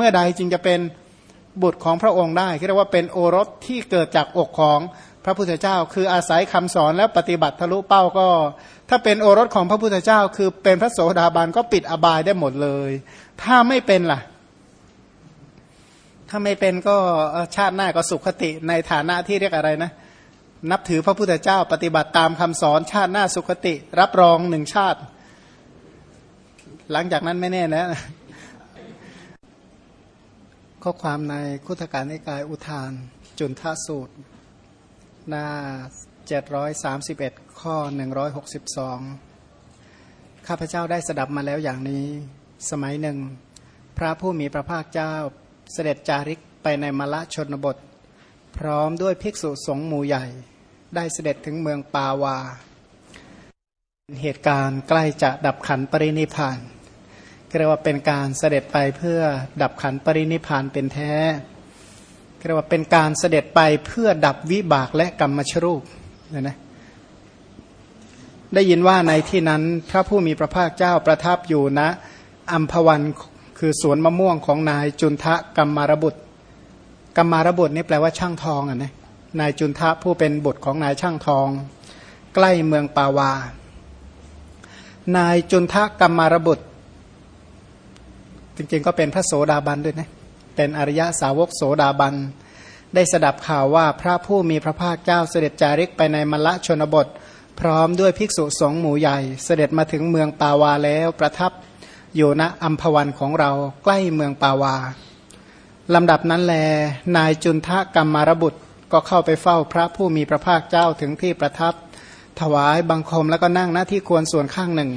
เมื่อใดจึงจะเป็นบุตรของพระองค์ได้เรียกว่าเป็นโอรสที่เกิดจากอกของพระพุทธเจ้า คืออาศัยคำสอนและปฏิบัติทะลุเป้าก็ ถ้าเป็นโอรสของพระพุทธเจ้า คือเป็นพระโสดาบันก็ปิดอบายได้หมดเลย ถ้าไม่เป็นล่ะ ถ้าไม่เป็นก็ชาติหน้าก็สุขติในฐานะที่เรียกอะไรนะ นับถือพระพุทธเจ้า ปฏิบัติตามคำสอนชาติหน้าสุขติ รับรองหนึ่งชาติ หลังจากนั้นไม่แน่นะ ข้อความในคุถการนิกายอุทาน จุนทสูตร หน้า 731 ข้อ 162 ข้าพเจ้าได้สดับมาแล้วอย่างนี้ สมัยหนึ่ง พระผู้มีพระภาคเจ้าเสด็จจาริกไปในมละชนบท พร้อมด้วยภิกษุสงฆ์หมู่ใหญ่ ได้เสด็จถึงเมืองปาวา เหตุการณ์ใกล้จะดับขันปรินิพาน เรียกว่าเป็นการเสด็จไปเพื่อดับขันปรินิพานเป็นแท้เรียกว่าเป็นการเสด็จไปเพื่อดับวิบากและกรรมชรูปเนี่ยนะได้ยินว่าในที่นั้นพระผู้มีพระภาคเจ้าประทับอยู่ณนะอัมพวันคือสวนมะม่วงของนายจุนทะกัมมารบุตรกัมมารบุตรนี่แปลว่าช่างทองอะนะนายจุนทะผู้เป็นบุตรของนายช่างทอง ใกล้เมืองปาวา นายจุนทะกัมมารบุตร จริงๆก็เป็นพระโสดาบันด้วยนะเป็นอริยะสาวกโสดาบัน ได้สดับข่าวว่าพระผู้มีพระภาคเจ้าเสด็จจาริกไปในมละชนบท พร้อมด้วยภิกษุสงฆ์หมู่ใหญ่ เสด็จมาถึงเมืองปาวาแล้วประทับอยู่ณอัมพวันของเราใกล้เมืองปาวาลำดับนั้นแล นายจุนทะกรรมารบุตรก็เข้าไปเฝ้าพระผู้มีพระภาคเจ้าถึงที่ประทับ ถวายบังคมแล้วก็นั่งหน้าที่ควรส่วนข้างหนึ่ง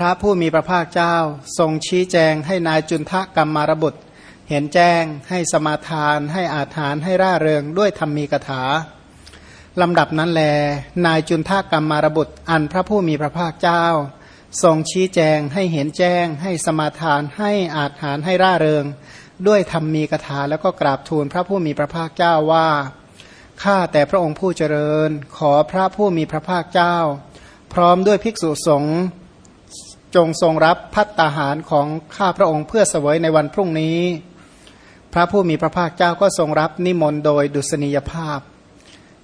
พระผู้มีพระภาคเจ้า ทรงชี้แจงให้นายจุนทะกรรมารบุตร เห็นแจ้งให้สมาทาน ให้อาถานให้ร่าเริงด้วยธรรมีกถาลำดับนั้นแล นายจุนทะกรรมารบุตร อันพระผู้มีพระภาคเจ้า ทรงชี้แจงให้เห็นแจ้ง ให้สมาทาน ให้อาถานให้ร่าเริง ด้วยธรรมีกถาแล้วก็กราบทูลพระผู้มีพระภาคเจ้าว่าข้าแต่พระองค์ผู้เจริญ ขอพระผู้มีพระภาคเจ้า พร้อมด้วยภิกษุสงฆ์ จงทรงรับพัตตาหารของข้าพระองค์เพื่อเสวยในวันพรุ่งนี้ พระผู้มีพระภาคเจ้าก็ทรงรับนิมนต์โดยดุษณียภาพ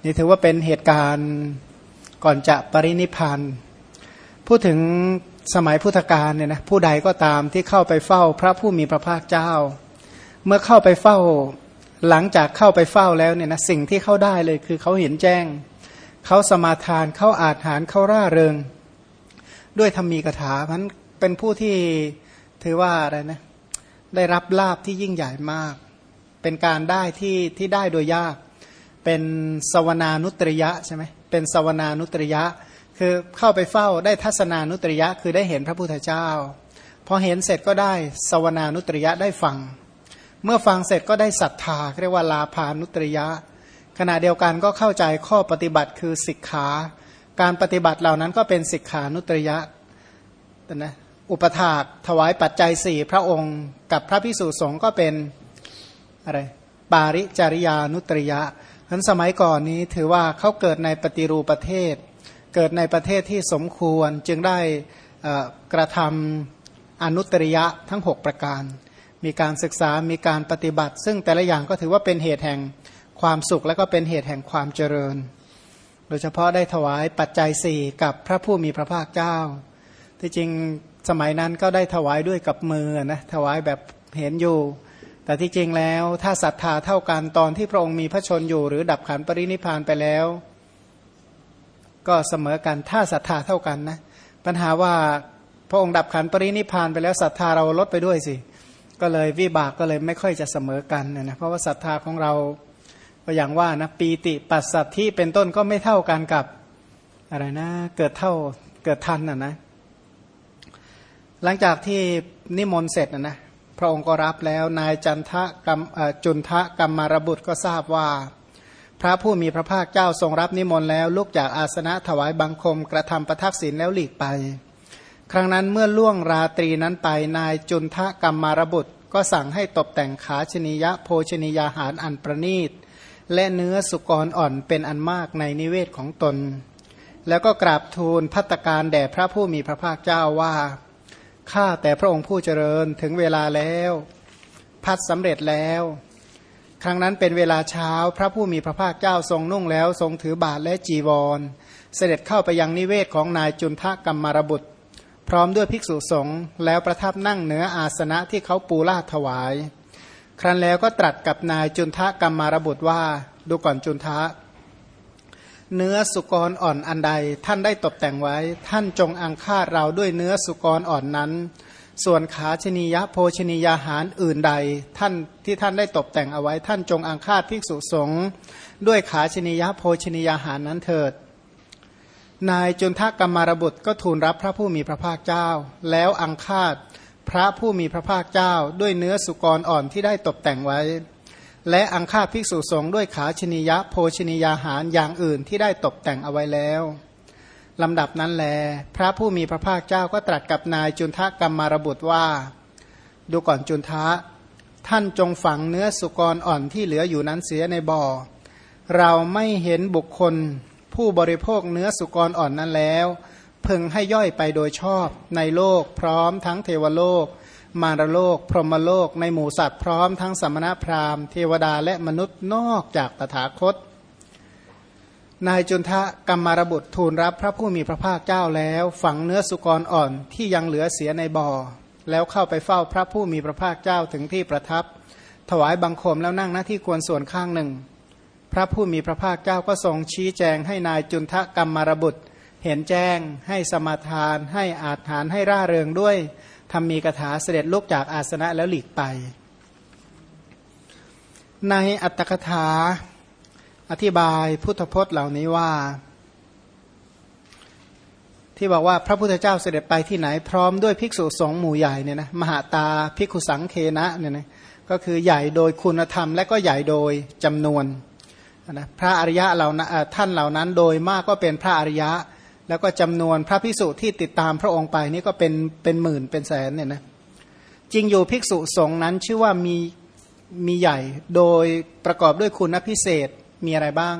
นี่ถือว่าเป็นเหตุการณ์ก่อนจะปรินิพานพูดถึงสมัยพุทธกาลเนี่ยนะผู้ใดก็ตามที่เข้าไปเฝ้าพระผู้มีพระภาคเจ้า เมื่อเข้าไปเฝ้าหลังจากเข้าไปเฝ้าแล้วเนี่ยนะสิ่งที่เขาได้เลยคือเขาเห็นแจ้ง เขาสมาทานเขาอาถานเขาร่าเริง ด้วยธรรมีกถาพันเป็นผู้ที่ถือว่าอะไรนะได้รับลาบที่ยิ่งใหญ่มาก เป็นการได้ที่ที่ได้โดยยาก เป็นสวนานุตริยะใช่ไหมเป็นสวนานุตริยะ คือเข้าไปเฝ้าได้ทัศนานุตริยะ คือได้เห็นพระพุทธเจ้า พอเห็นเสร็จก็ได้สวนานุตริยะได้ฟัง เมื่อฟังเสร็จก็ได้ศรัทธาเรียกว่าลาภานุตริยะ ขณะเดียวกันก็เข้าใจข้อปฏิบัติคือสิกขา การปฏิบัติเหล่านั้นก็เป็นสิกขานุตริยะนะอุปถากถวายปัจจัยสี่พระองค์กับพระพิสุสงฆ์ก็เป็นอะไรปาริจริยานุตริยะทั้นสมัยก่อนนี้ถือว่าเขาเกิดในปฏิรูปประเทศ เกิดในประเทศที่สมควรจึงได้กระทำอนุตริยะทั้ง 6 ประการ มีการศึกษามีการปฏิบัติ ซึ่งแต่ละอย่างก็ถือว่าเป็นเหตุแห่งความสุขและก็เป็นเหตุแห่งความเจริญ ดยเฉพาะได้ถวายปัจจัยสี่กับพระผู้มีพระภาคเจ้า ที่จริงสมัยนั้นก็ได้ถวายด้วยกับมือนะถวายแบบเห็นอยู่ แต่ที่จริงแล้วถ้าศรัทธาเท่ากันตอนที่พระองค์มีพระชนอยู่ หรือดับขันปรินิพานไปแล้ว ก็เสมอกันถ้าศรัทธาเท่ากันนะปัญหาว่าพระองค์ดับขันปรินิพานไปแล้วศรัทธาเราลดไปด้วยสิ ก็เลยวิบากก็เลยไม่ค่อยจะเสมอกันนะเพราะว่าศรัทธาของเรา ก็อย่างว่านะปีติปัสสัตที่เป็นต้นก็ไม่เท่ากันกับอะไรนะ เกิดเท่าเกิดทันอะนะหลังจากที่นิมนต์เสร็จนะนะพระองค์ก็รับแล้วนายจันทะกรรมจุนทะกรรมารบุตรก็ทราบว่า พระผู้มีพระภาคเจ้าทรงรับนิมนต์แล้วลุกจากอาสนะถวายบังคม กระทำประทักษิณแล้วหลีกไป ครั้งนั้นเมื่อล่วงราตรีนั้นไปนายจุนทะกรรมารบุตร ก็สั่งให้ตกแต่งขาชนิยะโภชนิยาหารอันประณีต และเนื้อสุกรอ่อนเป็นอันมากในนิเวศของตน แล้วก็กราบทูลพัตการแด่พระผู้มีพระภาคเจ้าว่าข้าแต่พระองค์ผู้เจริญถึงเวลาแล้ว พัดสำเร็จแล้ว ครั้งนั้นเป็นเวลาเช้าพระผู้มีพระภาคเจ้าทรงนุ่งแล้ว ทรงถือบาทและจีวร เสด็จเข้าไปยังนิเวศของนายจุนทะกัมมารบุตร พร้อมด้วยภิกษุสงฆ์แล้วประทับนั่งเหนืออาสนะที่เขาปูลาดถวาย ครั้นแล้วก็ตรัสกับนายจุนทะกัมมารบุตรว่า ดูก่อนจุนทะ เนื้อสุกรอ่อนอันใด ท่านได้ตกแต่งไว้ ท่านจงอังคาดเราด้วยเนื้อสุกรอ่อนนั้น ส่วนขาชนียะโภชนียาหารอื่นใด ท่านที่ท่านได้ตกแต่งเอาไว้ ท่านจงอังคาดภิกษุสงฆ์ด้วยขาชนียะโภชนียาหารนั้นเถิดนายจุนทกรรมารบุตรก็ทูลรับพระผู้มีพระภาคเจ้า แล้วอังคาด พระผู้มีพระภาคเจ้าด้วยเนื้อสุกรอ่อนที่ได้ตกแต่งไว้ และอังคาภิกษุสงฆ์ด้วยขาชนียะโภชนียาหารอย่างอื่นที่ได้ตกแต่งเอาไว้แล้วลำดับนั้นแล พระผู้มีพระภาคเจ้าก็ตรัสกับนายจุนทะกรรมารบุตรว่า ดูก่อนจุนทะ ท่านจงฝังเนื้อสุกรอ่อนที่เหลืออยู่นั้นเสียในบ่อ เราไม่เห็นบุคคลผู้บริโภคเนื้อสุกรอ่อนนั้นแล้ว พึงให้ย่อยไปโดยชอบในโลกพร้อมทั้งเทวโลก มารโลก พรหมโลก ในหมู่สัตว์พร้อมทั้งสมณพราหมณ์เทวดาและมนุษย์นอกจากตถาคต นายจุนทะกรรมารบุตรทูลรับพระผู้มีพระภาคเจ้าแล้ว ฝังเนื้อสุกรอ่อนที่ยังเหลือเสียในบ่อ แล้วเข้าไปเฝ้าพระผู้มีพระภาคเจ้าถึงที่ประทับ ถวายบังคมแล้วนั่งหน้าที่ควรส่วนข้างหนึ่ง พระผู้มีพระภาคเจ้าก็ทรงชี้แจงให้นายจุนทะกรรมารบุตร เห็นแจ้ง ให้สมาทาน ให้อาถานให้ร่าเริงด้วยทำมีกถาเสด็จลุกจากอาสนะแล้วหลีกไป ในอัตถกถา อธิบายพุทธพจน์เหล่านี้ว่า ที่บอกว่าพระพุทธเจ้าเสด็จไปที่ไหนพร้อมด้วยภิกษุสงฆ์หมู่ใหญ่เนี่ยนะมหาตาภิกขุสังเคนะเนี่ยนะก็คือใหญ่โดยคุณธรรม และก็ใหญ่โดยจำนวนนะพระอริยะเหล่านั้นท่านเหล่านั้นโดยมากก็เป็นพระอริยะ แล้วก็จำนวนพระภิกษุที่ติดตามพระองค์ไปนี่ก็เป็นเป็นหมื่นเป็นแสนเนี่ยนะจริงอยู่ภิกษุสงฆ์นั้นชื่อว่ามีมีใหญ่โดยประกอบด้วยคุณพิเศษมีอะไรบ้าง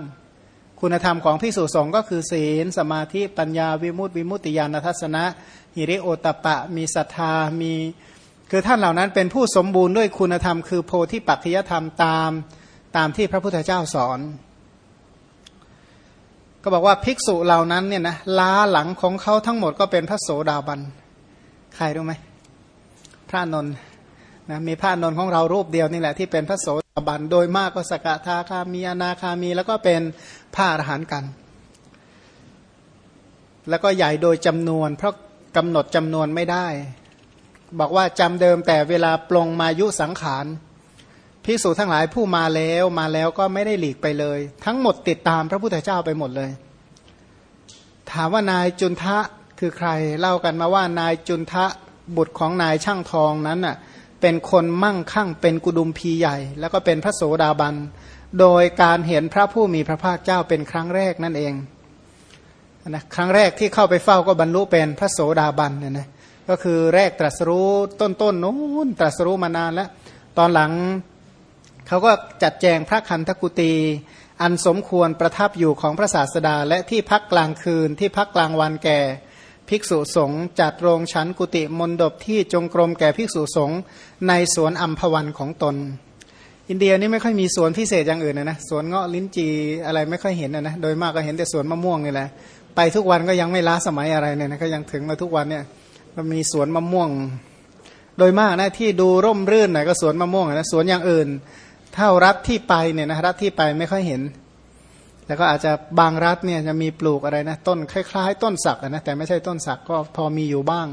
คุณธรรมของภิกษุสงฆ์ก็คือศีล สมาธิปัญญาวิมุตติวิมุตติญาณทัศนะหิริโอตปะ มีศรัทธามีคือท่านเหล่านั้นเป็นผู้สมบูรณ์ด้วยคุณธรรม คือโพธิปัจจยธรรมตามตามที่พระพุทธเจ้าสอน ก็บอกว่าภิกษุเหล่านั้นเนี่ยนะล้าหลังของเขาทั้งหมดก็เป็นพระโสดาบัน ใครรู้ไหมพระนนท์นะมีพระนนท์ของเรารูปเดียวนี่แหละที่เป็นพระโสดาบัน โดยมากก็สกทาคามีอนาคามี แล้วก็เป็นพระอรหันต์กัน แล้วก็ใหญ่โดยจำนวน เพราะกำหนดจำนวนไม่ได้ บอกว่าจำเดิมแต่เวลาปลงมายุสังขาร พิสูจทั้งหลายผู้มาแล้วมาแล้วก็ไม่ได้หลีกไปเลย ทั้งหมดติดตามพระพุทธเจ้าไปหมดเลย ถามว่านายจุนทะคือใครเล่ากันมาว่านายจุนทะบุตรของนายช่างทองนั้นน่ะเป็นคนมั่งคั่งเป็นกุดุมพีใหญ่ แล้วก็เป็นพระโสดาบัน โดยการเห็นพระผู้มีพระภาคเจ้าเป็นครั้งแรกนั่นเองนะครั้งแรกที่เข้าไปเฝ้าก็บรรลุเป็นพระโสดาบันเนี่ยนะก็คือแรกตรัสรู้ต้นๆนนู้นตรัสรู้มานานแล้ว ตอนหลัง เขาก็จัดแจงพระคันธกุตีอันสมควรประทับอยู่ของพระศาสดา และที่พักกลางคืนที่พักกลางวันแก่ ภิกษุสงฆ์จัดโรงชั้นกุติมนดบที่จงกรมแก่ภิกษุสงฆ์ในสวนอัมพวันของตน อินเดียนี่ไม่ค่อยมีสวนพิเศษอย่างอื่นนะนะสวนเงาะลิ้นจีอะไรไม่ค่อยเห็นนะนะโดยมากก็เห็นแต่สวนมะม่วงนี่แหละไปทุกวันก็ยังไม่ล้าสมัยอะไรเนี่ยนะก็ยังถึงมาทุกวันเนี่ยมันมีสวนมะม่วง โดยมากนะที่ดูร่มรื่นหน่อยก็สวนมะม่วงนะสวนอย่างอื่น เท่ารัฐที่ไปเนี่ยนะรัฐที่ไปไม่ค่อยเห็น แล้วก็อาจจะบางรัฐเนี่ยจะมีปลูกอะไรนะต้นคล้าย ๆ ต้นสักนะแต่ไม่ใช่ต้นสักก็พอมีอยู่บ้าง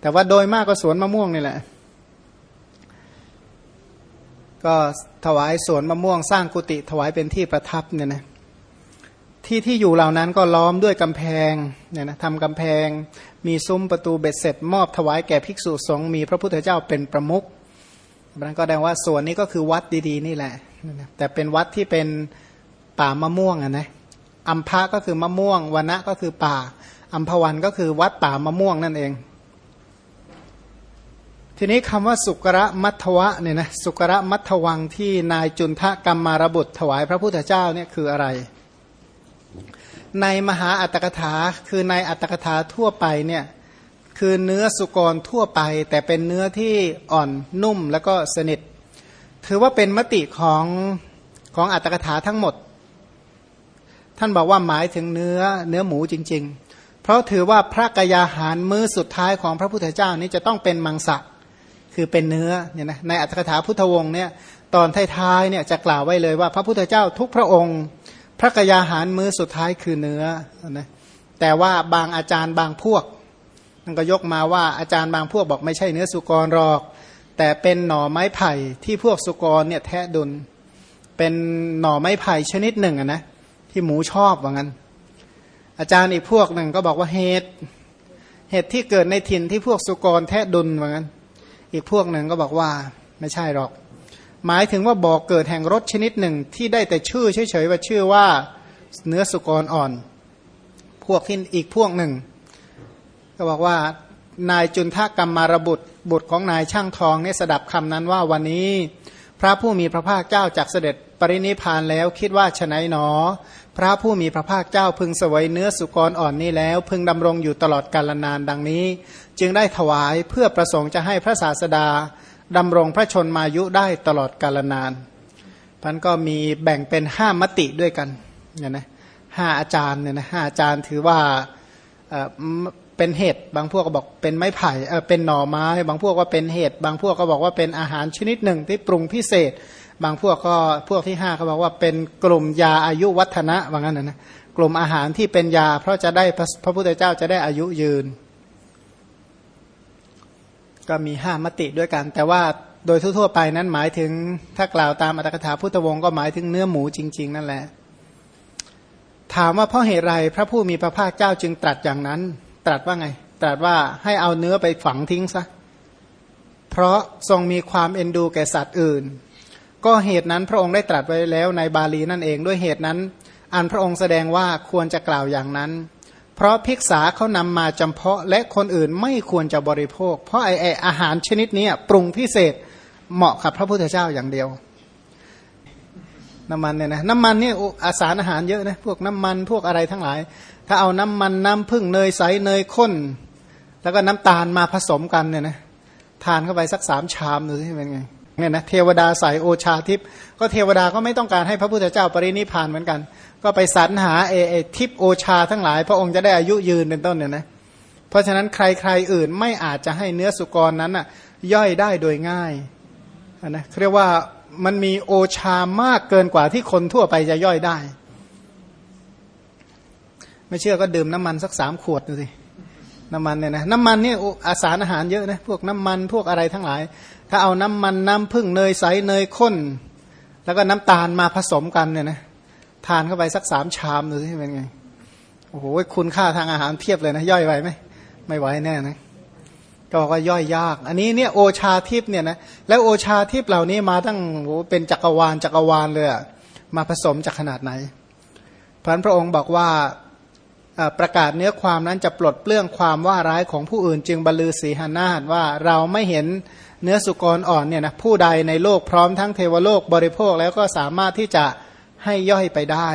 แต่ว่าโดยมากก็สวนมะม่วงนี่แหละ ก็ถวายสวนมะม่วงสร้างกุฏิถวายเป็นที่ประทับเนี่ยนะที่ที่อยู่เหล่านั้นก็ล้อมด้วยกำแพงเนี่ยนะทำกำแพง มีซุ้มประตูเบ็ดเสร็จ มอบถวายแก่ภิกษุสงฆ์มีพระพุทธเจ้าเป็นประมุข นั้นก็แสดงว่าส่วนนี้ก็คือวัดดีๆ นี่แหละ แต่เป็นวัดที่เป็นป่ามะม่วงอะนะอัมพะก็คือมะม่วงวันะก็คือป่า อัมพวันก็คือวัดป่ามะม่วงนั่นเอง ทีนี้คำว่าสุกระมัทวะเนี่ยนะสุกระมัทวังที่นายจุนทะกรรมารบุตรถวายพระพุทธเจ้าเนี่ยคืออะไร ในมหาอัตถกถาคือในอัตถกถาทั่วไปเนี่ย คือเนื้อสุกรทั่วไป แต่เป็นเนื้อที่อ่อนนุ่มแล้วก็สนิท ถือว่าเป็นมติของของอัตถกถาทั้งหมด ท่านบอกว่าหมายถึงเนื้อเนื้อหมูจริง ๆ เพราะถือว่าพระกยาหารมื้อสุดท้ายของพระพุทธเจ้านี้จะต้องเป็นมังสะคือเป็นเนื้อเนี่ยนะในอัตถกถาพุทธวงศ์เนี่ยตอนท้ายๆเนี่ยจะกล่าวไว้เลยว่า พระพุทธเจ้าทุกพระองค์ พระกยาหารมื้อสุดท้ายคือเนื้อนะแต่ว่าบางอาจารย์บางพวก นั่นก็ยกมาว่าอาจารย์บางพวกบอกไม่ใช่เนื้อสุกรหรอก แต่เป็นหน่อไม้ไผ่ที่พวกสุกรเนี่ยแทะดุล เป็นหน่อไม้ไผ่ชนิดหนึ่งนะที่หมูชอบว่างั้น อาจารย์อีกพวกหนึ่งก็บอกว่าเหตุเหตุที่เกิดในถิ่นที่พวกสุกรแทะดุลว่างั้น อีกพวกหนึ่งก็บอกว่าไม่ใช่หรอก หมายถึงว่าบอกเกิดแห่งรสชนิดหนึ่งที่ได้แต่ชื่อเฉยๆว่าชื่อว่าเนื้อสุกรอ่อน พวกที่อีกพวกหนึ่ง ก็บอกว่านายจุนทกรรมมารบุตรบุตรของนายช่างทองเนี่ยสดับคำนั้นว่าวันนี้ พระผู้มีพระภาคเจ้าจากเสด็จปรินิพานแล้วคิดว่าฉนัยหนอ พระผู้มีพระภาคเจ้าพึงสวยเนื้อสุกรอ่อนนี้แล้ว พึงดำรงอยู่ตลอดกาลนานดังนี้ จึงได้ถวายเพื่อประสงค์จะให้พระศาสดาดำรงพระชนมายุได้ตลอดกาลนานพันก็มีแบ่งเป็นห้ามติด้วยกันเนี่ยนะห้าอาจารย์เนี่ยนะห้าอาจารย์ถือว่า เป็นเห็ดบางพวกก็บอกเป็นไม้ไผ่เออเป็นหน่อไม้ บางพวกก็เป็นเห็ดบางพวกก็บอกว่าเป็นอาหารชนิดหนึ่งที่ปรุงพิเศษ บางพวกก็พวกที่ห้าเขาบอกว่าเป็นกลุ่มยาอายุวัฒนะว่างั้นนะนะกลุ่มอาหารที่เป็นยา เพราะจะได้พระพุทธเจ้าจะได้อายุยืน ก็มีห้ามติด้วยกัน แต่ว่าโดยทั่วๆไปนั้นหมายถึงถ้ากล่าวตามอัตถกถาพุทธวงศ์ก็หมายถึงเนื้อหมูจริง ๆ นั่นแหละ ถามว่าเพราะเหตุไรพระผู้มีพระภาคเจ้าจึงตรัสอย่างนั้น ตรัสว่าไง ตรัสว่าให้เอาเนื้อไปฝังทิ้งซะ เพราะทรงมีความเอ็นดูแก่สัตว์อื่น ก็เหตุนั้นพระองค์ได้ตรัสไว้แล้วในบาลีนั่นเองด้วยเหตุนั้น อันพระองค์แสดงว่าควรจะกล่าวอย่างนั้น เพราะภิกษาเขานำมาจำเพาะและคนอื่นไม่ควรจะบริโภค เพราะไอไออาหารชนิดนี้ปรุงพิเศษเหมาะกับพระพุทธเจ้าอย่างเดียวน้ำมันเนี่ยนะน้ำมันเนี่ยอาสารอาหารเยอะนะพวกน้ำมันพวกอะไรทั้งหลาย ถ้าเอาน้ำมันน้ำพึ่งเนยใสเนยข้น แล้วก็น้ำตาลมาผสมกันเนี่ยนะทานเข้าไปสักสามชามดูสิเป็นไงเนี่ยนะเทวดาใสโอชาทิพย์ก็เทวดาก็ไม่ต้องการให้พระพุทธเจ้าปรินิพานเหมือนกัน ก็ไปสรรหาเอเอทิพโอชาทั้งหลาย พระองค์จะได้อายุยืนเป็นต้นเนี่ยนะเพราะฉะนั้นใครๆอื่นไม่อาจจะให้เนื้อสุกรนั้นอะย่อยได้โดยง่ายนะเรียกว่ามันมีโอชามากเกินกว่าที่คนทั่วไปจะย่อยได้ ไม่เชื่อก็ดื่มน้ำมันสักสามขวดดูสิน้ำมันเนี่ยนะน้ำมันเนี่ยอาสารอาหารเยอะนะพวกน้ำมันพวกอะไรทั้งหลาย ถ้าเอาน้ำมันน้ำพึ่งเนยใสเนยข้น แล้วก็น้ำตาลมาผสมกันเนี่ยนะทานเข้าไปสักสามชามดูสิเป็นไงโอ้โหคุณค่าทางอาหารเทียบเลยนะ ย่อยไหวไหมไม่ไหวแน่นะก็บอกว่าย่อยยาก อันนี้เนี่ยโอชาทิพเนี่ยนะแล้วโอชาทิพเหล่านี้มาตั้งโอ้เป็นจักรวาลจักรวาลเลยอะมาผสมจากขนาดไหนพันพระองค์บอกว่า ประกาศเนื้อความนั้นจะปลดเปลื้องความว่าร้ายของผู้อื่น จึงบรรลือสีหานาฏว่าเราไม่เห็นเนื้อสุกรอ่อนเนี่ยนะผู้ใดในโลกพร้อมทั้งเทวโลกบริโภคแล้วก็สามารถที่จะให้ย่อยไปได้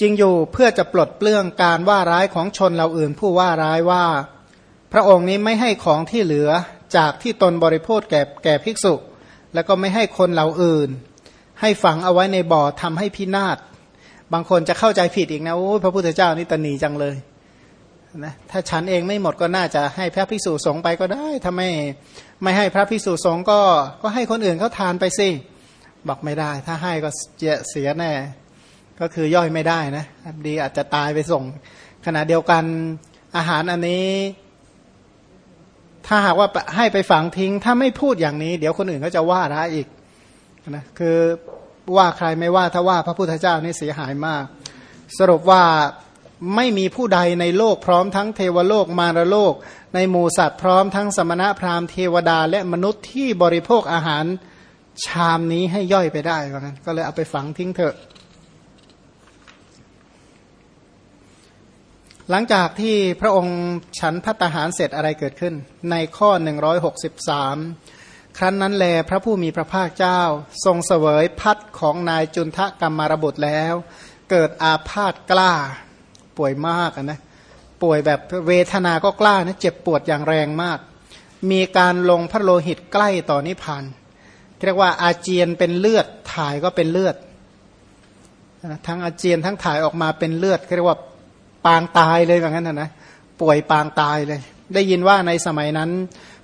จริงอยู่เพื่อจะปลดเปลื้องการว่าร้ายของชนเราอื่น ผู้ว่าร้ายว่า พระองค์นี้ไม่ให้ของที่เหลือจากที่ตนบริโภคแก่แก่ภิกษุ แล้วก็ไม่ให้คนเราอื่น ให้ฝังเอาไว้ในบ่อทำให้พินาศ บางคนจะเข้าใจผิดอีกนะโอ้พระพุทธเจ้านี่ตนีจังเลยนะถ้าฉันเองไม่หมดก็น่าจะให้พระภิกษุสงฆ์ไปก็ได้ถ้าไมไม่ให้พระภิกษุสงฆ์ก็ก็ให้คนอื่นเขาทานไปสิบอกไม่ได้ ถ้าให้ก็เสียแน่ ก็คือย่อยไม่ได้นะดีอาจจะตายไปส่ง ขณะเดียวกันอาหารอันนี้ ถ้าหากว่าให้ไปฝังทิ้ง ถ้าไม่พูดอย่างนี้ เดี๋ยวคนอื่นเขาจะว่าร้ายอีกนะคือ ว่าใครไม่ว่าถ้าว่าพระพุทธเจ้านี่เสียหายมาก สรุปว่าไม่มีผู้ใดในโลกพร้อมทั้งเทวโลกมารโลก ในหมู่สัตว์พร้อมทั้งสมณะพราหมณ์เทวดาและมนุษย์ที่บริโภคอาหารชามนี้ให้ย่อยไปได้เหมือนกันก็เลยเอาไปฝังทิ้งเถอะ หลังจากที่พระองค์ฉันพัตหารเสร็จอะไรเกิดขึ้น ในข้อ 163 ครั้นนั้นแลพระผู้มีพระภาคเจ้า ทรงเสวยพัดของนายจุนทะกรรมารบุตรแล้ว เกิดอาพาธกล้า ป่วยมากนะป่วยแบบเวทนาก็กล้านะเจ็บปวดอย่างแรงมาก มีการลงพระโลหิตใกล้ต่อนิพพานเรียกว่าอาเจียนเป็นเลือดถ่ายก็เป็นเลือดทั้งอาเจียนทั้งถ่ายออกมาเป็นเลือดเรียกว่าปางตายเลยแบบนั้นนะนะป่วยปางตายเลย ได้ยินว่าในสมัยนั้น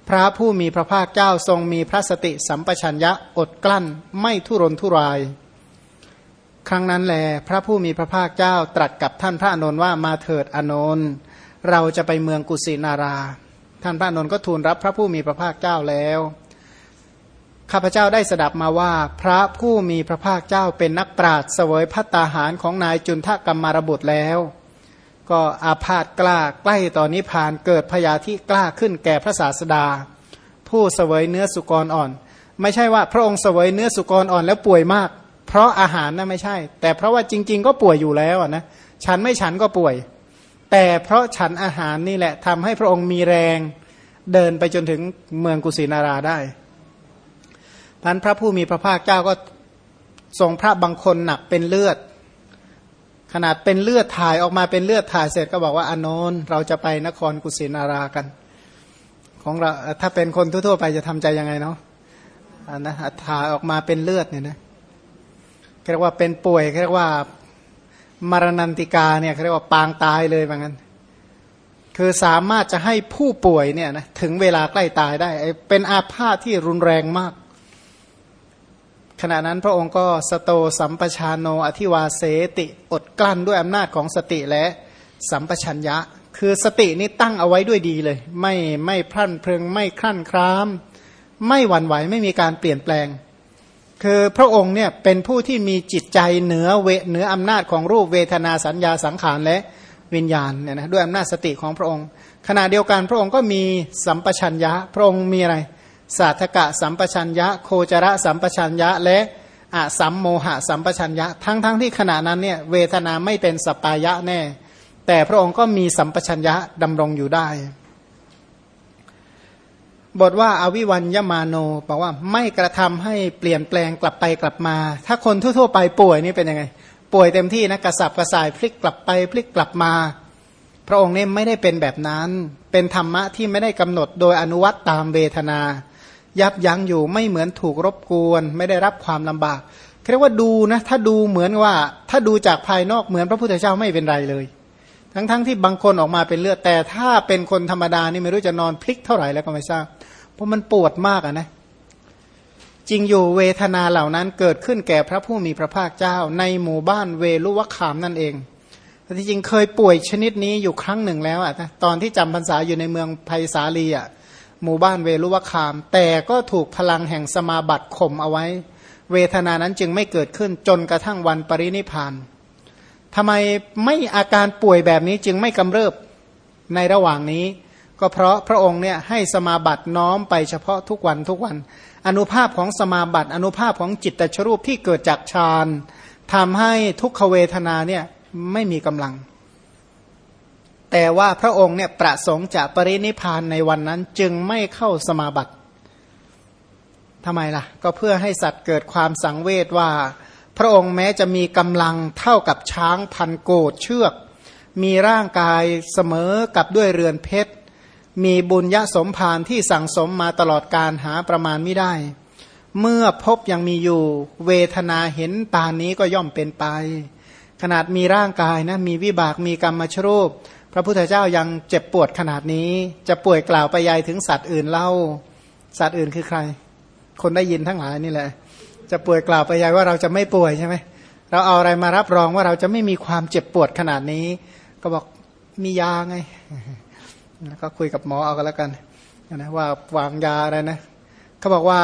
พระผู้มีพระภาคเจ้าทรงมีพระสติสัมปชัญญะอดกลั้นไม่ทุรนทุราย ครั้งนั้นแล พระผู้มีพระภาคเจ้าตรัสกับท่านพระอนุนว่ามาเถิดอนนท์เราจะไปเมืองกุสินารา ท่านพระอนุนก็ทูลรับพระผู้มีพระภาคเจ้าแล้วข้าพเจ้าได้สดับมาว่า พระผู้มีพระภาคเจ้าเป็นนักปราชญ์เสวยพัตตาหารของนายจุนทกรรมารบุตรแล้ว ก็อาพาธกล้าใกล้ต่อนนิพานเกิดพยาธิกล้าขึ้นแก่พระศาสดา ผู้เสวยเนื้อสุกรอ่อน ไม่ใช่ว่าพระองค์เสวยเนื้อสุกรอ่อนแล้วป่วยมาก เพราะอาหารนะไม่ใช่ แต่เพราะว่าจริง ๆ ก็ป่วยอยู่แล้วนะฉันไม่ฉันก็ป่วย แต่เพราะฉันอาหารนี่แหละทำให้พระองค์มีแรงเดินไปจนถึงเมืองกุสินาราได้พันพระผู้มีพระภาคเจ้าก็ทรงพระบางคนหนักเป็นเลือด ขนาดเป็นเลือดถ่ายออกมาเป็นเลือดถ่ายเสร็จก็บอกว่าอนนท์เราจะไปนครกุสินารากัน ของเราถ้าเป็นคนทั่วๆไปจะทำใจยังไงเนาะอันนะถ่ายออกมาเป็นเลือดเนี่ยนะเรียกว่าเป็นป่วยเรียกว่ามรณนติกาเนี่ยเรียกว่าปางตายเลยแบบนั้น คือสามารถจะให้ผู้ป่วยเนี่ยนะถึงเวลาใกล้ตายได้เป็นอาพาธที่รุนแรงมาก ขณะนั้นพระองค์ก็สโตสัมปชานโนอธิวาเสติอดกลั้นด้วยอำนาจของสติและสัมปชัญญะ คือสตินี้ตั้งเอาไว้ด้วยดีเลย ไม่ไม่พลันเพลิงไม่คลั่นคราม ไม่หวั่นไหวไม่มีการเปลี่ยนแปลง คือพระองค์เนี่ยเป็นผู้ที่มีจิตใจเหนือเวเหนืออำนาจของรูปเวทนาสัญญาสังขารและวิญญาณเนี่ยนะด้วยอำนาจสติของพระองค์ ขณะเดียวกันพระองค์ก็มีสัมปชัญญะ พระองค์มีอะไร สาธกะสัมปชัญญะ โคจระสัมปชัญญะ และอะสัมโมหะสัมปชัญญะ ทั้งๆทที่ขณะนั้นเนี่ยเวทนาไม่เป็นสปายะแน่ แต่พระองค์ก็มีสัมปชัญญะดำรงอยู่ได้ บทว่าอาวิวันยมาโนบอกว่าไม่กระทำให้เปลี่ยนแปลงกลับไปกลับมา ถ้าคนทั่วๆไปป่วยนี่เป็นยังไง ป่วยเต็มที่นะกระสับกระส่ายพลิกกลับไปพลิกกลับมา พระองค์เนี่ยไม่ได้เป็นแบบนั้น เป็นธรรมะที่ไม่ได้กำหนดโดยอนุวัตตามเวทนา ยับยั้งอยู่ไม่เหมือนถูกรบกวน ไม่ได้รับความลำบากเรียกว่าดูนะถ้าดูเหมือนว่า ถ้าดูจากภายนอกเหมือนพระพุทธเจ้าไม่เป็นไรเลย ทั้งๆทที่บางคนออกมาเป็นเลือดแต่ถ้าเป็นคนธรรมดานี่ไม่รู้จะนอนพลิกเท่าไหร่แล้วก็ไม่ทราบเพราะมันปวดมากอะนะจริงอยู่เวทนาเหล่านั้นเกิดขึ้นแก่พระผู้มีพระภาคเจ้า ในหมู่บ้านเวลุวคามนั่นเองแต่ที่จริงเคยป่วยชนิดนี้อยู่ครั้งหนึ่งแล้วอะตอนที่จำพรรษาอยู่ในเมืองไผ่สาลีอะ หมู่บ้านเวลุวคาม แต่ก็ถูกพลังแห่งสมาบัติข่มเอาไว้ เวทนานั้นจึงไม่เกิดขึ้นจนกระทั่งวันปรินิพานทำไมไม่อาการป่วยแบบนี้จึงไม่กำเริบในระหว่างนี้ ก็เพราะพระองค์เนี่ยให้สมาบัติน้อมไปเฉพาะทุกวันทุกวัน อนุภาพของสมาบัติ อนุภาพของจิตตชรูปที่เกิดจากฌานทำให้ทุกขเวทนาเนี่ยไม่มีกำลัง แต่ว่าพระองค์เนี่ยประสงค์จะปรินิพานในวันนั้นจึงไม่เข้าสมาบัติทำไมล่ะ ก็เพื่อให้สัตว์เกิดความสังเวชว่า พระองค์แม้จะมีกำลังเท่ากับช้างพันโกดเชือก มีร่างกายเสมอกับด้วยเรือนเพชร มีบุญยะสมภารที่สั่งสมมาตลอดการหาประมาณไม่ได้ เมื่อพบยังมีอยู่ เวทนาเห็นปานนี้ก็ย่อมเป็นไป ขนาดมีร่างกายนะมีวิบากมีกรรมชรูป พระพุทธเจ้ายังเจ็บปวดขนาดนี้ จะป่วยกล่าวไปยายถึงสัตว์อื่นเล่า สัตว์อื่นคือใคร คนได้ยินทั้งหลายนี่แหละ จะป่วยกล่าวไปยายว่าเราจะไม่ป่วยใช่ไหมเราเอาอะไรมารับรองว่าเราจะไม่มีความเจ็บปวดขนาดนี้ ก็บอกมียาไงแล้วก็คุยกับหมอเอากันแล้วกันนะว่าวางยาอะไรนะเขาบอกว่า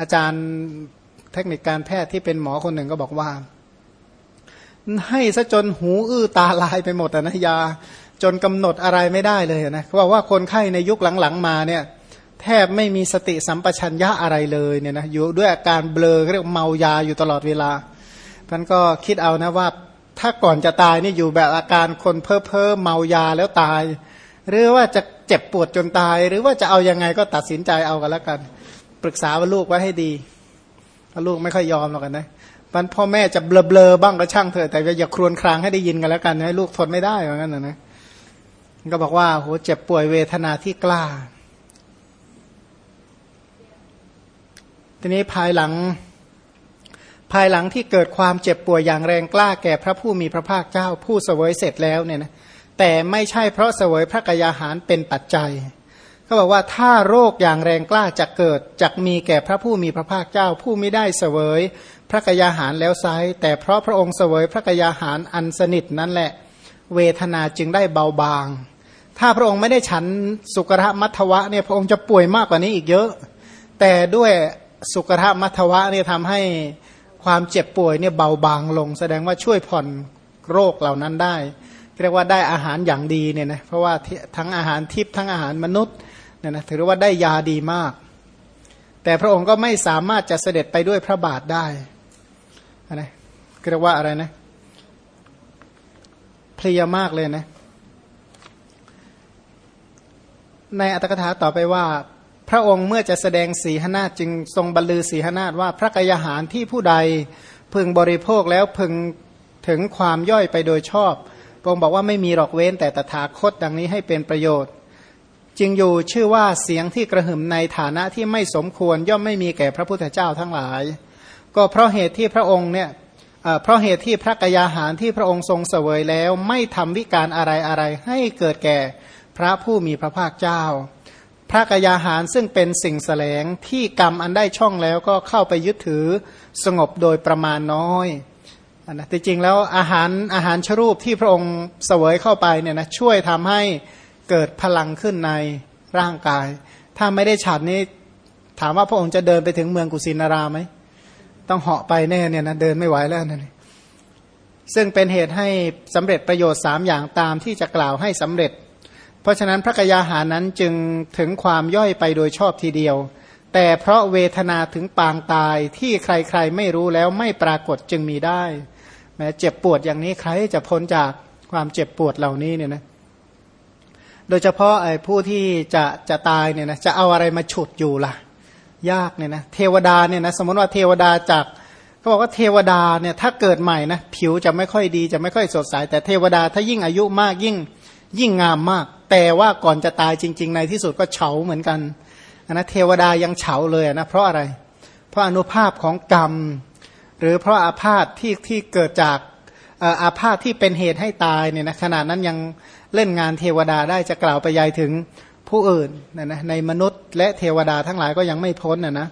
อาจารย์เทคนิคการแพทย์ที่เป็นหมอคนหนึ่งก็บอกว่า ให้ซะจนหูอื้อตาลายไปหมดนะยา จนกำหนดอะไรไม่ได้เลยนะเขาบอกว่าคนไข้ในยุคหลังๆมาเนี่ยแทบไม่มีสติสัมปชัญญะอะไรเลยเนี่ยนะอยู่ด้วยอาการเบลอเรียกเมายาอยู่ตลอดเวลาท่านก็คิดเอานะว่าถ้าก่อนจะตายนี่อยู่แบบอาการคนเพ้อเพ้อเมายาแล้วตาย หรือว่าจะเจ็บปวดจนตาย หรือว่าจะเอายังไงก็ตัดสินใจเอากันแล้วกัน ปรึกษาว่าลูกไว้ให้ดีลูกไม่ค่อยยอมหรอกนะ มันพ่อแม่จะเบลอๆบ้างก็ช่างเถอะแต่อย่าครวญครางให้ได้ยินกันแล้วกันให้ลูกทนไม่ได้เหมือนกันนะก็บอกว่าโหเจ็บป่วยเวทนาที่กล้า ทีนี้ภายหลัง ภายหลังที่เกิดความเจ็บป่วยอย่างแรงกล้าแก่พระผู้มีพระภาคเจ้าผู้เสวยเสร็จแล้วเนี่ยนะแต่ไม่ใช่เพราะเสวยพระกยาหารเป็นปัจจัยเขาบอกว่าถ้าโรคอย่างแรงกล้าจะเกิดจะมีแก่พระผู้มีพระภาคเจ้าผู้ไม่ได้เสวย พระกยาหารแล้วไซแต่เพราะพระองค์เสวยพระกยาหารอันสนิทนั่นแหละ เวทนาจึงได้เบาบาง ถ้าพระองค์ไม่ได้ฉันสุกระมัทวะเนี่ยพระองค์จะป่วยมากกว่านี้อีกเยอะ แต่ด้วยสุกระมัทวะเนี่ยทำให้ความเจ็บป่วยเนี่ยเบาบางลง แสดงว่าช่วยผ่อนโรคเหล่านั้นได้ เรียกว่าได้อาหารอย่างดีเนี่ยนะเพราะว่าทั้งอาหารทิพย์ทั้งอาหารมนุษย์เนี่ยนะถือว่าได้ยาดีมาก แต่พระองค์ก็ไม่สามารถจะเสด็จไปด้วยพระบาทได้ นะเรียกว่าอะไรนะเพลียมากเลยนะ ในอัตถกถาต่อไปว่า พระองค์เมื่อจะแสดงสีหนาจึงทรงบรรลือสีหนาว่าพระกยาหารที่ผู้ใดพึงบริโภคแล้วพึงถึงความย่อยไปโดยชอบพระองค์บอกว่าไม่มีหรอกเว้นแต่ตถาคตดังนี้ให้เป็นประโยชน์ จึงอยู่ชื่อว่าเสียงที่กระหึ่มในฐานะที่ไม่สมควรย่อมไม่มีแก่พระพุทธเจ้าทั้งหลาย ก็เพราะเหตุที่พระองค์เนี่ยเพราะเหตุที่พระกยาหารที่พระองค์ทรงเสวยแล้วไม่ทำวิการอะไรอะไรให้เกิดแก่พระผู้มีพระภาคเจ้า พระกยาหารซึ่งเป็นสิ่งแสลงที่กรรมอันได้ช่องแล้วก็เข้าไปยึดถือสงบโดยประมาณน้อยนะจริงๆแล้วอาหารอาหารชรูปที่พระองค์เสวยเข้าไปเนี่ยนะช่วยทำให้เกิดพลังขึ้นในร่างกาย ถ้าไม่ได้ฉันนี้ถามว่าพระองค์จะเดินไปถึงเมืองกุสินาราไหม ต้องเหาะไปแน่เนี่ยนะเดินไม่ไหวแล้วนั่นซึ่งเป็นเหตุให้สำเร็จประโยชน์สามอย่างตามที่จะกล่าวให้สำเร็จ เพราะฉะนั้นพระกยาหานั้นจึงถึงความย่อยไปโดยชอบทีเดียว แต่เพราะเวทนาถึงปางตายที่ใครๆไม่รู้แล้วไม่ปรากฏจึงมีได้ แม้เจ็บปวดอย่างนี้ใครจะพ้นจากความเจ็บปวดเหล่านี้เนี่ยนะโดยเฉพาะไอ้ผู้ที่จะจะตายเนี่ยนะจะเอาอะไรมาฉุดอยู่ล่ะ ยากเนี่ยนะเทวดาเนี่ยนะสมมติว่าเทวดาจากเขาบอกว่าเทวดาเนี่ยถ้าเกิดใหม่นะผิวจะไม่ค่อยดีจะไม่ค่อยสดใสแต่เทวดาถ้ายิ่งอายุมากยิ่งยิ่งงามมาก แต่ว่าก่อนจะตายจริง ๆ ในที่สุดก็เฉาเหมือนกันนะเทวดายังเฉาเลยนะเพราะอะไร เพราะอนุภาพของกรรม หรือเพราะอาพาธที่ที่เกิดจากอาพาธที่เป็นเหตุให้ตายเนี่ยนะขนาดนั้นยังเล่นงานเทวดาได้จะกล่าวไปยายถึง ผู้อื่นนะนะในมนุษย์และเทวดาทั้งหลายก็ยังไม่พ้นนะนะ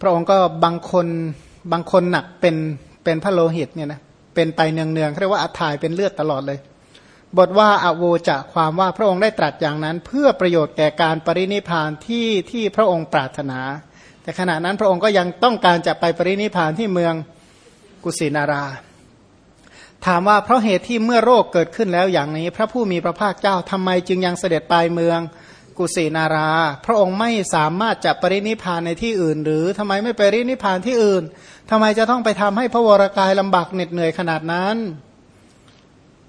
พระองค์ก็บางคนบางคนหนักเป็นเป็นพระโลหิตเนี่ยนะเป็นไปเนืองเนืองเรียกว่าอัฐายเป็นเลือดตลอดเลย บทว่าอโวจะความว่าพระองค์ได้ตรัสอย่างนั้น เพื่อประโยชน์แก่การปรินิพานที่ที่พระองค์ปรารถนา แต่ขณะนั้นพระองค์ก็ยังต้องการจะไปปรินิพานที่เมืองกุสินารา ถามว่าเพราะเหตุที่เมื่อโรคเกิดขึ้นแล้วอย่างนี้ พระผู้มีพระภาคเจ้าทำไมจึงยังเสด็จไปเมืองกุสินารา พระองค์ไม่สามารถจะปรินิพานในที่อื่น หรือทำไมไม่ไปรินิพานที่อื่นทำไมจะต้องไปทำให้พระวรากายลำบากเหน็ดเหนื่อยขนาดนั้น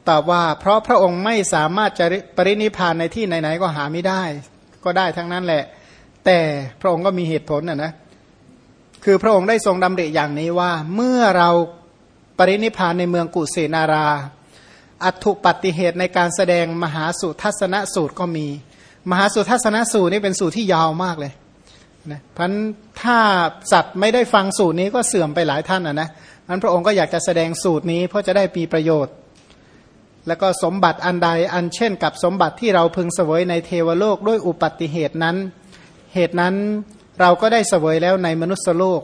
ตอบว่า เพราะพระองค์ไม่สามารถจะปรินิพานในที่ไหนๆก็หาไม่ได้ ก็ได้ทั้งนั้นแหละ แต่พระองค์ก็มีเหตุผลนะนะคือพระองค์ได้ทรงดำริอย่างนี้ว่าเมื่อเรา ปรินิพานในเมืองกุเสนารา อัตุปฏิเหตุในการแสดงมหาสุทัศนสูตรก็มี มหาสุทัศนสูตรนี่เป็นสูตรที่ยาวมากเลยนะพันถ้าสัตว์ไม่ได้ฟังสูตรนี้ก็เสื่อมไปหลายท่านนะนะพันพระองค์ก็อยากจะแสดงสูตรนี้เพราะจะได้มีประโยชน์ แล้วก็สมบัติอันใดอันเช่นกับสมบัติที่เราพึงเสวยในเทวโลกด้วยอุปัติเหตุนั้น เหตุนั้นเราก็ได้เสวยแล้วในมนุษยโลก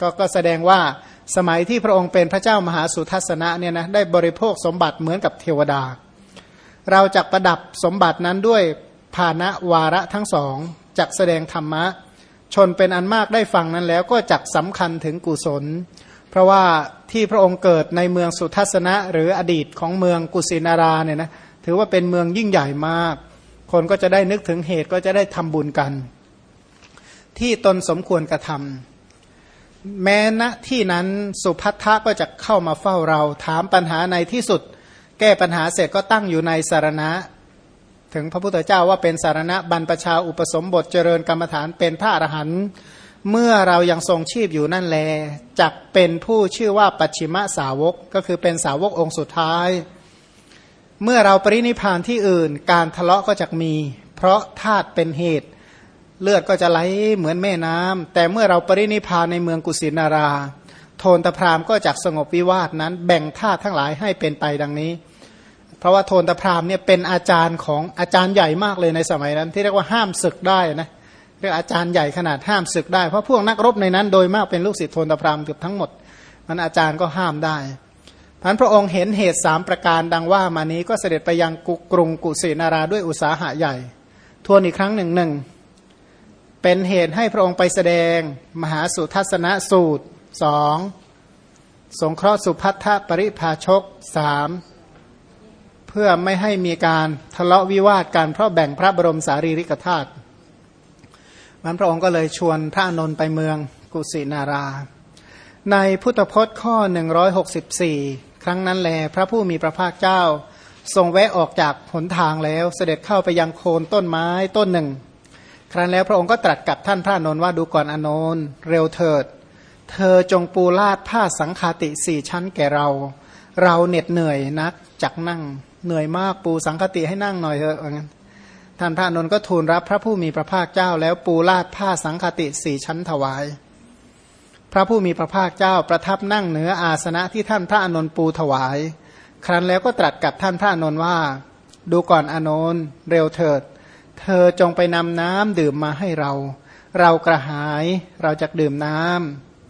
ก็ก็แสดงว่า สมัยที่พระองค์เป็นพระเจ้ามหาสุทัศนะเนี่ยนะได้บริโภคสมบัติเหมือนกับเทวดา เราจะประดับสมบัตินั้นด้วยภาณวาระทั้งสองจักแสดงธรรมะ ชนเป็นอันมากได้ฟังนั้นแล้วก็จักสำคัญถึงกุศล เพราะว่าที่พระองค์เกิดในเมืองสุทัศนะ หรืออดีตของเมืองกุสินาราเนี่ยนะถือว่าเป็นเมืองยิ่งใหญ่มาก คนก็จะได้นึกถึงเหตุก็จะได้ทำบุญกัน ที่ตนสมควรกระทำ แม้ณที่นั้นสุพัทธะก็จะเข้ามาเฝ้าเราถามปัญหาในที่สุด แก้ปัญหาเสร็จก็ตั้งอยู่ในสารณะ ถึงพระพุทธเจ้าว่าเป็นสารณะบรรพชาอุปสมบทเจริญกรรมฐานเป็นพระอรหันต์เมื่อเรายังทรงชีพอยู่นั่นแลจักเป็นผู้ชื่อว่าปัจฉิมสาวกก็คือเป็นสาวกองค์สุดท้าย เมื่อเราปรินิพานที่อื่น การทะเลาะก็จะมี เพราะธาตุเป็นเหตุ เลือดก็จะไหลเหมือนแม่น้ำแต่เมื่อเราปรินิพานในเมืองกุสินารา โทนตพรามก็จักสงบวิวาทนั้นแบ่งธาตุทั้งหลายให้เป็นไปดังนี้ เพราะว่าโทนตพรามเนี่ยเป็นอาจารย์ของอาจารย์ใหญ่มากเลยในสมัยนั้น ที่เรียกว่าห้ามศึกได้นะเรียกอาจารย์ใหญ่ขนาดห้ามศึกได้เพราะพวกนักรบในนั้นโดยมากเป็นลูกศิษย์โทนตพรามเกือบทั้งหมดมันอาจารย์ก็ห้ามได้พันพระองค์เห็นเหตุสามประการดังว่ามานี้ก็เสด็จไปยังกุกรุงกุสินาราด้วยอุตสาหะใหญ่ ทวนอีกครั้งหนึ่งหนึ่ง เป็นเหตุให้พระองค์ไปแสดงมหาสุทัศนสูตรสองสงเคราะห์สุพัทธปริภาชกสามเพื่อไม่ให้มีการทะเลาะวิวาทกันเพราะแบ่งพระบรมสารีริกธาตุมันพระองค์ก็เลยชวนพระนนท์ไปเมืองกุสินารา ในพุทธพจน์ข้อ 164 ครั้งนั้นแล พระผู้มีพระภาคเจ้า ทรงแวะออกจากหนทางแล้วเสด็จเข้าไปยังโคนต้นไม้ต้นหนึ่ง ครั้นแล้วพระองค์ก็ตรัสกับท่านพระนนท์ว่าดูก่อนอนนท์เร็วเถิด เธอจงปูลาดผ้าสังคาติสี่ชั้นแก่เรา เราเหน็ดเหนื่อยนักจักนั่งเหนื่อยมากปูสังคติให้นั่งหน่อยเถอะว่างั้นท่านพระนนท์ก็ทูลรับพระผู้มีพระภาคเจ้า แล้วปูลาดผ้าสังคติสี่ชั้นถวาย พระผู้มีพระภาคเจ้าประทับนั่งเหนืออาสนะที่ท่านพระอนนท์ปูถวาย ครั้นแล้วก็ตรัสกับท่านพระอนนท์ว่า ดูก่อนอนนท์เร็วเถิด เธอจงไปนำน้ำดื่มมาให้เรา เรากระหายเราจะดื่มน้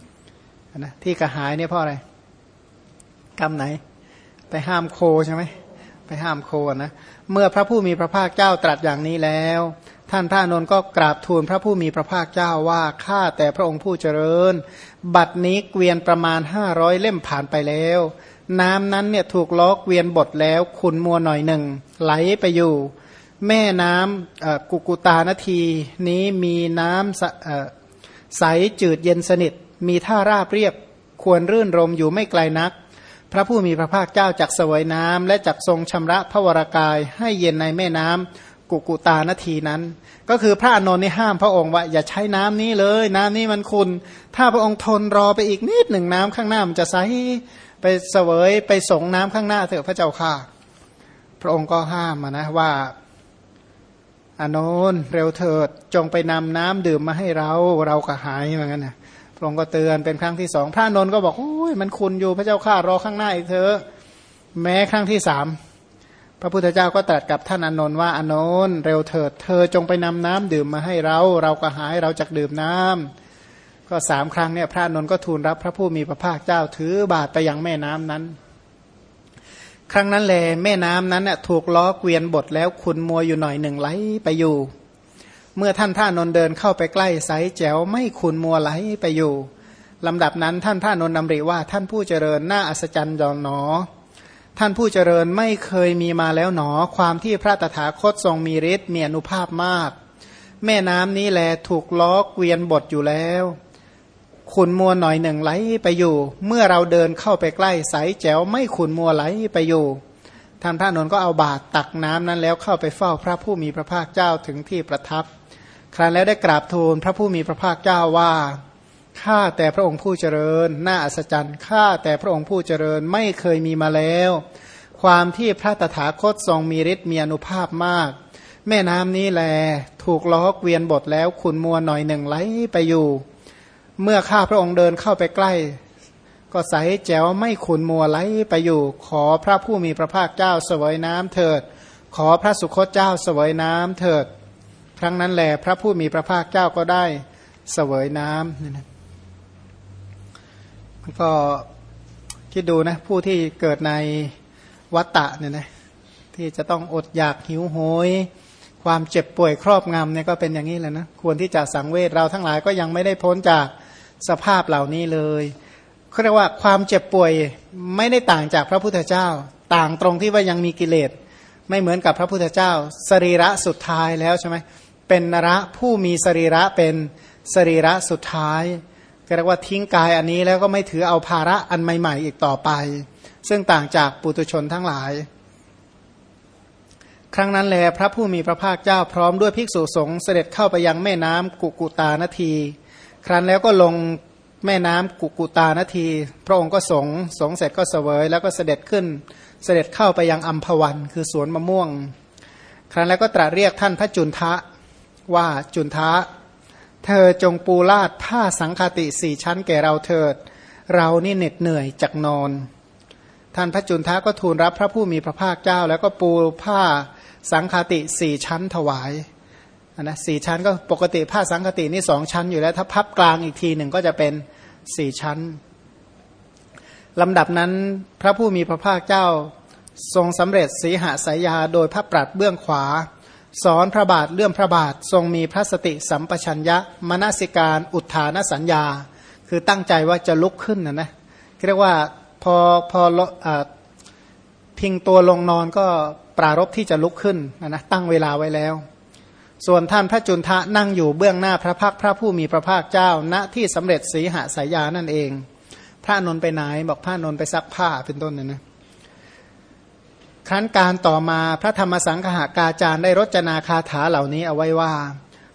ำนะที่กระหายเนี่ยเพราะอะไรกรรมไหน ไปห้ามโคใช่ไหมไปห้ามโคนะเมื่อพระผู้มีพระภาคเจ้าตรัสอย่างนี้แล้ว ท่านพระนนท์ก็กราบทูลพระผู้มีพระภาคเจ้าว่าข้าแต่พระองค์ผู้เจริญ บัดนี้เกวียนประมาณห้าร้อยเล่มผ่านไปแล้ว น้ำนั้นเนี่ยถูกล้อเกวียนบดแล้วขุนมัวหน่อยหนึ่งไหลไปอยู่ แม่น้ำกุกุตานาทีนี้มีน้ำใสจืดเย็นสนิท มีท่าราบเรียบควรรื่นรมอยู่ไม่ไกลนัก พระผู้มีพระภาคเจ้าจักสวยน้ำและจักทรงชำระพระวรากายให้เย็นในแม่น้ำกุกุตานาทีนั้น ก็คือพระอนนท์นี่ห้ามพระองค์ว่าอย่าใช้น้ำนี้เลย น้ำนี้มันคุณ ถ้าพระองค์ทนรอไปอีกนิดหนึ่งน้ำข้างหน้ามันจะใสไปเสวยไปส่งน้ำข้างหน้าเถอะพระเจ้าค่ะ พระองค์ก็ห้ามนะว่า อนนท์เร็วเถิดจงไปนำน้ำดื่มมาให้เราเราก็หายเหมือนกันนะพระองค์ก็เตือนเป็นครั้งที่สองพระนนท์ก็บอกโอ้ยมันคุณอยู่พระเจ้าข้ารอข้างหน้าอีกเถอะแม้ครั้งที่สามพระพุทธเจ้าก็ตรัสกับท่านอนนท์ว่าอนนท์เร็วเถิด เธอจงไปนำน้ำดื่มมาให้เรา เราก็หายเราจะดื่มน้ำก็สามครั้งเนี่ยพระนนท์ก็ทูลรับพระผู้มีพระภาคเจ้าถือบาทไปยังแม่น้ำนั้น ครั้งนั้นแลแม่น้ำนั้นน่ยถูกล้อเกวียนบทแล้วขุนมัวอยู่หน่อยหนึ่งไหลไปอยู่ เมื่อท่านท่านนเดินเข้าไปใกล้ไซแจ๋วไม่ขุนมัวไหลไปอยู่ลำดับนั้นท่านท่านนนำริว่าท่านผู้เจริญน่าอัศจรรย์ยอนหนอ ท่านผู้เจริญไม่เคยมีมาแล้วหนอ ความที่พระตถาคตทรงมีฤทธิ์มีอนุภาพมาก แม่น้ำนี้แลถูกล้อเกวียนบทอยู่แล้ว ขุนมัวหน่อยหนึ่งไหลไปอยู่ เมื่อเราเดินเข้าไปใกล้ใสแจ๋วไม่ขุนมัวไหลไปอยู่ท่านพระนนก็เอาบาตรตักน้ำนั้นแล้วเข้าไปเฝ้าพระผู้มีพระภาคเจ้าถึงที่ประทับ ครั้นแล้วได้กราบทูลพระผู้มีพระภาคเจ้าว่าข้าแต่พระองค์ผู้เจริญ น่าอัศจรรย์ข้าแต่พระองค์ผู้เจริญไม่เคยมีมาแล้ว ความที่พระตถาคตทรงมีฤทธิ์มีอนุภาพมาก แม่น้ำนี้แล ถูกล้อเกวียนบทแล้วขุนมัวหน่อยหนึ่งไหลไปอยู่ เมื่อข้าพระองค์เดินเข้าไปใกล้ ก็ใสแจ๋วไม่ขุนมัวไหลไปอยู่ ขอพระผู้มีพระภาคเจ้าเสวยน้ำเถิด ขอพระสุคตเจ้าเสวยน้ำเถิด ครั้งนั้นแหละพระผู้มีพระภาคเจ้าก็ได้เสวยน้ำนี่นะมันก็คิดดูนะผู้ที่เกิดในวัตตะเนี่ยนะที่จะต้องอดอยากหิวโหย ความเจ็บป่วยครอบงำเนี่ยก็เป็นอย่างนี้แหละนะควรที่จะสังเวชเราทั้งหลายก็ยังไม่ได้พ้นจาก สภาพเหล่านี้เลยเขาเรียกว่าความเจ็บป่วยไม่ได้ต่างจากพระพุทธเจ้า ต่างตรงที่ว่ายังมีกิเลส ไม่เหมือนกับพระพุทธเจ้า สรีระสุดท้ายแล้วใช่ไหมเป็นนระผู้มีสรีระเป็นสรีระสุดท้ายก็เรียกว่าทิ้งกายอันนี้แล้วก็ไม่ถือเอาภาระอันใหม่ ๆ อีกต่อไป ซึ่งต่างจากปุตุชนทั้งหลาย ครั้งนั้นแลพระผู้มีพระภาคเจ้าพร้อมด้วยภิกษุสงฆ์เสด็จเข้าไปยังแม่น้ำกุกุตานาที ครั้นแล้วก็ลงแม่น้ำกุกุตานาที พระองค์ก็สงสงเสร็จก็เสวย แล้วก็เสด็จขึ้น เสด็จเข้าไปยังอัมพวัน คือสวนมะม่วง ครั้นแล้วก็ตรัสเรียกท่านพระจุนทะว่าจุนทะ เธอจงปูลาดผ้าสังคติสี่ชั้นแก่เราเถิด เรานี่เหน็ดเหนื่อยจากนอน ท่านพระจุนทะก็ทูลรับพระผู้มีพระภาคเจ้า แล้วก็ปูผ้าสังคติสี่ชั้นถวาย นะสี่ชั้นก็ปกติผ้าสังคตินี่สองชั้นอยู่แล้ว ถ้าพับกลางอีกทีหนึ่งก็จะเป็นสี่ชั้นลำดับนั้นพระผู้มีพระภาคเจ้าทรงสำเร็จสีหสายยาโดยพระปรัดเบื้องขวา สอนพระบาทเลื่อมพระบาททรงมีพระสติสัมปชัญญะมนสิการอุทานสัญญา คือตั้งใจว่าจะลุกขึ้นนะนะเรียกว่าพอพอพิงตัวลงนอนก็ปรารบที่จะลุกขึ้นนะนะตั้งเวลาไว้แล้ว ส่วนท่านพระจุนทะนั่งอยู่เบื้องหน้าพระพักพระผู้มีพระภาคเจ้า ณที่สำเร็จสีหสายยานั่นเอง พระนนไปไหนบอกพระนนไปซักผ้าเป็นต้นนะนะครั้นการต่อมาพระธรรมสังฆากาจารย์ได้รจนาคาถาเหล่านี้เอาไว้ว่า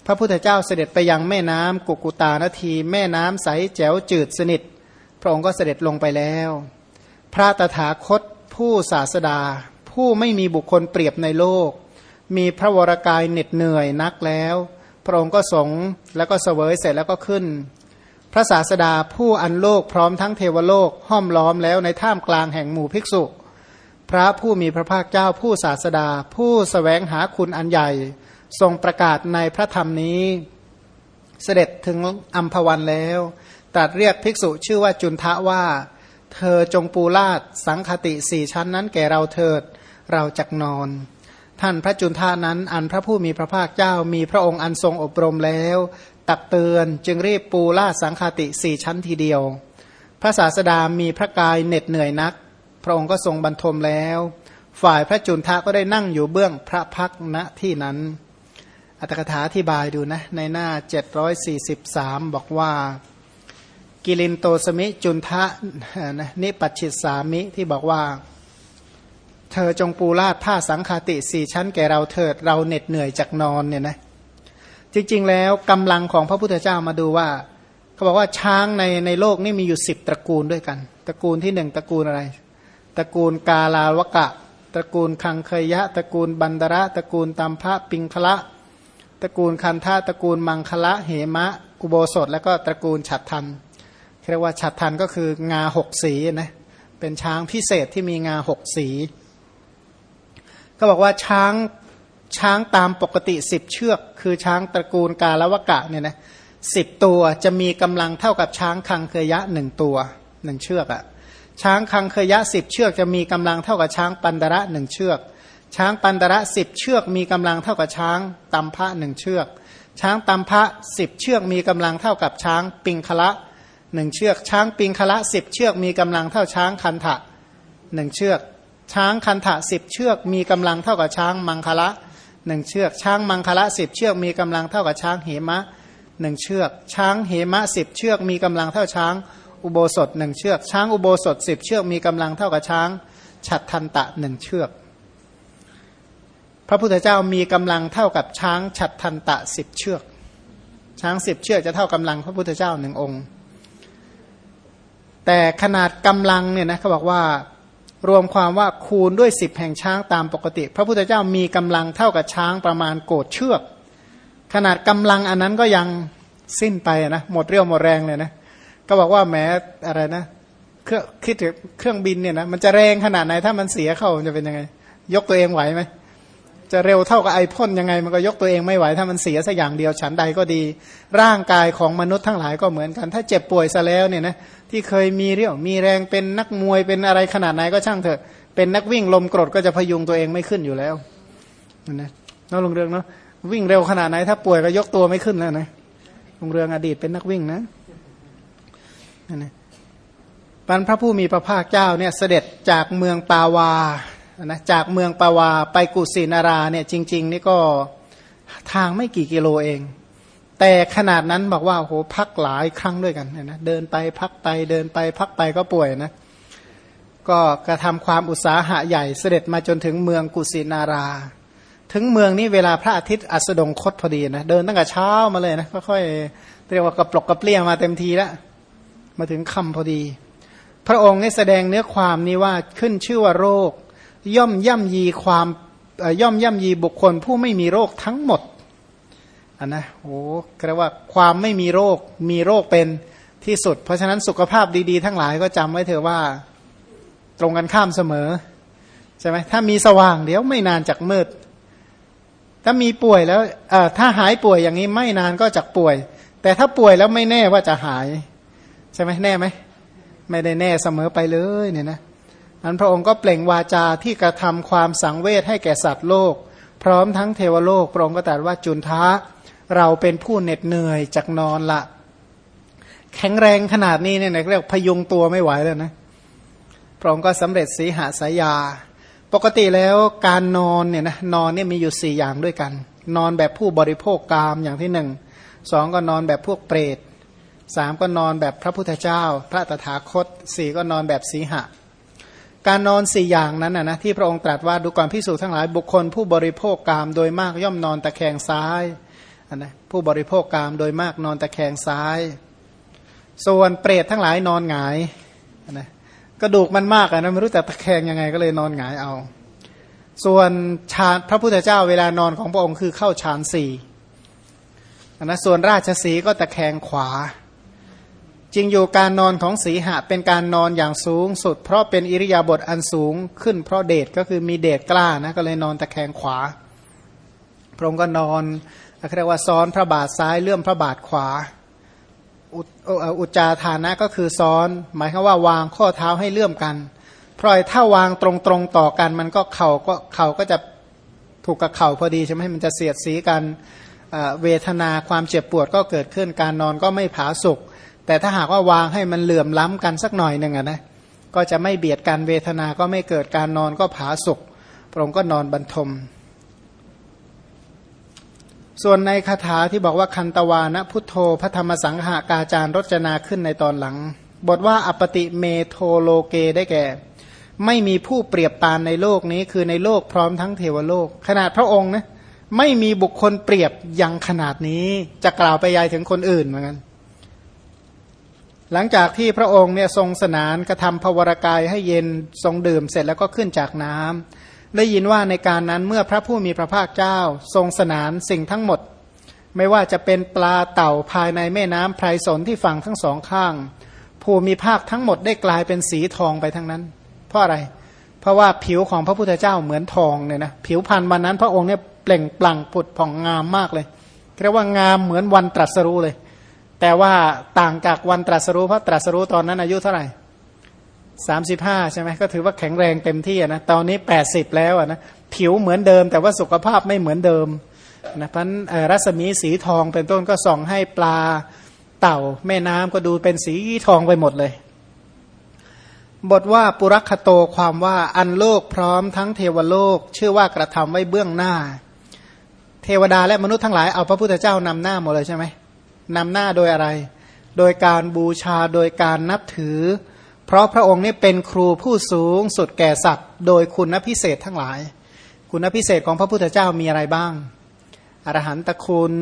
พระพุทธเจ้าเสด็จไปยังแม่น้ำกุกุตานาที แม่น้ำใสแจ๋วจืดสนิท พระองค์ก็เสด็จลงไปแล้ว พระตถาคตผู้ศาสดา ผู้ไม่มีบุคคลเปรียบในโลก มีพระวรากายเหน็ดเหนื่อยนักแล้ว พระองค์ก็สงแล้วก็เสวยเสร็จแล้วก็ขึ้น พระศาสดาผู้อันโลกพร้อมทั้งเทวโลกห้อมล้อมแล้วในท่ามกลางแห่งหมู่ภิกษุ พระผู้มีพระภาคเจ้าผู้ศาสดา ผู้สแสวงหาคุณอันใหญ่ ทรงประกาศในพระธรรมนี้ เสด็จถึงอัมพวันแล้วตัดเรียกภิกษุชื่อว่าจุนทะว่า เธอจงปูลาดสังคติสี่ชั้นนั้นแก่เราเถิดเราจักนอน ท่านพระจุนทานั้นอันพระผู้มีพระภาคเจ้ามีพระองค์อันทรงอบรมแล้ว ตักเตือนจึงรีบปูลาสังคติสี่ชั้นทีเดียว พระศาสดามีพระกายเหน็ดเหนื่อยนัก พระองค์ก็ทรงบรรทมแล้ว ฝ่ายพระจุนทะก็ได้นั่งอยู่เบื้องพระพักณที่นั้น อัตถกถาอธิบายดูนะ ในหน้า 743 บอกว่า กิลินโตสมิจุนทะนิปัชิตสามิที่บอกว่า เธอจงปูลาดผ้าสังคติสี่ชั้นแก่เราเถิดเราเหน็ดเหนื่อยจากนอนเนี่ยนะจริงๆแล้วกำลังของพระพุทธเจ้ามาดูว่าเขาบอกว่าช้างในในโลกนี่มีอยู่สิบตระกูลด้วยกัน ตระกูลที่หนึ่งตระกูลอะไร ตระกูลกาลาวกะ ตระกูลคังเคยะ ตระกูลบันดระ ตระกูลตัมพระปิงคละ ตระกูลคันธาตระกูลมังคละเหมะ อุโบสถ แล้วก็ตระกูลฉัดทันเรียกว่าฉัดทันก็คืองาหกสีนะเป็นช้างพิเศษที่มีงาหกสี ก็บอกว่าช้างช้างตามปกติสิบเชือก คือช้างตระกูลกาลวกะเนี่ยนะสิบตัวจะมีกำลังเท่ากับช้างคังเคยะหนึ่งตัวหนึ่งเชือกอะ่ะช้างคังเคยะสิบเชือกจะมีกำลังเท่ากับช้างปันดระหนึ่งเชือก ช้างปันดระสิบเชือกมีกำลังเท่ากับช้างตัมพะหนึ่งเชือก ช้างตัมพะสิบเชือกมีกำลังเท่ากับช้างปิงคละหนึ่งเชือก ช้างปิงคละสิบเชือกมีกำลังเท่าช้างคันทะหนึ่งเชือก ช้างคันทะสิบเชือกมีกำลังเท่ากับช้างมังคละหนึ่งเชือก ช้างมังคละสิบเชือกมีกำลังเท่ากับช้างเหมะหนึ่งเชือก ช้างเหมะสิบเชือกมีกำลังเท่าช้างอุโบสถหนึ่งเชือก ช้างอุโบสถสิบเชือกมีกำลังเท่ากับช้างฉัดทันตะหนึ่งเชือก พระพุทธเจ้ามีกำลังเท่ากับช้างฉัดทันตะสิบเชือก ช้างสิบเชือกจะเท่ากำลังพระพุทธเจ้าหนึ่งองค์ แต่ขนาดกำลังเนี่ยนะเขาบอกว่า รวมความว่าคูณด้วยสิบแห่งช้างตามปกติ พระพุทธเจ้ามีกำลังเท่ากับช้างประมาณโกดเชือก ขนาดกำลังอันนั้นก็ยังสิ้นไปนะหมดเรี่ยวหมดแรงเลยนะก็บอกว่าแม้อะไรนะเครื่องคิดถึงเครื่องบินเนี่ยนะมันจะแรงขนาดไหนถ้ามันเสียเข้าจะเป็นยังไง ยกตัวเองไหวไหมจะเร็วเท่ากับไอพ่นยังไง มันก็ยกตัวเองไม่ไหวถ้ามันเสียสักอย่างเดียวฉันใดก็ดี ร่างกายของมนุษย์ทั้งหลายก็เหมือนกัน ถ้าเจ็บป่วยซะแล้วเนี่ยนะ ที่เคยมีเรี่ยวมีแรงเป็นนักมวยเป็นอะไรขนาดไหนก็ช่างเถอะ เป็นนักวิ่งลมกรดก็จะพยุงตัวเองไม่ขึ้นอยู่แล้วนะน้องลงเรืองเนาะวิ่งเร็วขนาดไหน ถ้าป่วยก็ยกตัวไม่ขึ้นแล้วนะลงเรืองอดีตเป็นนักวิ่งนะนะปันพระผู้มีพระภาคเจ้าเนี่ยเสด็จจากเมืองปาวานะจากเมืองปาวาไปกุสินาราเนี่ยจริง ๆ นี่ก็ทางไม่กี่กิโลเอง แต่ขนาดนั้นบอกว่าโหพักหลายครั้งด้วยกันนะเดินไปพักไปเดินไปพักไปก็ป่วยนะก็กระทำความอุตสาหะใหญ่เสด็จมาจนถึงเมืองกุสินารา ถึงเมืองนี้เวลาพระอาทิตย์อัสดงคตพอดีนะเดินตั้งแต่เช้ามาเลยนะค่อยๆเรียกว่ากระปลกกระเปลี่ยมาเต็มทีแล้วมาถึงคำพอดี พระองค์ได้แสดงเนื้อความนี้ว่าขึ้นชื่อว่าโรค ย่อมย่ำยีความย่อมย่ำยีบุคคลผู้ไม่มีโรคทั้งหมด อันนะโอ้เรียกว่าความไม่มีโรคมีโรคเป็นที่สุด เพราะฉะนั้นสุขภาพดีๆ ทั้งหลายก็จำไว้เถอะว่า ตรงกันข้ามเสมอใช่ไหมถ้ามีสว่างเดี๋ยวไม่นานจากมืด ถ้ามีป่วยแล้วถ้าหายป่วยอย่างนี้ไม่นานก็จากป่วย แต่ถ้าป่วยแล้วไม่แน่ว่าจะหาย ใช่ไหมแน่ไหมไม่ได้แน่เสมอไปเลยเนี่ยนะอันพระองค์ก็เปล่งวาจาที่กระทำความสังเวชให้แก่สัตว์โลก พร้อมทั้งเทวโลกพระองค์ก็ตรัสว่าจุนท้า เราเป็นผู้เหน็ดเหนื่อยจากนอนละแข็งแรงขนาดนี้เนี่ยเรียกพยุงตัวไม่ไหวแล้วนะพระองค์ก็สำเร็จสีหาสายา ปกติแล้วการนอนเนี่ยนะนอนเนี่ยมีอยู่สี่อย่างด้วยกัน นอนแบบผู้บริโภคกามอย่างที่หนึ่งสองก็นอนแบบพวกเปรตสามก็นอนแบบพระพุทธเจ้า พระตถาคตสี่ก็นอนแบบสีหะ การนอนสี่อย่างนั้นนะนะที่พระองค์ตรัสว่าดูก่อนพิสูจทั้งหลายบุคคลผู้บริโภคกามโดยมากย่อมนอนตะแคงซ้าย นะผู้บริโภคกามโดยมากนอนตะแคงซ้าย ส่วนเปรตทั้งหลายนอนหงายนะกระดูกมันมากนะไม่รู้แต่ตะแคงยังไงก็เลยนอนหงายเอา ส่วนชาพระพุทธเจ้าเวลานอนของพระองค์คือเข้าฌานสี่นะส่วนราชสีก็ตะแคงขวาจริงอยู่การนอนของสีหะเป็นการนอนอย่างสูงสุด เพราะเป็นอิริยาบถอันสูงขึ้นเพราะเดชก็คือมีเดชกล้านะก็เลยนอนตะแคงขวา พระองค์ก็นอน เรียกว่าซ้อนพระบาทซ้ายเลื่อมพระบาทขวา อุจจาฐานะก็คือซ้อน หมายความว่าวางข้อเท้าให้เลื่อมกัน เพราะถ้าวางตรงๆต่อกันมันก็เข่าก็เข่าก็จะถูกกับเข่าพอดีใช่ไหมมันจะเสียดสีกันเวทนาความเจ็บปวดก็เกิดขึ้นการนอนก็ไม่ผาสุกแต่ถ้าหากว่าวางให้มันเหลื่อมล้ำกันสักหน่อยหนึ่งนะก็จะไม่เบียดกันเวทนาก็ไม่เกิดการนอนก็ผาสุกพระองค์ก็นอนบรรทม ส่วนในคาถาที่บอกว่าคันตวานะพุทโธพระธรรมสังหากาจารรจนาขึ้นในตอนหลัง บทว่าอปติเมโทโลเกได้แก่ ไม่มีผู้เปรียบปานในโลกนี้คือในโลกพร้อมทั้งเทวโลก ขนาดพระองค์นะไม่มีบุคคลเปรียบยังขนาดนี้ จะกล่าวไปยายถึงคนอื่นเหมือนกันหลังจากที่พระองค์เนี่ยทรงสนานกระทำภวรกายให้เย็นทรงดื่มเสร็จแล้วก็ขึ้นจากน้ำ ได้ยินว่าในการนั้นเมื่อพระผู้มีพระภาคเจ้า ทรงสนานสิ่งทั้งหมด ไม่ว่าจะเป็นปลาเต่าภายในแม่น้ำไพรสนที่ฝั่งทั้งสองข้างผู้มีภาคทั้งหมดได้กลายเป็นสีทองไปทั้งนั้น เพราะอะไร เพราะว่าผิวของพระพุทธเจ้าเหมือนทองเนี่ยนะผิวพันธุ์วันนั้นพระองค์เนี่ยเปล่งปลั่งผุดผ่องงามมากเลยเรียกว่างามเหมือนวันตรัสรู้เลย แต่ว่าต่างจากวันตรัสรู้เพราะตรัสรู้ตอนนั้นอายุเท่าไหร่ สามสิบห้าใช่ไหมก็ถือว่าแข็งแรงเต็มที่นะตอนนี้แปดสิบแล้วนะผิวเหมือนเดิม แต่ว่าสุขภาพไม่เหมือนเดิมนะพันรัศมีสีทองเป็นต้นก็ส่องให้ปลาเต่า แม่น้ำก็ดูเป็นสีทองไปหมดเลย บทว่าปุรัคโตความว่าอันโลกพร้อมทั้งเทวโลก ชื่อว่ากระทำไว้เบื้องหน้า เทวดาและมนุษย์ทั้งหลายเอาพระพุทธเจ้านำหน้าหมดเลยใช่ไหมนำหน้าโดยอะไร โดยการบูชาโดยการนับถือ เพราะพระองค์นี่เป็นครูผู้สูงสุดแก่สัตว์ โดยคุณพิเศษทั้งหลาย คุณพิเศษของพระพุทธเจ้ามีอะไรบ้างอรหันตคุณ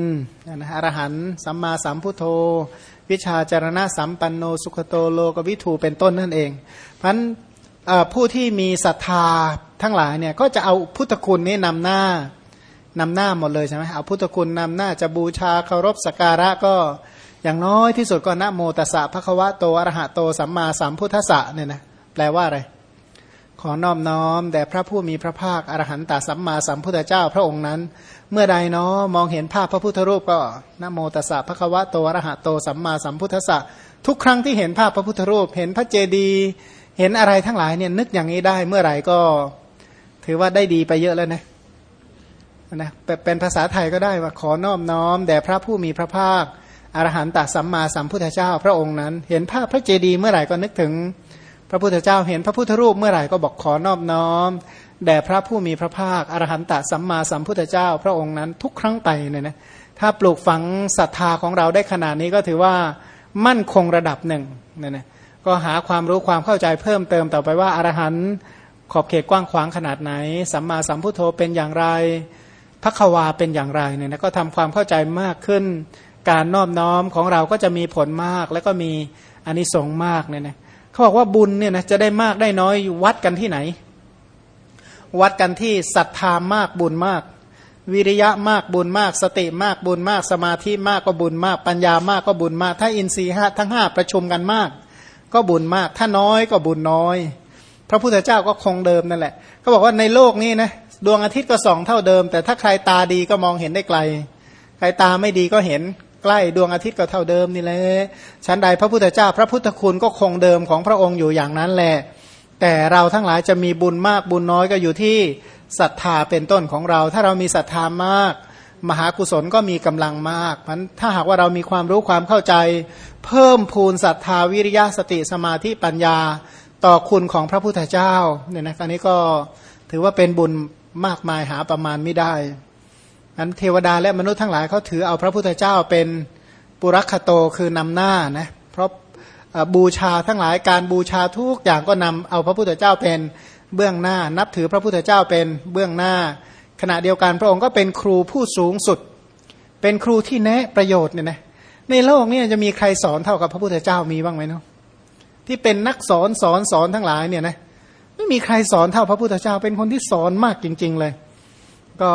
อรหันสัมมาสัมพุทโธ วิชาจารณะสัมปันโนสุขโตโลกวิถูเป็นต้นนั่นเอง เพราะนั้นผู้ที่มีศรัทธาทั้งหลายเนี่ยก็จะเอาพุทธคุณนี้นำหน้านำหน้าหมดเลยใช่ไหมเอาพุทธคุณนำหน้าจะบูชาเคารพสักการะก็ อย่างน้อยที่สุดก็นะโมตัสสะภะคะวะโตอรหะโตสัมมาสัมพุทธัสสะเนี่ยนะแปลว่าอะไร ขอนอบน้อมแด่พระผู้มีพระภาคอรหันตสัมมาสัมพุทธเจ้าพระองค์นั้น เมื่อใดเนาะมองเห็นภาพพระพุทธรูปก็นะโมตัสสะภะคะวะโตอรหะโตสัมมาสัมพุทธัสสะทุกครั้งที่เห็นภาพพระพุทธรูป เห็นพระเจดีย์เห็นอะไรทั้งหลายเนี่ยนึกอย่างนี้ได้เมื่อไหร่ก็ ถือว่าได้ดีไปเยอะแล้วนะนะเป็นภาษาไทยก็ได้ว่าขอนอบน้อมแด่พระผู้มีพระภาค อรหันตสัมมาสัมพุทธเจ้าพระองค์นั้น เห็นภาพพระเจดีย์เมื่อไหร่ก็นึกถึง พระพุทธเจ้าเห็นพระพุทธรูปเมื่อไหร่ก็บอกขอนอบน้อมแด่พระผู้มีพระภาคอรหันตสัมมาสัมพุทธเจ้า พระองค์นั้นทุกครั้งไปเนี่ยนะถ้าปลูกฝังศรัทธาของเราได้ขนาดนี้ก็ถือว่ามั่นคงระดับหนึ่งเนี่ยนะก็หาความรู้ความเข้าใจเพิ่มเติมต่อไปว่าอรหันต์ขอบเขตกว้างขวางขนาดไหน สัมมาสัมพุทโธเป็นอย่างไรพระควาเป็นอย่างไรเนี่ยนะก็ทำความเข้าใจมากขึ้น การนอบน้อมของเราก็จะมีผลมาก แล้วก็มีอันนี้สงมากเนี่ยนะเขาบอกว่าบุญเนี่ยนะจะได้มากได้น้อยวัดกันที่ไหน วัดกันที่ศรัทธามากบุญมาก วิริยะมากบุญมาก สติมากบุญมาก สมาธิมากก็บุญมาก ปัญญามากก็บุญมาก ถ้าอินทรีย์ห้าทั้งห้าประชุมกันมาก ก็บุญมาก ถ้าน้อยก็บุญน้อย พระพุทธเจ้าก็คงเดิมนั่นแหละเขาบอกว่าในโลกนี้นะดวงอาทิตย์ก็สองเท่าเดิม แต่ถ้าใครตาดีก็มองเห็นได้ไกล ใครตาไม่ดีก็เห็น ใกล้ดวงอาทิตย์ก็เท่าเดิมนี่แหละชั้นใดพระพุทธเจ้า พระพุทธคุณก็คงเดิมของพระองค์อยู่อย่างนั้นแหละแต่เราทั้งหลายจะมีบุญมากบุญน้อยก็อยู่ที่ศรัทธาเป็นต้นของเรา ถ้าเรามีศรัทธามาก มหากุศลก็มีกำลังมากมันถ้าหากว่าเรามีความรู้ความเข้าใจ เพิ่มพูนศรัทธาวิริยะสติสมาธิปัญญาต่อคุณของพระพุทธเจ้าเนี่ยนะอันนี้ก็ถือว่าเป็นบุญมากมายหาประมาณไม่ได้ นั้นเทวดาและมนุษย์ทั้งหลายเขาถือเอาพระพุทธเจ้าเป็นปุรักขโตคือนำหน้านะเพราะบูชาทั้งหลายการบูชาทุกอย่างก็นำเอาพระพุทธเจ้าเป็นเบื้องหน้า นับถือพระพุทธเจ้าเป็นเบื้องหน้า ขณะเดียวกันพระองค์ก็เป็นครูผู้สูงสุด เป็นครูที่แนะประโยชน์เนี่ยนะในโลกนี้จะมีใครสอนเท่ากับพระพุทธเจ้ามีบ้างไหมเนาะที่เป็นนักสอนสอนสอนทั้งหลายเนี่ยนะไม่มีใครสอนเท่าพระพุทธเจ้า เป็นคนที่สอนมากจริง ๆ เลย ก็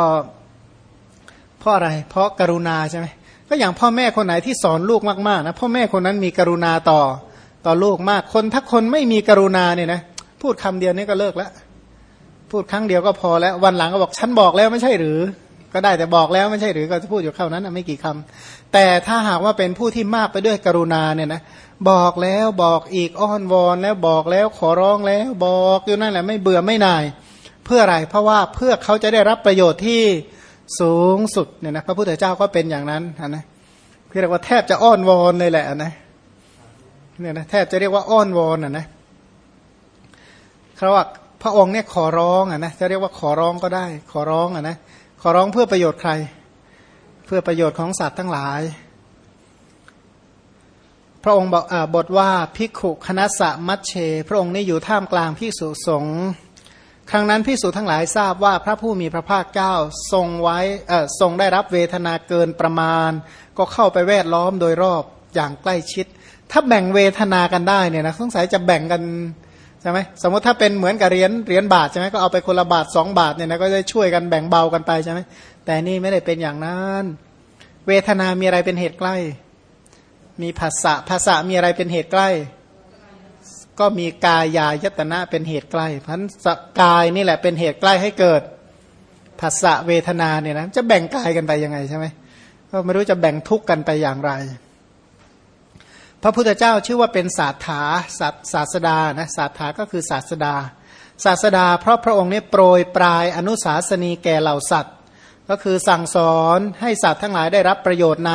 เพราะอะไร เพราะกรุณาใช่ไหมก็อย่างพ่อแม่คนไหนที่สอนลูกมากๆนะพ่อแม่คนนั้นมีกรุณาต่อต่อลูกมากคนถ้าคนไม่มีกรุณาเนี่ยนะพูดคำเดียวนี่ก็เลิกแล้วพูดครั้งเดียวก็พอแล้ววันหลังก็บอกฉันบอกแล้วไม่ใช่หรือ ก็ได้แต่บอกแล้วไม่ใช่หรือก็จะพูดอยู่เข้านั้นไม่กี่คำแต่ถ้าหากว่าเป็นผู้ที่มากไปด้วยกรุณาเนี่ยนะบอกแล้วบอกอีกอ้อนวอนแล้วบอกแล้วขอร้องแล้วบอกอยู่นั่นแหละไม่เบื่อไม่นาย เพื่ออะไรเพราะว่าเพื่อเขาจะได้รับประโยชน์ที่ สูงสุดเนี่ยนะพระพุทธเจ้าก็เป็นอย่างนั้นนะเรียกว่าแทบจะอ้อนวอนเลยแหละนะเนี่ยนะแทบจะเรียกว่าอ้อนวอนอะนะเขาว่าพระองค์เนี่ยขอร้องอะนะจะเรียกว่าขอร้องก็ได้ ขอร้องอะนะขอร้องเพื่อประโยชน์ใคร เพื่อประโยชน์ของสัตว์ทั้งหลาย พระองค์บอกอบทว่าภิกขุคณะสะมัชเช พระองค์นี่อยู่ท่ามกลางพิสุสงฆ์ ครั้งนั้นพิสูจทั้งหลายทราบว่าพระผู้มีพระภาคเจ้าทรงไว้ทรงได้รับเวทนาเกินประมาณ ก็เข้าไปแวดล้อมโดยรอบอย่างใกล้ชิด ถ้าแบ่งเวทนากันได้เนี่ยนะสงสัยจะแบ่งกันใช่ไหมสมมติถ้าเป็นเหมือนกับเหรียญเหรียญบาทใช่ไหมก็เอาไปคนละบาทสองบาทเนี่ยนะก็จะช่วยกันแบ่งเบากันไปใช่ไหมแต่นี่ไม่ได้เป็นอย่างนั้น เวทนามีอะไรเป็นเหตุใกล้ มีภาษาภาษามีอะไรเป็นเหตุใกล้ ก็มีกายายตนะเป็นเหตุใกล้พันสกายนี่แหละเป็นเหตุใกล้ให้เกิดภาษะเวทนาเนี่ยนะจะแบ่งกายกันไปยังไงใช่ไหมก็ไม่รู้จะแบ่งทุกข์กันไปอย่างไร พระพุทธเจ้าชื่อว่าเป็นศาสถาศาสสดานะศาสถาก็คือศาสดา ศาสดา เพราะพระองค์นี้โปรยปลายอนุสาสนีแก่เหล่าสัตว์ ก็คือสั่งสอนให้สัตว์ทั้งหลายได้รับประโยชน์ใน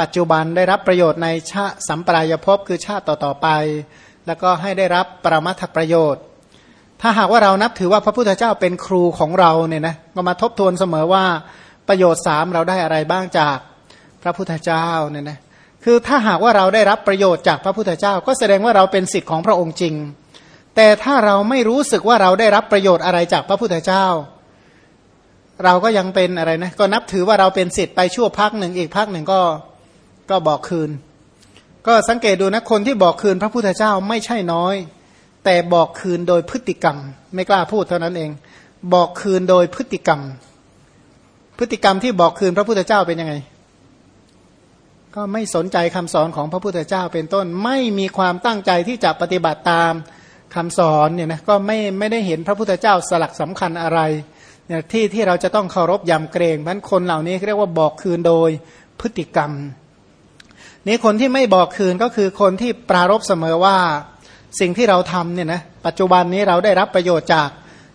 ปัจจุบันได้รับประโยชน์ในชาสัมปรายภพคือชาติต่อๆไป แล้วก็ให้ได้รับปรมัตถประโยชน์ ถ้าหากว่าเรานับถือว่าพระพุทธเจ้าเป็นครูของเราเนี่ยนะก็มาทบทวนเสมอว่าประโยชน์สามเราได้อะไรบ้างจากพระพุทธเจ้าเนี่ยนะคือถ้าหากว่าเราได้รับประโยชน์จากพระพุทธเจ้า ก็แสดงว่าเราเป็นสิทธิ์ของพระองค์จริง แต่ถ้าเราไม่รู้สึกว่าเราได้รับประโยชน์อะไรจากพระพุทธเจ้า เราก็ยังเป็นอะไรนะก็นับถือว่าเราเป็นสิทธิ์ไปชั่วพักหนึ่งอีกพักหนึ่งก็ก็บอกคืน ก็สังเกตดูนะคนที่บอกคืนพระพุทธเจ้าไม่ใช่น้อย แต่บอกคืนโดยพฤติกรรม ไม่กล้าพูดเท่านั้นเอง บอกคืนโดยพฤติกรรม พฤติกรรมที่บอกคืนพระพุทธเจ้าเป็นยังไง ก็ไม่สนใจคำสอนของพระพุทธเจ้าเป็นต้น ไม่มีความตั้งใจที่จะปฏิบัติตามคำสอนเนี่ยนะก็ไม่ไม่ได้เห็นพระพุทธเจ้าสลักสำคัญอะไรเนี่ยที่ที่เราจะต้องเคารพยำเกรงมันคนเหล่านี้เรียกว่าบอกคืนโดยพฤติกรรม นี่คนที่ไม่บอกคืนก็คือคนที่ปรารบเสมอว่าสิ่งที่เราทำเนี่ยนะปัจจุบันนี้เราได้รับประโยชน์จาก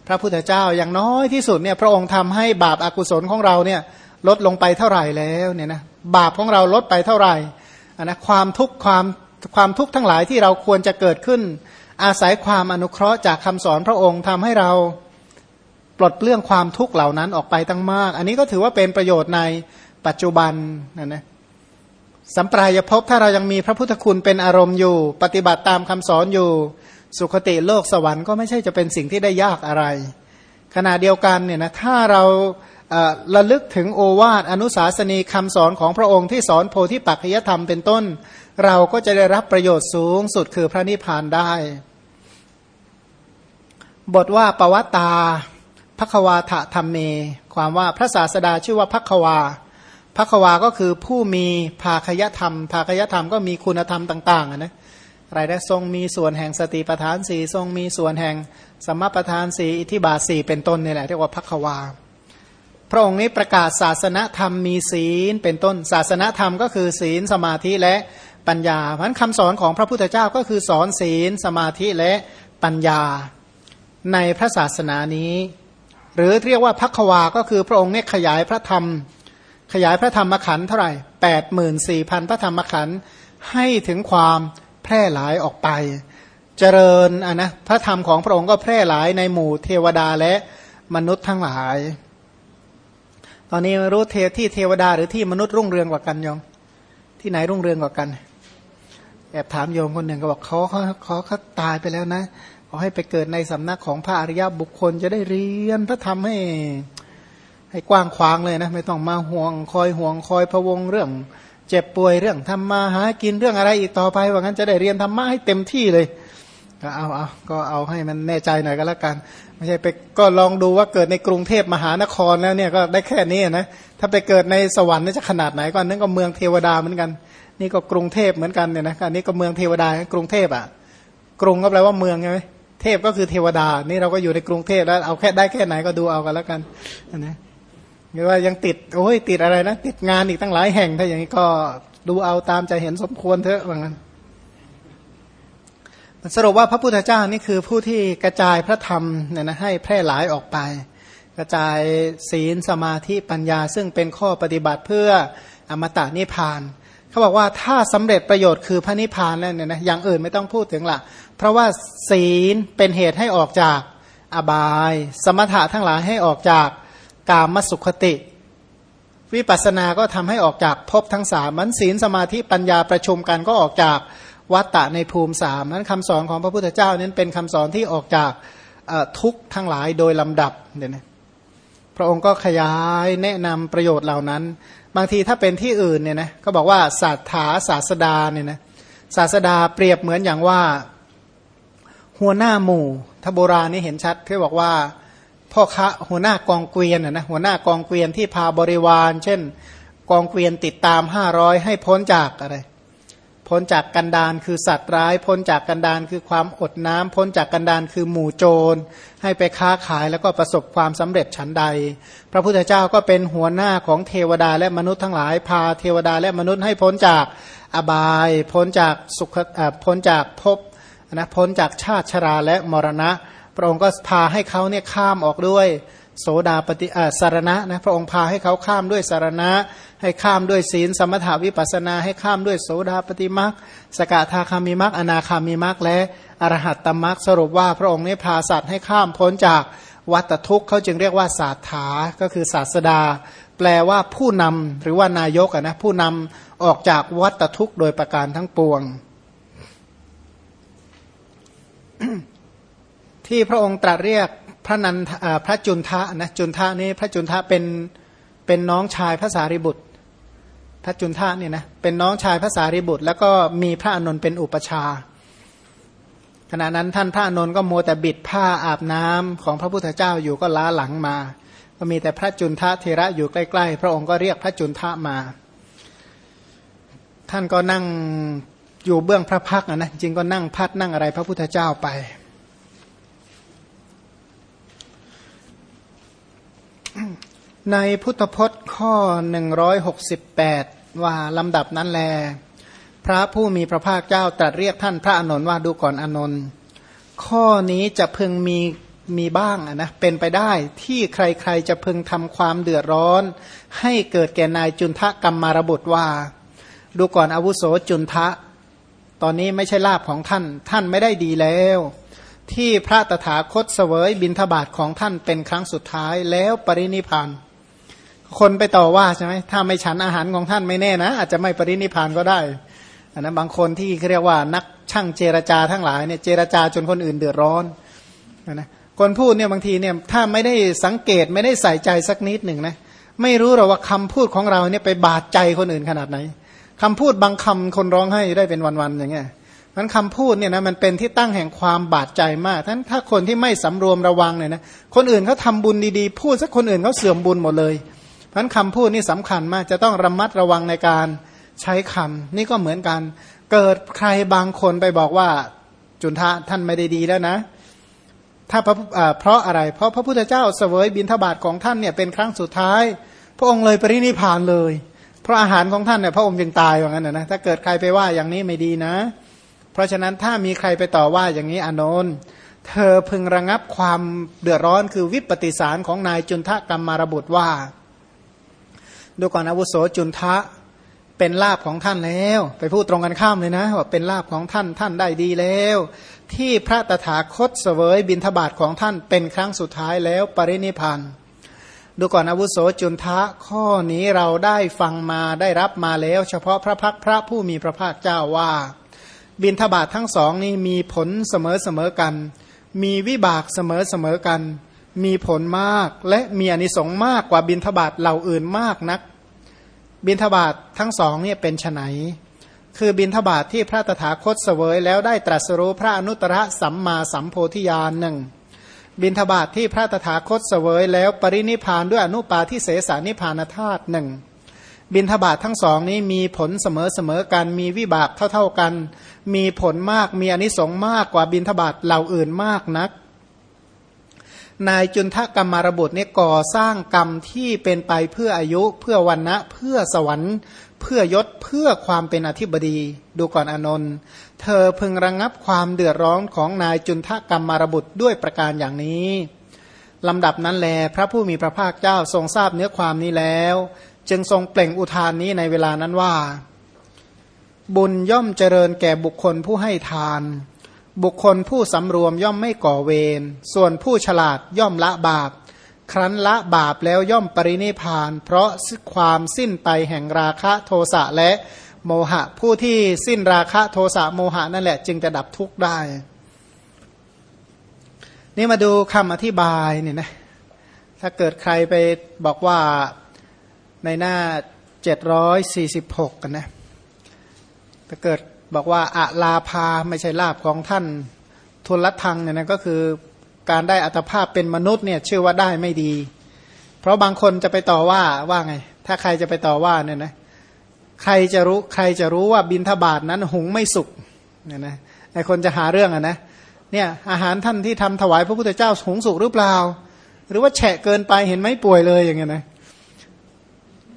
พระพุทธเจ้าอย่างน้อยที่สุดเนี่ยพระองค์ทำให้บาปอากุศลของเราเนี่ยลดลงไปเท่าไหร่แล้วเนี่ยนะบาปของเราลดไปเท่าไหร่นะความทุกข์ความความทุกข์ทั้งหลายที่เราควรจะเกิดขึ้น อาศัยความอนุเคราะห์จากคำสอนพระองค์ทำให้เราปลดเปลื้องความทุกข์เหล่านั้นออกไปตั้งมาก อันนี้ก็ถือว่าเป็นประโยชน์ในปัจจุบันนะนะ สัมปรายภพถ้าเรายังมีพระพุทธคุณเป็นอารมณ์อยู่ ปฏิบัติตามคำสอนอยู่ สุคติโลกสวรรค์ก็ไม่ใช่จะเป็นสิ่งที่ได้ยากอะไร ขณะเดียวกันเนี่ยนะถ้าเราระลึกถึงโอวาทอนุสาสนีคำสอนของพระองค์ที่สอนโพธิปัจจยธรรมเป็นต้น เราก็จะได้รับประโยชน์สูงสุดคือพระนิพพานได้ บทว่าปวัตตาภควาทะธรรมเม ความว่าพระศาสดาชื่อว่าภควา ภควาก็คือผู้มีภาคยธรรม ภาคยธรรมก็มีคุณธรรมต่างๆนะรายได้ทรงมีส่วนแห่งสติปทานสีทรงมีส่วนแห่งสมปทานสีอิทิบาสีเป็นต้นนี่แหละเรียกว่าภควา พระองค์นี้ประกาศศาสนธรรมมีศีลเป็นต้น ศาสนธรรมก็คือศีลสมาธิและปัญญาเพราะนั้นคำสอนของพระพุทธเจ้าก็คือสอนศีลสมาธิและปัญญาในพระศาสนานี้ หรือเรียกว่าพักวาก็คือพระองค์เนี่ยขยายพระธรรม ขยายพระธรรมขันธ์เท่าไหร่แปดหมื่นสี่พันพระธรรมขันธ์ให้ถึงความแพร่หลายออกไป เจริญอะนะพระธรรมของพระองค์ก็แพร่หลายในหมู่เทวดาและมนุษย์ทั้งหลาย ตอนนี้รู้เทที่เทวดาหรือที่มนุษย์รุ่งเรืองกว่ากันยองที่ไหนรุ่งเรืองกว่ากัน แอบถามโยมคนหนึ่งก็บอกเขาเขาเขาเขาตายไปแล้วนะขอให้ไปเกิดในสำนักของพระอริยบุคคลจะได้เรียนพระธรรมให้ ให้กว้างขวางเลยนะ ไม่ต้องมาห่วงคอยห่วงคอยพะวงเรื่อง เจ็บป่วยเรื่องทำมาหากินเรื่องอะไรอีกต่อไปว่างั้นจะได้เรียนธรรมะให้เต็มที่เลย ก็เอาเอาก็เอาให้มันแน่ใจหน่อยก็แล้วกัน ไม่ใช่ไปก็ลองดูว่าเกิดในกรุงเทพมหานครแล้วเนี่ยก็ได้แค่นี้นะถ้าไปเกิดในสวรรค์นี่จะขนาดไหนก็นั่นก็เมืองเทวดาเหมือนกัน นี่ก็กรุงเทพเหมือนกันเนี่ยนะอันนี้ก็เมืองเทวดากรุงเทพอะ กรุงก็แปลว่าเมืองใช่ไหมเทพก็คือเทวดา นี่เราก็อยู่ในกรุงเทพแล้วเอาแค่ได้แค่ไหนก็ดูเอากันแล้วกันนะ หรือว่ายังติดโอ้ยติดอะไรนะติดงานอีกตั้งหลายแห่งถ้าอย่างนี้ก็ดูเอาตามใจเห็นสมควรเถอะว่างั้นสรุปว่าพระพุทธเจ้านี่คือผู้ที่กระจายพระธรรมเนี่ยนะให้แพร่หลายออกไป กระจายศีลสมาธิปัญญา ซึ่งเป็นข้อปฏิบัติเพื่ออมตะนิพพาน เขาบอกว่าถ้าสำเร็จประโยชน์คือพระนิพพานแล้วเนี่ยนะอย่างอื่นไม่ต้องพูดถึงละเพราะว่าศีลเป็นเหตุให้ออกจากอบาย สมถะทั้งหลายให้ออกจาก กามสุขติ วิปัสสนาก็ทำให้ออกจากภพทั้งสามมันศีลสมาธิปัญญาประชุมกันก็ออกจากวัตตะในภูมิสามนั้นคำสอนของพระพุทธเจ้านั้นเป็นคำสอนที่ออกจากทุกทั้งหลายโดยลำดับเนี่ยนะพระองค์ก็ขยายแนะนำประโยชน์เหล่านั้น บางทีถ้าเป็นที่อื่นเนี่ยนะก็บอกว่าศาสถาศาสดาเนี่ยนะศาสดาเปรียบเหมือนอย่างว่าหัวหน้าหมู่ ถ้าโบราณนี่เห็นชัดที่บอกว่า พ่อค้าหัวหน้ากองเกวียนนะหัวหน้ากองเกวียนที่พาบริวาร เช่น กองเกวียนติดตามห้าร้อยให้พ้นจากอะไรพ้นจากกันดานคือสัตว์ร้าย พ้นจากกันดานคือความอดน้ำพ้นจากกันดานคือหมู่โจร ให้ไปค้าขายแล้วก็ประสบความสำเร็จฉันใด พระพุทธเจ้าก็เป็นหัวหน้าของเทวดาและมนุษย์ทั้งหลาย พาเทวดาและมนุษย์ให้พ้นจากอบาย พ้นจากสุขพ้นจากภพนะพ้นจากชาติชราและมรณะ พระองค์ก็พาให้เขาเนี่ยข้ามออกด้วยโสดาปฏิอาสารณะนะพระองค์พาให้เขาข้ามด้วยสารณะ ให้ข้ามด้วยศีลสมถาวิปัสนาให้ข้ามด้วยโสดาปฏิมักสกทาคามิมักอนาคามิมักและอรหัตตมักสรุปว่าพระองค์นี้พาสัตว์ให้ข้ามพ้นจากวัตทุกข์เขาจึงเรียกว่าศาสถาก็คือศาสดา แปลว่าผู้นำหรือว่านายกนะผู้นำออกจากวัตทุกข์โดยประการทั้งปวง ที่พระองค์ตรัสเรียกพระนันพระจุนทะนะจุนทะนี้พระจุนทะเป็นเป็นน้องชายพระสารีบุตร พระจุนทะเนี่ยนะเป็นน้องชายพระสารีบุตร แล้วก็มีพระอนุนเป็นอุปชา ขณะนั้นท่านพระอนุนก็โมแต่บิดผ้าอาบน้ำของพระพุทธเจ้าอยู่ก็ล้าหลังมา ก็มีแต่พระจุนทะเทระอยู่ใกล้ๆ พระองค์ก็เรียกพระจุนทะมา ท่านก็นั่งอยู่เบื้องพระพักนะจริงก็นั่งพัดนั่งอะไรพระพุทธเจ้าไป ในพุทธพจน์ข้อ 168 ว่าลำดับนั้นแล พระผู้มีพระภาคเจ้าตรัสเรียกท่านพระอนนท์ว่าดูก่อนอนนท์ข้อนี้จะพึงมีมีบ้างนะเป็นไปได้ที่ใครๆจะพึงทำความเดือดร้อน ให้เกิดแก่นายจุนทะกรรมมารบุตรว่า ดูก่อนอาวุโสจุนทะ ตอนนี้ไม่ใช่ลาบของท่าน ท่านไม่ได้ดีแล้ว ที่พระตถาคตเสวยบินทบาทของท่านเป็นครั้งสุดท้ายแล้วปรินิพานคนไปต่อว่าใช่ไหมถ้าไม่ฉันอาหารของท่านไม่แน่นะ อาจจะไม่ปรินิพานก็ได้อันนั้นบางคนที่เรียกว่านักช่างเจรจาทั้งหลายเนี่ยเจรจาจนคนอื่นเดือดร้อนนะคนพูดเนี่ยบางทีเนี่ยถ้าไม่ได้สังเกตไม่ได้ใส่ใจสักนิดหนึ่งนะไม่รู้หรอกว่าคำพูดของเราเนี่ยไปบาดใจคนอื่นขนาดไหนคำพูดบางคำคนร้องให้ได้เป็นวันๆอย่างเงี้ย มันคำพูดเนี่ยนะมันเป็นที่ตั้งแห่งความบาดใจมากท่านถ้าคนที่ไม่สำรวมระวังเนี่ยนะคนอื่นเขาทาบุญดีๆ พูดสักคนอื่นเขาเสื่อมบุญหมดเลยเพราะคำพูดนี่สำคัญมาก จะต้องระมัดระวังในการใช้คำนี่ก็เหมือนกัน เกิดใครบางคนไปบอกว่าจุนทะท่านไม่ได้ดีแล้วนะ ถ้าเพราะอะไร เพราะพระพุทธเจ้าเสวยบิณฑบาตของท่านเนี่ยเป็นครั้งสุดท้าย พระองค์เลยปรินิพานเลย เพราะอาหารของท่านเนี่ยพระองค์ยังตายอย่างนั้นนะถ้าเกิดใครไปว่าอย่างนี้ไม่ดีนะ เพราะฉะนั้นถ้ามีใครไปต่อว่าอย่างนี้อนนท์เธอพึงระงับความเดือดร้อนคือวิปปิสารของนายจุนทะกรรมารบุตรว่า ดูก่อนอาวุโสจุนทะเป็นลาบของท่านแล้ว ไปพูดตรงกันข้ามเลยนะว่าเป็นลาบของท่านท่านได้ดีแล้ว ที่พระตถาคตเสวยบินทบาทของท่านเป็นครั้งสุดท้ายแล้วปรินิพานดูก่อนอาวุโสจุนทะข้อนี้เราได้ฟังมาได้รับมาแล้ว เฉพาะพระพักพระผู้มีพระภาคเจ้าว่า บินทบาททั้งสองนี้มีผลเสมอเสมอกัน มีวิบากเสมอเสมอกัน มีผลมากและมีอนิสงส์มากกว่าบินทบาทเหล่าอื่นมากนัก บินทบาททั้งสองเนี่ยเป็นไฉนคือบินทบาทที่พระตถาคตเสวยแล้วได้ตรัสรู้พระอนุตตรสัมมาสัมโพธิญาณหนึ่งบินทบาทที่พระตถาคตเสวยแล้วปรินิพานด้วยอนุปาทิเสสานิพานธาตุหนึ่ง บินทบาททั้งสองนี้มีผลเสมอเสมอกันมีวิบากเท่าๆกัน มีผลมากมีอนิสงส์มากกว่าบินทบาทเหล่าอื่นมากนัก นายจุนทกรรมารบุตรเนี่ยก่อสร้างกรรมที่เป็นไปเพื่ออายุเพื่อวันนะเพื่อสวรรค์ เพื่อยศเพื่อความเป็นอธิบดี ดูก่อนอนนท์เธอพึงระงงับความเดือดร้อนของนายจุนทกรรมารบุตรด้วยประการอย่างนี้ลำดับนั้นแล พระผู้มีพระภาคเจ้าทรงทราบเนื้อความนี้แล้ว จึงทรงเปล่งอุทานนี้ในเวลานั้นว่า บุญย่อมเจริญแก่บุคคลผู้ให้ทาน บุคคลผู้สำรวมย่อมไม่ก่อเวรส่วนผู้ฉลาดย่อมละบาป ครั้นละบาปแล้วย่อมปรินิพาน เพราะความสิ้นไปแห่งราคะโทสะและโมหะ ผู้ที่สิ้นราคะโทสะโมหะนั่นแหละจึงจะดับทุกข์ได้ นี่มาดูคำอธิบายเนี่ยนะถ้าเกิดใครไปบอกว่า ในหน้า 746 กันนะถ้าเกิดบอกว่าอะลาภาไม่ใช่ลาบของท่านทุลทังเนี่ยนะก็คือการได้อัตภาพเป็นมนุษย์เนี่ยชื่อว่าได้ไม่ดี เพราะบางคนจะไปต่อว่าว่าไง ถ้าใครจะไปต่อว่าเนี่ยนะใครจะรู้ใครจะรู้ว่าบินทบาทนั้นหุงไม่สุกเนี่ยนะไอคนจะหาเรื่องอะนะเนี่ยอาหารท่านที่ทำถวายพระพุทธเจ้าหุงสุกหรือเปล่า หรือว่าแฉะเกินไปเห็นไหมป่วยเลยอย่างเงี้ยนะ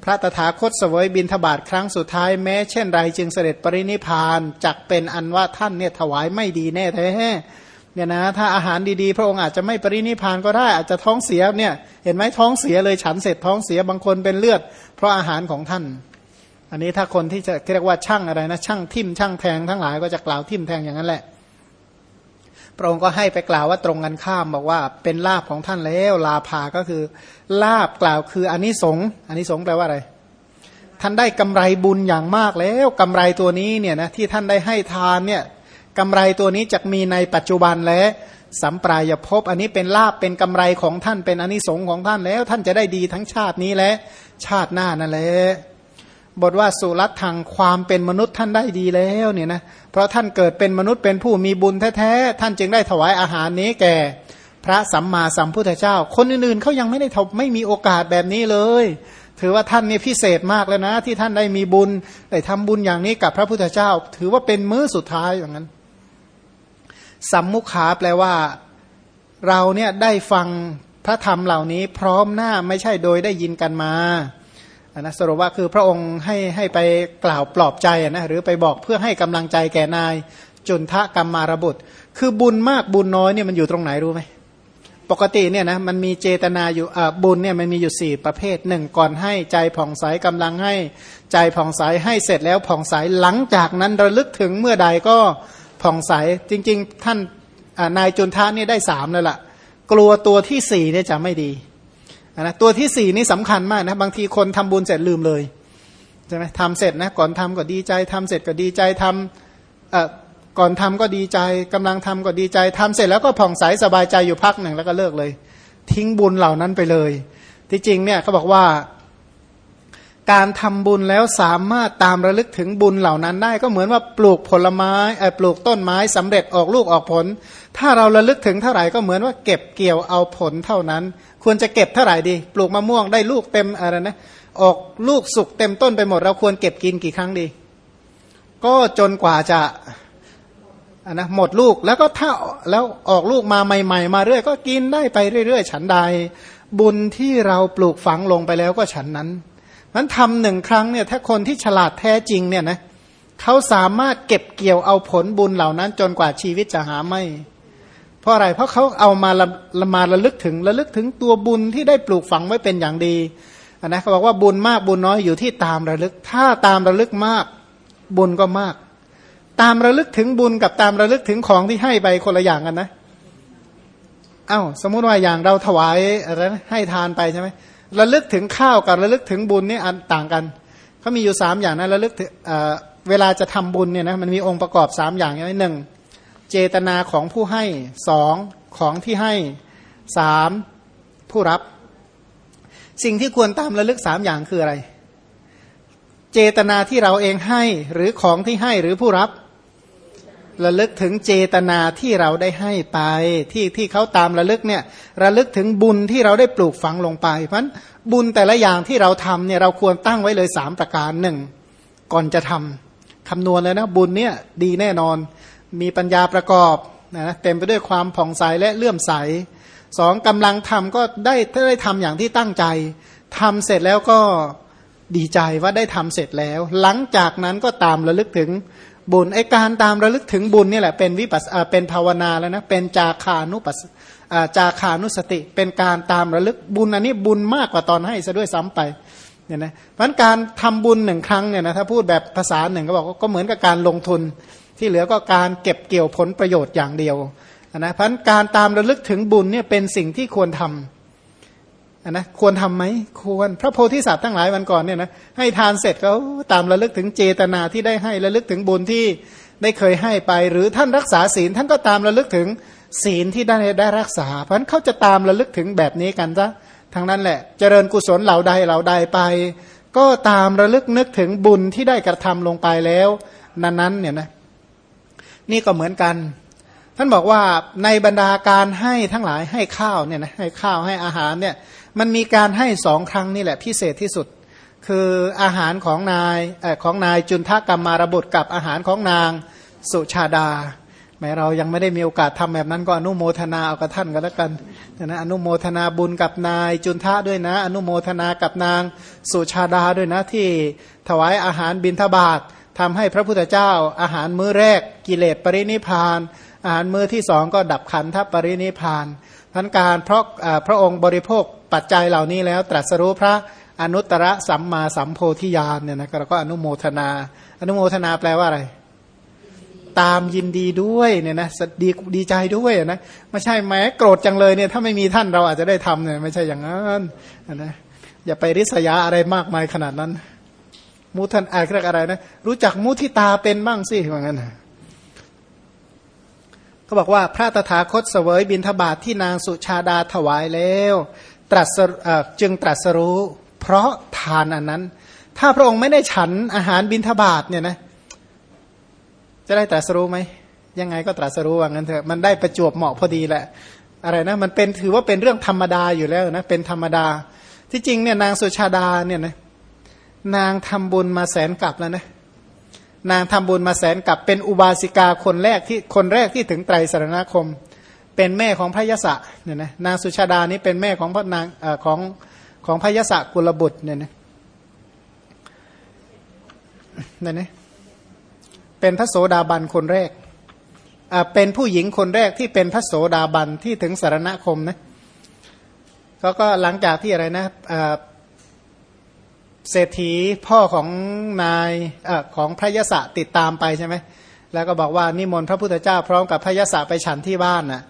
พระตถาคตเสวยบินทบาทครั้งสุดท้ายแม้เช่นไรจึงเสด็จปรินิพานจักเป็นอันว่าท่านเนี่ยถวายไม่ดีแน่แท้เนี่ยนะถ้าอาหารดีๆ พระองค์อาจจะไม่ปรินิพานก็ได้อาจจะท้องเสียเนี่ยเห็นไหมท้องเสียเลยฉันเสร็จท้องเสียบางคนเป็นเลือด เพราะอาหารของท่าน อันนี้ถ้าคนที่จะเรียกว่าช่างอะไรนะช่างทิ่มช่างแทงทั้งหลายก็จะกล่าวทิ่มแทงอย่างนั้นแหละ พระองค์ก็ให้ไปกล่าวว่าตรงกันข้ามบอกว่าเป็นลาบของท่านแล้ว ลาภาก็คือ ลาบกล่าวคืออนนิสงส์อนนิสงส์แปลว่าอะไร ท่านได้กำไรบุญอย่างมากแล้วกำไรตัวนี้เนี่ยนะที่ท่านได้ให้ทานเนี่ยกำไรตัวนี้จะมีในปัจจุบันและสัมปรายภพอันนี้เป็นลาบเป็นกำไรของท่านเป็นอนนิสงส์ของท่านแล้ว ท่านจะได้ดีทั้งชาตินี้และชาติหน้านั่นแหละ บทว่าสุรัตทางความเป็นมนุษย์ท่านได้ดีแล้วเนี่ยนะเพราะท่านเกิดเป็นมนุษย์เป็นผู้มีบุญแท้ๆท่านจึงได้ถวายอาหารนี้แก่พระสัมมาสัมพุทธเจ้า คนอื่นๆเขายังไม่ได้ไม่มีโอกาสแบบนี้เลย ถือว่าท่านนี่พิเศษมากแล้วนะ ที่ท่านได้มีบุญได้ทำบุญอย่างนี้กับพระพุทธเจ้า ถือว่าเป็นมื้อสุดท้ายอย่างนั้น สัมมุขาแปลว่า เราเนี่ยได้ฟังพระธรรมเหล่านี้พร้อมหน้าไม่ใช่โดยได้ยินกันมา นะสรุปว่าคือพระองค์ให้ให้ไปกล่าวปลอบใจนะหรือไปบอกเพื่อให้กำลังใจแก่นายจุนทะกรรมารบุตร คือบุญมากบุญน้อยเนี่ยมันอยู่ตรงไหนรู้ไหมปกติเนี่ยนะมันมีเจตนาอยู่บุญเนี่ยมันมีอยู่สี่ประเภทหนึ่งก่อนให้ใจผ่องใสกำลังให้ใจผ่องใสให้เสร็จแล้วผ่องใสหลังจากนั้นระลึกถึงเมื่อใดก็ผ่องใสจริง ๆ ท่านนายจุนทะนี่ได้สามแล้วล่ะ กลัวตัวที่สี่เนี่ยจะไม่ดี นะตัวที่สี่นี่สำคัญมากนะบางทีคนทำบุญเสร็จลืมเลยใช่ไหมทำเสร็จนะก่อนทำก็ดีใจทำเสร็จก็ดีใจทำเอ่อก่อนทำก็ดีใจกำลังทำก็ดีใจทำเสร็จแล้วก็ผ่องใสสบายใจอยู่พักหนึ่งแล้วก็เลิกเลย ทิ้งบุญเหล่านั้นไปเลย ที่จริงเนี่ยเขาบอกว่า การทำบุญแล้วสามารถตามระลึกถึงบุญเหล่านั้นได้ ก็เหมือนว่าปลูกผลไม้ปลูกต้นไม้สำเร็จออกลูกออกผล ถ้าเราระลึกถึงเท่าไหร่ก็เหมือนว่าเก็บเกี่ยวเอาผลเท่านั้น ควรจะเก็บเท่าไหร่ดี ปลูกมะม่วงได้ลูกเต็มอะไรนะออกลูกสุกเต็มต้นไปหมด เราควรเก็บกินกี่ครั้งดี ก็จนกว่าจะนนะหมดลูกแล้วก็ถ้าแล้วออกลูกมาใหม่ ๆ มาเรื่อย ก็กินได้ไปเรื่อย ๆ ฉันใด บุญที่เราปลูกฝังลงไปแล้วก็ฉันนั้นมันทำหนึ่งครั้งเนี่ยถ้าคนที่ฉลาดแท้จริงเนี่ยนะเขาสามารถเก็บเกี่ยวเอาผลบุญเหล่านั้น จนกว่าชีวิตจะหาไม่ ราะอะไร เพราะเขาเอามาละมาระลึกถึงระลึกถึงตัวบุญที่ได้ปลูกฝังไว้เป็นอย่างดีนะเขาบอกว่าบุญมากบุญน้อยอยู่ที่ตามระลึก ถ้าตามระลึกมากบุญก็มาก ตามระลึกถึงบุญกับตามระลึกถึงของที่ให้ไปคนละอย่างกันนะเอา้าสมมุติว่าอย่างเราถวายอะไรให้ทานไปใช่ไหมระลึกถึงข้าวกับระลึกถึงบุญนี่อันต่างกันเขามีอยู่สามอย่างนะระลึกเวลาจะทำบุญเนี่ยนะมันมีองค์ประกอบสามอย่างอย่างหนึ่ง เจตนาของผู้ให้สองของที่ให้สามผู้รับ สิ่งที่ควรตามระลึกสามอย่างคืออะไร เจตนาที่เราเองให้หรือของที่ให้หรือผู้รับระลึกถึงเจตนาที่เราได้ให้ไปที่ที่เขาตามระลึกเนี่ยระลึกถึงบุญที่เราได้ปลูกฝังลงไป เพราะบุญแต่ละอย่างที่เราทำเนี่ยเราควรตั้งไว้เลยสามประการหนึ่งก่อนจะทำคำนวณเลยนะบุญเนี่ยดีแน่นอน มีปัญญาประกอบนะเต็มไปด้วยความผ่องใสและเลื่อมใสสองกำลังทำก็ได้ถ้าได้ทำอย่างที่ตั้งใจทำเสร็จแล้วก็ดีใจว่าได้ทำเสร็จแล้ว หลังจากนั้นก็ตามระลึกถึงบุญไอการตามระลึกถึงบุญนี่แหละเป็นวิปัสเป็นภาวนาแล้วนะเป็นจาคานุปัสจาคานุสติ เป็นการตามระลึกบุญอันนี้บุญมากกว่าตอนให้ซะด้วยซ้ำไปเนี่ยนะเพราะการทำบุญหนึ่งครั้งเนี่ยนะถ้าพูดแบบภาษาหนึ่งก็บอกก็เหมือนกับการลงทุน ที่เหลือก็การเก็บเกี่ยวผลประโยชน์อย่างเดียวนะเพราะการตามระลึกถึงบุญเนี่ยเป็นสิ่งที่ควรทำนะควรทำไหมควรพระโพธิสัตว์ทั้งหลายวันก่อนเนี่ยนะให้ทานเสร็จเขาตามระลึกถึงเจตนาที่ได้ให้ระลึกถึงบุญที่ได้เคยให้ไป หรือท่านรักษาศีลท่านก็ตามระลึกถึงศีลที่ได้ได้รักษา เพราะฉะนั้นเขาจะตามระลึกถึงแบบนี้กันซะทั้งนั้นแหละ เจริญกุศลเหล่าใดเหล่าใดไป ก็ตามระลึกนึกถึงบุญที่ได้กระทำลงไปแล้ว นั้นๆเนี่ยนะ นี่ก็เหมือนกัน ท่านบอกว่าในบรรดาการให้ทั้งหลายให้ข้าวเนี่ยนะให้ข้าวให้อาหารเนี่ยมันมีการให้สองครั้งนี่แหละพิเศษที่สุด คืออาหารของนายของนายจุนทกรรมารบุตรกับอาหารของนางสุชาดาแม้เรายังไม่ได้มีโอกาสทำแบบนั้นก็อนุโมทนาเอากับท่านก็แล้วกันนะอนุโมทนาบุญกับนายจุนทะด้วยนะ อนุโมทนากับนางสุชาดาด้วยนะที่ถวายอาหารบิณฑบาต ทำให้พระพุทธเจ้า อาหารมื้อแรกกิเลสปรินิพาน อาหารมื้อที่สองก็ดับขันธปรินิพานทันการเพราะพระองค์บริโภคปัจจัยเหล่านี้แล้วตรัสรู้พระอนุตตรสัมมาสัมโพธิญาณเนี่ยนะเราก็อนุโมทนา อนุโมทนาแปลว่าอะไร ตามยินดีด้วยเนี่ยนะดีดีใจด้วยนะไม่ใช่แม้โกรธจังเลยเนี่ยถ้าไม่มีท่านเราอาจจะได้ทำเนี่ยไม่ใช่อย่างนั้นนะอย่าไปริษยาอะไรมากมายขนาดนั้น มุทันอะไรเรียกอะไรนะ รู้จักมุทิตาเป็นบ้างสิว่างั้นนะเขาบอกว่าพระตถาคตเสวยบินทบาทที่นางสุชาดาถวายแล้ว ตรัสจึงตรัสรู้ เพราะทานอันนั้น ถ้าพระองค์ไม่ได้ฉันอาหารบินทบาทเนี่ยนะ จะได้ตรัสรู้ไหมยังไงก็ตรัสรู้ว่างั้นเถอะมันได้ประจวบเหมาะพอดีแหละ อะไรนะมันเป็นถือว่าเป็นเรื่องธรรมดาอยู่แล้วนะเป็นธรรมดาที่จริงเนี่ยนางสุชาดาเนี่ยนะ นางทำบุญมาแสนกลับแล้วนะ นางทำบุญมาแสนกับเป็นอุบาสิกาคนแรกที่คนแรกที่ถึงไตรสรณคม เป็นแม่ของพระยศะเนี่ยนะนางสุชาดานี้เป็นแม่ของพระนางอของของพระยศะกุลบุตรเนี่ยนะเนี่ยนะเป็นพระโสดาบันคนแรกเป็นผู้หญิงคนแรกที่เป็นพระโสดาบันที่ถึงสารณคมนะเขาก็หลังจากที่อะไรนะ เศรษฐีพ่อของนายอของพระยศติดตามไปใช่ไหมแล้วก็บอกว่านิมนต์พระพุทธเจ้าพร้อมกับพระยศไปฉันที่บ้านน่ะ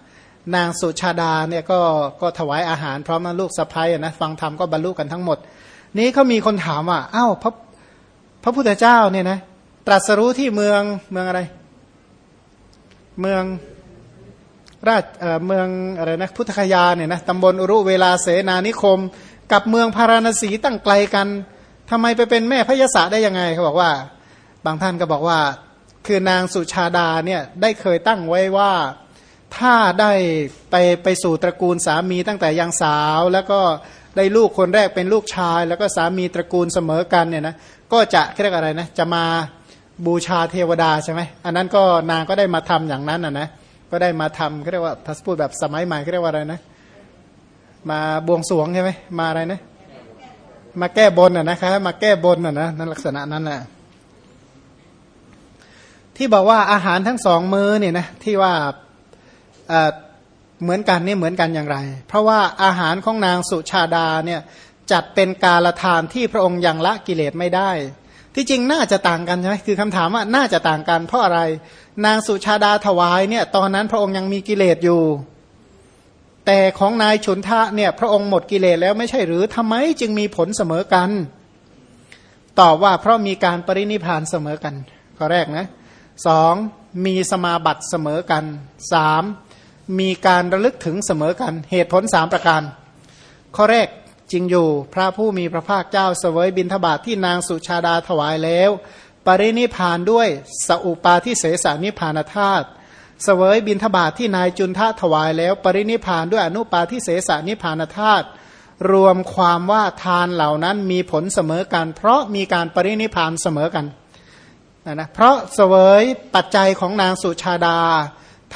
นางสุชาดาเนี่ยก็ก็ถวายอาหารพร้อมลูกสะพ้ายนะฟังธรรมก็บรรลุกันทั้งหมด นี้เขามีคนถามว่าอ้าวพระพระพุทธเจ้าเนี่ยนะตรัสรู้ที่เมืองเมืองอะไร เมืองราชเเมืองอะไรนะพุทธคยาเนี่ยนะตำบลอุรุเวลาเสนานิคม กับเมืองพาราณสีตั้งไกลกัน ทำไมไปเป็นแม่พยศได้ยังไงเขาบอกว่า บางท่านก็บอกว่า คือนางสุชาดาเนี่ยได้เคยตั้งไว้ว่าถ้าได้ไปไปสู่ตระกูลสามีตั้งแต่ยังสาว แล้วก็ได้ลูกคนแรกเป็นลูกชาย แล้วก็สามีตระกูลเสมอกันเนี่ยนะก็จะเรียกอะไรนะจะมาบูชาเทวดาใช่ไหมอันนั้นก็นางก็ได้มาทำอย่างนั้นอะนะก็ได้มาทำเขาเรียกว่าถ้าพูดแบบสมัยใหม่เขาเรียกว่าอะไรนะ มาบวงสวงใช่ไหมมาอะไรนะ มาแก้บนอะนะคะมาแก้บนอะนะนั่นลักษณะนั้นแหละที่บอกว่าอาหารทั้งสองมื้อเนี่ยนะที่ว่าเหมือนกันนี่เหมือนกันอย่างไร เพราะว่าอาหารของนางสุชาดาเนี่ยจัดเป็นกาลทานที่พระองค์ยังละกิเลสไม่ได้ ที่จริงน่าจะต่างกันใช่ไหมคือคำถามว่าน่าจะต่างกัน เพราะอะไรนางสุชาดาถวายเนี่ยตอนนั้นพระองค์ยังมีกิเลสอยู่ แต่ของนายฉุนทะเนี่ยพระองค์หมดกิเลสแล้วไม่ใช่หรือทำไมจึงมีผลเสมอกัน ตอบว่าเพราะมีการปรินิพานเสมอกัน ข้อแรกนะสองมีสมาบัติเสมอกันสามมีการระลึกถึงเสมอกัน เหตุผลสามประการ ข้อแรกจริงอยู่พระผู้มีพระภาคเจ้าเสวยบินทบาทที่นางสุชาดาถวายแล้ว ปรินิพานด้วยสอุปาทิเสสานิพานธาตุ เสวยบินทบาทที่นายจุนทะถวายแล้ว ปรินิพานด้วยอนุปาทิเสสนิพานธาตุรวมความว่าทานเหล่านั้นมีผลเสมอกัน เพราะมีการปรินิพานเสมอกันนะเพราะเสวยปัจจัยของนางสุชาดา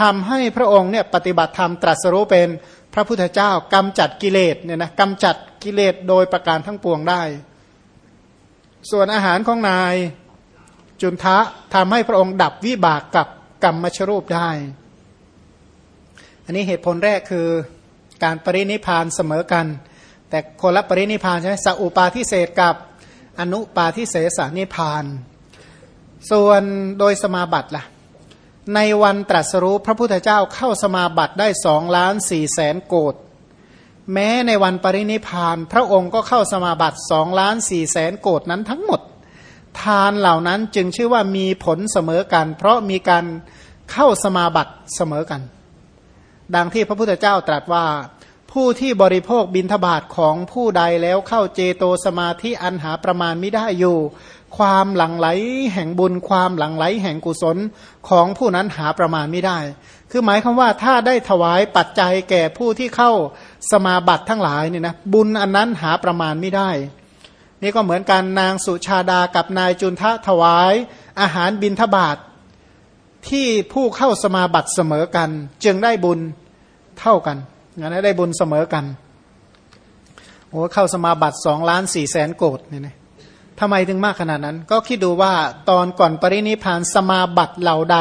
ทำให้พระองค์เนี่ยปฏิบัติธรรมตรัสรู้เป็นพระพุทธเจ้ากำจัดกิเลสเนี่ยนะกำจัดกิเลสโดยประการทั้งปวงได้ ส่วนอาหารของนายจุนทะทำให้พระองค์ดับวิบากกับ กรรมมชรูปได้ อันนี้เหตุผลแรกคือการปรินิพานเสมอกัน แต่คนละปรินิพานใช่ไหมสัอุปาทิเศษกับอนุปาทิเสสานิพาน ส่วนโดยสมาบัติละ่ะ ในวันตรัสรู้พระพุทธเจ้าเข้าสมาบัติได้สองล้านสี่แสนโกดแม้ในวันปรินิพาน พระองค์ก็เข้าสมาบัติสองล้านสี่แสนโกดนั้นทั้งหมด ทานเหล่านั้นจึงชื่อว่ามีผลเสมอกัน เพราะมีการเข้าสมาบัติเสมอกัน ดังที่พระพุทธเจ้าตรัสว่า ผู้ที่บริโภคบินทบาทของผู้ใดแล้วเข้าเจโตสมาธิอันหาประมาณไม่ได้อยู่ ความหลังไหลแห่งบุญความหลังไหลแห่งกุศลของผู้นั้นหาประมาณไม่ได้ คือหมายคำว่าถ้าได้ถวายปัจจัยแก่ผู้ที่เข้าสมาบัติทั้งหลายเนี่ยนะบุญอันนั้นหาประมาณไม่ได้ นี่ก็เหมือนกันนางสุชาดากับนายจุนทะถวาย อาหารบินทบาทที่ผู้เข้าสมาบัติเสมอกัน จึงได้บุญเท่ากันงั้นได้บุญเสมอกันโอ้เข้าสมาบัติสองล้านสี่แสนโกดเนี่ยนะทำไมถึงมากขนาดนั้น ก็คิดดูว่าตอนก่อนปรินิพานสมาบัติเหล่าใด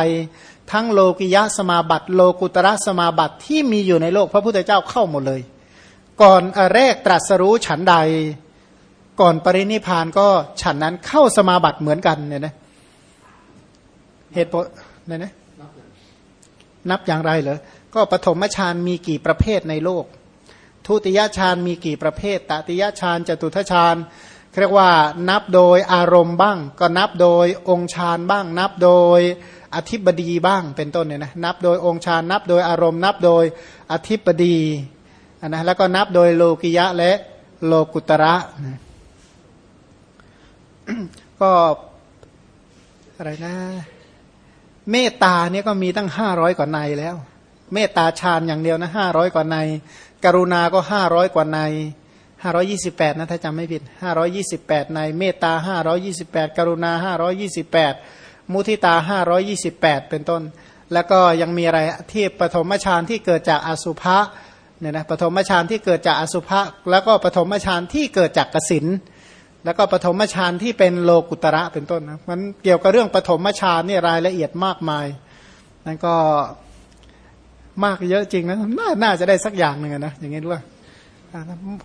ทั้งโลกิยะสมาบัติ โลกุตระสมาบัติที่มีอยู่ในโลกพระพุทธเจ้าเข้าหมดเลย ก่อนแรกตรัสรู้ฉันใด ก่อนปรินิพานก็ฉันนั้นเข้าสมาบัติเหมือนกันเนี่ยนะเหตุผลเนี่ยนะนับอย่างไรเหรอก็ปฐมฌานมีกี่ประเภทในโลก ทุติยฌานมีกี่ประเภทตติยฌานจตุทฌานเรียกว่านับโดยอารมณ์บ้าง ก็นับโดยองค์ฌานบ้าง นับโดยอธิบดีบ้างเป็นต้นเนี่ยนะนับโดยองค์ฌานนับโดยอารมณ์ นับโดยอธิบดีนะแล้วก็นับโดยโลกิยะและโลกุตระ ก็อะไรนะ เมตตาเนี่ยก็มีตั้งห้าร้อยกว่าในแล้ว เมตตาฌานอย่างเดียวนะห้าร้อยกว่าใน กรุณาก็ห้าร้อยกว่าในห้าร้อยี่สิบแปดนะถ้าจำไม่ผิดห้าร้อยี่สิบแปดใน เมตตาห้าร้อยี่สิบแปดกรุณาห้าร้อยี่สิบแปดมุทิตาห้าร้อยี่สิบแปดเป็นต้น แล้วก็ยังมีอะไรที่ปฐมฌานที่เกิดจากอสุภะเนี่ยนะปฐมฌานที่เกิดจากอสุภะแล้วก็ปฐมฌานที่เกิดจากกสิน แล้วก็ปฐมฌานที่เป็นโลกุตระเป็นต้นนะมันเกี่ยวกับเรื่องปฐมฌานนี่รายละเอียดมากมายนั่นก็มากเยอะจริงนะน่าน่าจะได้สักอย่างหนึ่งนะอย่างนี้ด้วย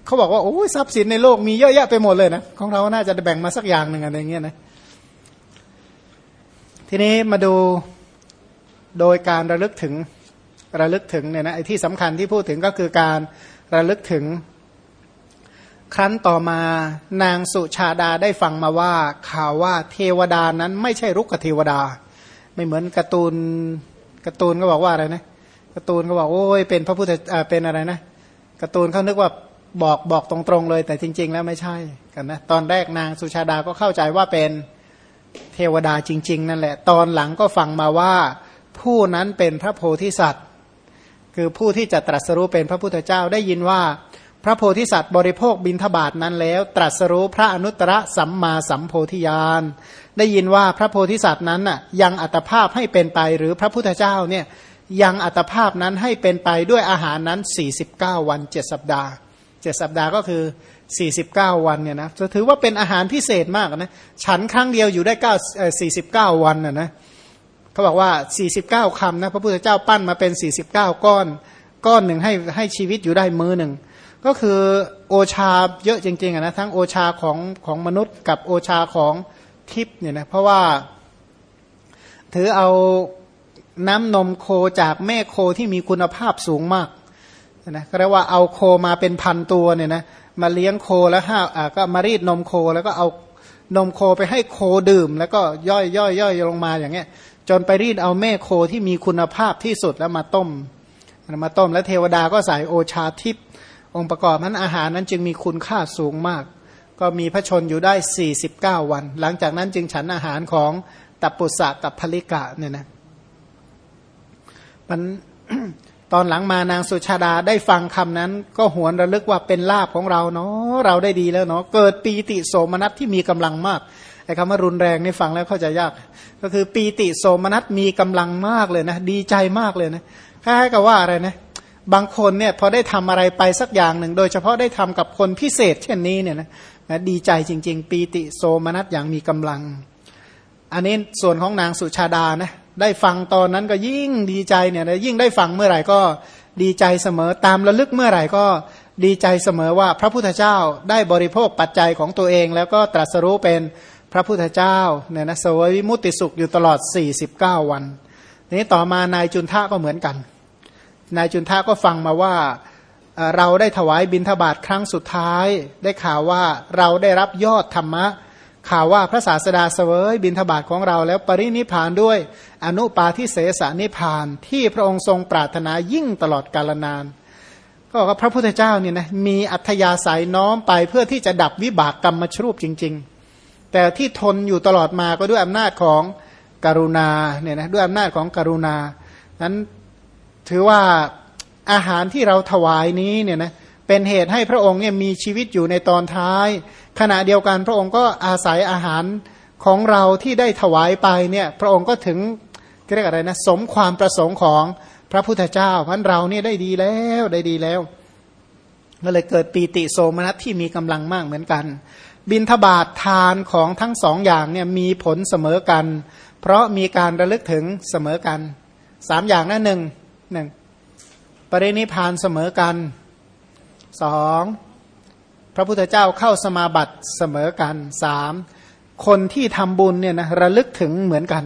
เขาบอกว่าโอ้ยทรัพย์สินในโลกมีเยอะแยะไปหมดเลยนะของเราน่าจะแบ่งมาสักอย่างหนึ่งอะไรเงี้ยนะทีนี้มาดูโดยการระลึกถึงระลึกถึงเนี่ยนะไอ้ที่สำคัญที่พูดถึงก็คือการระลึกถึง ครั้นต่อมานางสุชาดาได้ฟังมาว่าข่าวว่าเทวดานั้นไม่ใช่รุกขเทวดา ไม่เหมือนการ์ตูนการ์ตูนก็บอกว่าอะไรนะการ์ตูนก็บอกโอ้ยเป็นพระพุทธเป็นอะไรนะการ์ตูนเขานึกว่าบอกบอกตรงๆเลย แต่จริง ๆ แล้วไม่ใช่กันนะตอนแรกนางสุชาดาก็เข้าใจว่าเป็นเทวดาจริง ๆ นั่นแหละ ตอนหลังก็ฟังมาว่าผู้นั้นเป็นพระโพธิสัตว์ คือผู้ที่จะตรัสรู้เป็นพระพุทธเจ้าได้ยินว่า พระโพธิสัตว์บริโภคบินทบาทนั้นแล้ว ตรัสรู้พระอนุตตรสัมมาสัมโพธิญาณได้ยินว่าพระโพธิสัตว์นั้นน่ะยังอัตภาพให้เป็นไปหรือพระพุทธเจ้าเนี่ยยังอัตภาพนั้นให้เป็นไปด้วยอาหารนั้น 49 วัน 7 สัปดาห์ 7 สัปดาห์ก็คือ 49 วันเนี่ยนะจะถือว่าเป็นอาหารพิเศษมากนะฉันครั้งเดียวอยู่ได้9 49 วันนะนะเขาบอกว่า 49 คำนะพระพุทธเจ้าปั้นมาเป็น 49 ก้อน ก้อนหนึ่งให้ให้ชีวิตอยู่ได้มือหนึ่ง ก็คือโอชาเยอะจริงๆนะทั้งโอชาของของมนุษย์กับโอชาของทิพย์เนี่ยนะเพราะว่า ถือเอาน้ำนมโคจากแม่โคที่มีคุณภาพสูงมากนะก็เรียกว่าเอาโคมาเป็นพันตัวเนี่ยนะมาเลี้ยงโคแล้วห้าอ่าก็มารีดนมโคแล้วก็เอานมโคไปให้โคดื่ม แล้วก็ย่อยย่อยย่อยลงมาอย่างเงี้ย จนไปรีดเอาแม่โคที่มีคุณภาพที่สุดแล้วมาต้มมาต้มแล้วเทวดาก็ใส่โอชาทิพย์ องค์ประกอบนั้นอาหารนั้นจึงมีคุณค่าสูงมาก ก็มีพระชนอยู่ได้ 49 วัน หลังจากนั้นจึงฉันอาหารของตับปุสะกับภลิกะเนี่ยนะมันตอนหลังมานางสุชาดาได้ฟังคำนั้น ก็หวนระลึกว่าเป็นลาบของเราเนาะเราได้ดีแล้วเนาะเกิดปีติโสมนัสที่มีกำลังมากไอ้คำว่ารุนแรงนี่ฟังแล้วเข้าใจยาก ก็คือปีติโสมนัสมีกำลังมากเลยนะ ดีใจมากเลยนะคล้ายกับว่าอะไรนะ บางคนเนี่ยพอได้ทำอะไรไปสักอย่างหนึ่ง โดยเฉพาะได้ทำกับคนพิเศษ เช่นนี้เนี่ยนะนะดีใจจริง ๆ ปีติโสมนัสอย่างมีกำลัง อันนี้ส่วนของนางสุชาดานะได้ฟังตอนนั้นก็ยิ่งดีใจเนี่ยนะยิ่งได้ฟังเมื่อไหร่ก็ดีใจเสมอตามระลึกเมื่อไหร่ก็ดีใจเสมอว่าพระพุทธเจ้าได้บริโภคปัจจัยของตัวเอง แล้วก็ตรัสรู้เป็นพระพุทธเจ้าเนี่ยนะสวยวิมุตติสุขอยู่ตลอด 49 วัน นี้ต่อมานายจุนทะก็เหมือนกัน นายจุนทะก็ฟังมาว่าเราได้ถวายบิณฑบาตครั้งสุดท้าย ได้ข่าวว่าเราได้รับยอดธรรมะ ข่าวว่าพระศาสดาเสวยบินทบาทของเราแล้วปรินิพานด้วย อนุปาทิเสสนิพานที่พระองค์ทรงปรารถนายิ่งตลอดกาลนาน ก็บอกว่าพระพุทธเจ้าเนี่ยนะมีอัธยาศัยน้อมไปเพื่อที่จะดับวิบากกรรมมชรูปจริง ๆ แต่ที่ทนอยู่ตลอดมาก็ด้วยอำนาจของกรุณาเนี่ยนะด้วยอำนาจของกรุณานั้น ถือว่าอาหารที่เราถวายนี้เนี่ยนะเป็นเหตุให้พระองค์เนี่ยมีชีวิตอยู่ในตอนท้าย ขณะเดียวกันพระองค์ก็อาศัยอาหารของเราที่ได้ถวายไปเนี่ยพระองค์ก็ถึงเรียกอะไรนะสมความประสงค์ของพระพุทธเจ้าพันเราเนี่ยได้ดีแล้วได้ดีแล้วก็เลยเกิดปีติโสมนัสที่มีกำลังมากเหมือนกัน บินทบาททานของทั้งสองอย่างเนี่ยมีผลเสมอกัน เพราะมีการระลึกถึงเสมอกันสามอย่างนั่นหนึ่ง หนึ่งปรินิพานเสมอกันสองพระพุทธเจ้าเข้าสมาบัติเสมอกันสามคนที่ทำบุญเนี่ยนะระลึกถึงเหมือนกัน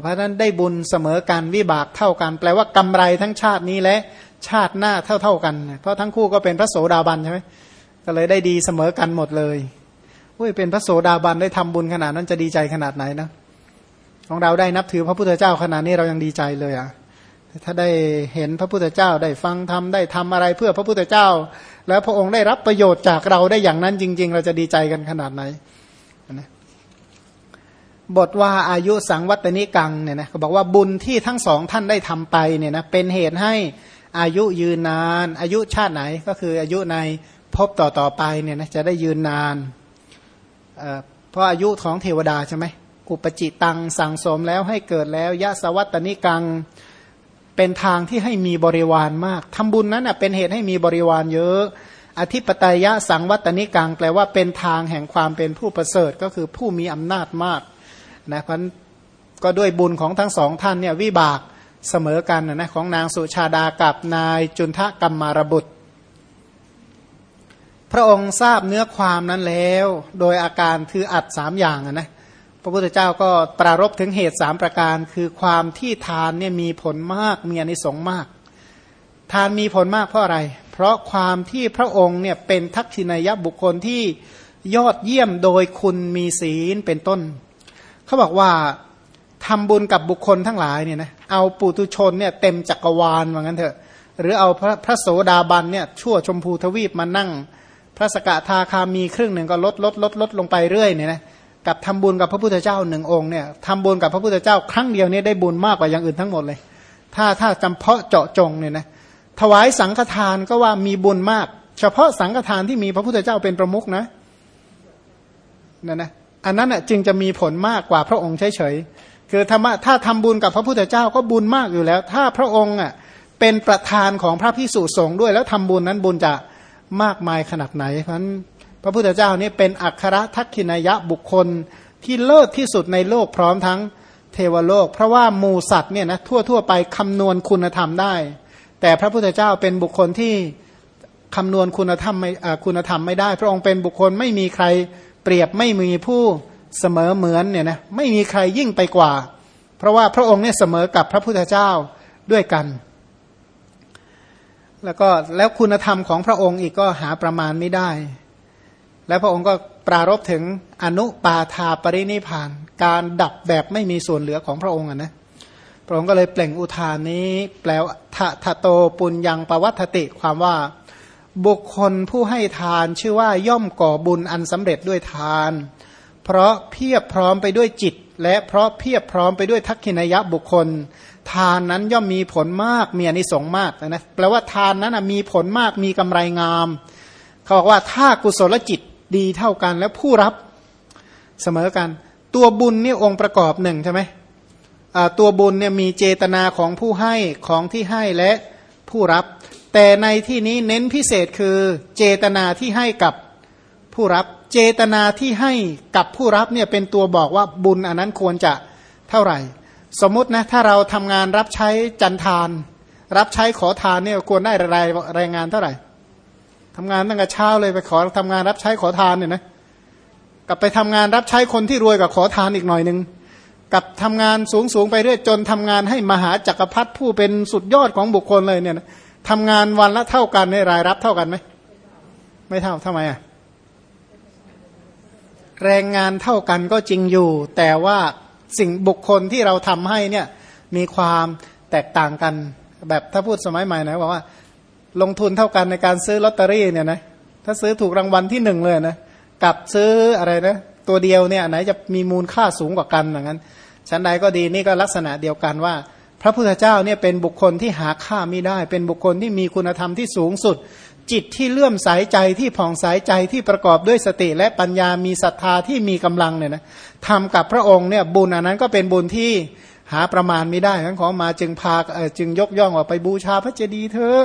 เพราะนั้นได้บุญเสมอกันวิบากเท่ากัน แปลว่ากำไรทั้งชาตินี้และชาติหน้าเท่าเท่ากัน เพราะทั้งคู่ก็เป็นพระโสดาบันใช่ไหมก็เลยได้ดีเสมอกันหมดเลยอุ้ยเป็นพระโสดาบันได้ทำบุญขนาดนั้นจะดีใจขนาดไหนนะของเราได้นับถือพระพุทธเจ้าขนาดนี้เรายังดีใจเลยอะ ถ้าได้เห็นพระพุทธเจ้าได้ฟังทำได้ทำอะไรเพื่อพระพุทธเจ้า แล้วพระองค์ได้รับประโยชน์จากเราได้อย่างนั้นจริง ๆ เราจะดีใจกันขนาดไหนนะบทว่าอายุสังวัตนิกังเนี่ยนะเขาบอกว่าบุญที่ทั้งสองท่านได้ทำไปเนี่ยนะเป็นเหตุให้อายุยืนนาน อายุชาติไหนก็คืออายุในพบต่อต่อไปเนี่ยนะจะได้ยืนนานเพราะอายุของเทวดาใช่ไหมอุปจิตังสั่งสมแล้วให้เกิดแล้วยะสวัตนิกัง เป็นทางที่ให้มีบริวารมากทำบุญนั้นเป็นเหตุให้มีบริวารเยอะ อธิปไตยะสังวัตนิกังแปลว่าเป็นทางแห่งความเป็นผู้ประเสริฐก็คือผู้มีอำนาจมากนะพันก็ด้วยบุญของทั้งสองท่านเนี่ยวิบากเสมอกันนะของนางสุชาดากับนายจุนทะกัมมารบุตร พระองค์ทราบเนื้อความนั้นแล้ว โดยอาการคืออัดสามอย่างนะ พระพุทธเจ้าก็ปรารบถึงเหตุสามประการ คือความที่ทานเนี่ยมีผลมากมีอนิสงส์มาก ทานมีผลมากเพราะอะไร เพราะความที่พระองค์เนี่ยเป็นทักษิณายบุคคลที่ยอดเยี่ยมโดยคุณมีศีลเป็นต้น เขาบอกว่าทำบุญกับบุคคลทั้งหลายเนี่ยนะเอาปุตุชนเนี่ยเต็มจักรวาลว่างั้นเถอะ หรือเอาพระพระโสดาบันเนี่ยชั่วชมพูทวีปมานั่ง พระสกทาคามีครึ่งหนึ่งก็ลดลดลดลดลงไปเรื่อยเนี่ยนะ กับทำบุญกับพระพุทธเจ้าหนึ่งองค์เนี่ยทำบุญกับพระพุทธเจ้าครั้งเดียวนี่ได้บุญมากกว่าอย่างอื่นทั้งหมดเลย ถ้าถ้าจำเพาะเจาะจงเนี่ยนะถวายสังฆทานก็ว่ามีบุญมาก เฉพาะสังฆทานที่มีพระพุทธเจ้าเป็นประมุขนะนั่นนะอันนั้นอะจึงจะมีผลมากกว่าพระองค์เฉยๆคือธรรมะถ้าทำบุญกับพระพุทธเจ้าก็บุญมากอยู่แล้ว ถ้าพระองค์อะเป็นประธานของพระพิสุสงฆ์ด้วย แล้วทำบุญนั้นบุญจะมากมายขนาดไหนเพราะนั้น พระพุทธเจ้านี่เป็นอัครทักขินายะบุคคลที่เลิศที่สุดในโลกพร้อมทั้งเทวโลก เพราะว่าหมูสัตว์เนี่ยนะทั่วทั่วไปคำนวณคุณธรรมได้ แต่พระพุทธเจ้าเป็นบุคคลที่คำนวณคุณธรรมไม่คุณธรรมไม่ได้ พระองค์เป็นบุคคลไม่มีใครเปรียบไม่มีผู้เสมอเหมือนเนี่ยนะไม่มีใครยิ่งไปกว่า เพราะว่าพระองค์เนี่ยเสมอกับพระพุทธเจ้าด้วยกัน แล้วก็แล้วคุณธรรมของพระองค์อีกก็หาประมาณไม่ได้ แล้วพระองค์ก็ปรารบถึงอนุปาทาปรินิพาน การดับแบบไม่มีส่วนเหลือของพระองค์นะพระองค์ก็เลยเปล่งอุทานนี้ แปลว่าทะทะโตปุญญังปวัตติความว่าบุคคลผู้ให้ทานชื่อว่าย่อมก่อบุญอันสำเร็จด้วยทาน เพราะเพียบพร้อมไปด้วยจิต และเพราะเพียบพร้อมไปด้วยทักขินยะบุคคล ทานนั้นย่อมมีผลมากมีอนิสงส์มากนะแปลว่าทานนั้นมีผลมากมีกำไรงาม เขาบอกว่าถ้ากุศลจิต ดีเท่ากัน แล้วผู้รับเสมอกัน ตัวบุญนี่องค์ประกอบหนึ่งใช่ไหมตัวบุญเนี่ยมีเจตนาของผู้ให้ของที่ให้และผู้รับ แต่ในที่นี้เน้นพิเศษคือเจตนาที่ให้กับผู้รับ เจตนาที่ให้กับผู้รับเนี่ยเป็นตัวบอกว่าบุญอันนั้นควรจะเท่าไหร่ สมมตินะถ้าเราทำงานรับใช้จันทาน รับใช้ขอทานเนี่ยควรได้รายรายงานเท่าไหร่ ทำงานตั้งแต่เช้าเลยไปขอทำงานรับใช้ขอทานเนี่ยนะกับไปทำงานรับใช้คนที่รวยกับขอทานอีกหน่อยหนึ่งกับทำงานสูงสูงไปเรื่อยจนทำงานให้มหาจักรพรรดิผู้เป็นสุดยอดของบุคคลเลยเนี่ยนะทำงานวันละเท่ากันในรายรับเท่ากันไหมไม่เท่าทำไมอะแรงงานเท่ากันก็จริงอยู่ แต่ว่าสิ่งบุคคลที่เราทำให้เนี่ยมีความแตกต่างกัน แบบถ้าพูดสมัยใหม่นะบอกว่า ลงทุนเท่ากันในการซื้อลอตเตอรี่เนี่ยนะถ้าซื้อถูกรางวัลที่หนึ่งเลยนะกับซื้ออะไรนะตัวเดียวเนี่ยไหนจะมีมูลค่าสูงกว่ากันอย่างนั้นชั้นใดก็ดีนี่ก็ลักษณะเดียวกันว่า พระพุทธเจ้าเนี่ยเป็นบุคคลที่หาค่าไม่ได้ เป็นบุคคลที่มีคุณธรรมที่สูงสุด จิตที่เลื่อมใสใจที่ผ่องใสใจที่ประกอบด้วยสติและปัญญามีศรัทธาที่มีกำลังเนี่ยนะทำกับพระองค์เนี่ยบุญอันนั้นก็เป็นบุญที่ หาประมาณไม่ได้ทั้งของมาจึงพาจึงยกย่องว่าไปบูชาพระเจดีย์เธอ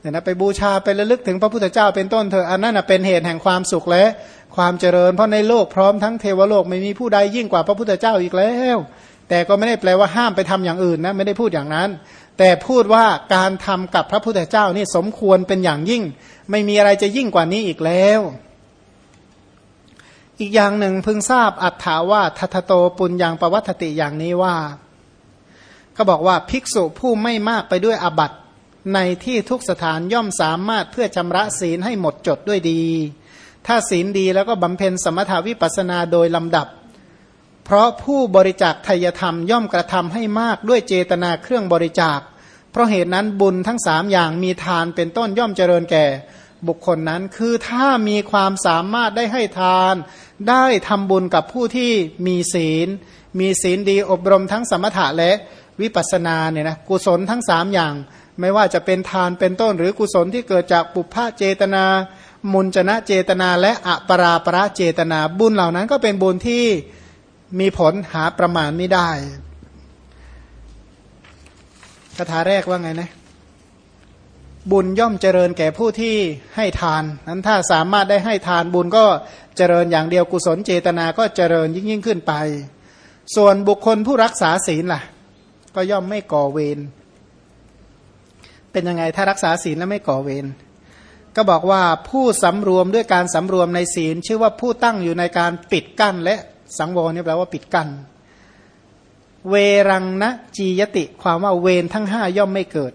เนี่ยนะไปบูชาไประลึกถึงพระพุทธเจ้าเป็นต้นเธออันนั้นเป็นเหตุแห่งความสุขและความเจริญ เพราะในโลกพร้อมทั้งเทวโลกไม่มีผู้ใดยิ่งกว่าพระพุทธเจ้าอีกแล้ว แต่ก็ไม่ได้แปลว่าห้ามไปทำอย่างอื่นนะไม่ได้พูดอย่างนั้น แต่พูดว่าการทำกับพระพุทธเจ้านี่สมควรเป็นอย่างยิ่ง ไม่มีอะไรจะยิ่งกว่านี้อีกแล้วอีกอย่างหนึ่งพึงทราบอัฏฐาว่าทัตโตปุญญังปวัตติอย่างนี้ว่า ก็บอกว่าภิกษุผู้ไม่มากไปด้วยอบัตในที่ทุกสถานย่อมสามารถเพื่อชำระศีลให้หมดจดด้วยดี ถ้าศีลดีแล้วก็บำเพ็ญสมถาวิปัสนาโดยลำดับ เพราะผู้บริจาคทายธรรมย่อมกระทำให้มากด้วยเจตนาเครื่องบริจาค เพราะเหตุนั้นบุญทั้งสามอย่างมีทานเป็นต้นย่อมเจริญแก่บุคคลนั้นคือถ้ามีความสามารถได้ให้ทาน ได้ทำบุญกับผู้ที่มีศีล มีศีลดีอบรมทั้งสมถะและ วิปัสนาเนี่ยนะกุศลทั้งสามอย่าง ไม่ว่าจะเป็นทานเป็นต้น หรือกุศลที่เกิดจากปุพพะเจตนา มุนจนะเจตนา และอปราประเจตนา บุญเหล่านั้นก็เป็นบุญที่มีผลหาประมาณไม่ได้คาถาแรกว่าไงนะบุญย่อมเจริญแก่ผู้ที่ให้ทาน นั้นถ้าสามารถได้ให้ทานบุญก็เจริญอย่างเดียวกุศลเจตนาก็เจริญยิ่งยิ่งขึ้นไป ส่วนบุคคลผู้รักษาศีลล่ะ ก็ย่อมไม่ก่อเวรเป็นยังไงถ้ารักษาศีลแล้วไม่ก่อเวรก็บอกว่าผู้สำรวมด้วยการสำรวมในศีล ชื่อว่าผู้ตั้งอยู่ในการปิดกั้น และสังวรนี่แปลว่าปิดกัน้น เวรังนะจียติความว่าเวรทั้งห้าย่อมไม่เกิด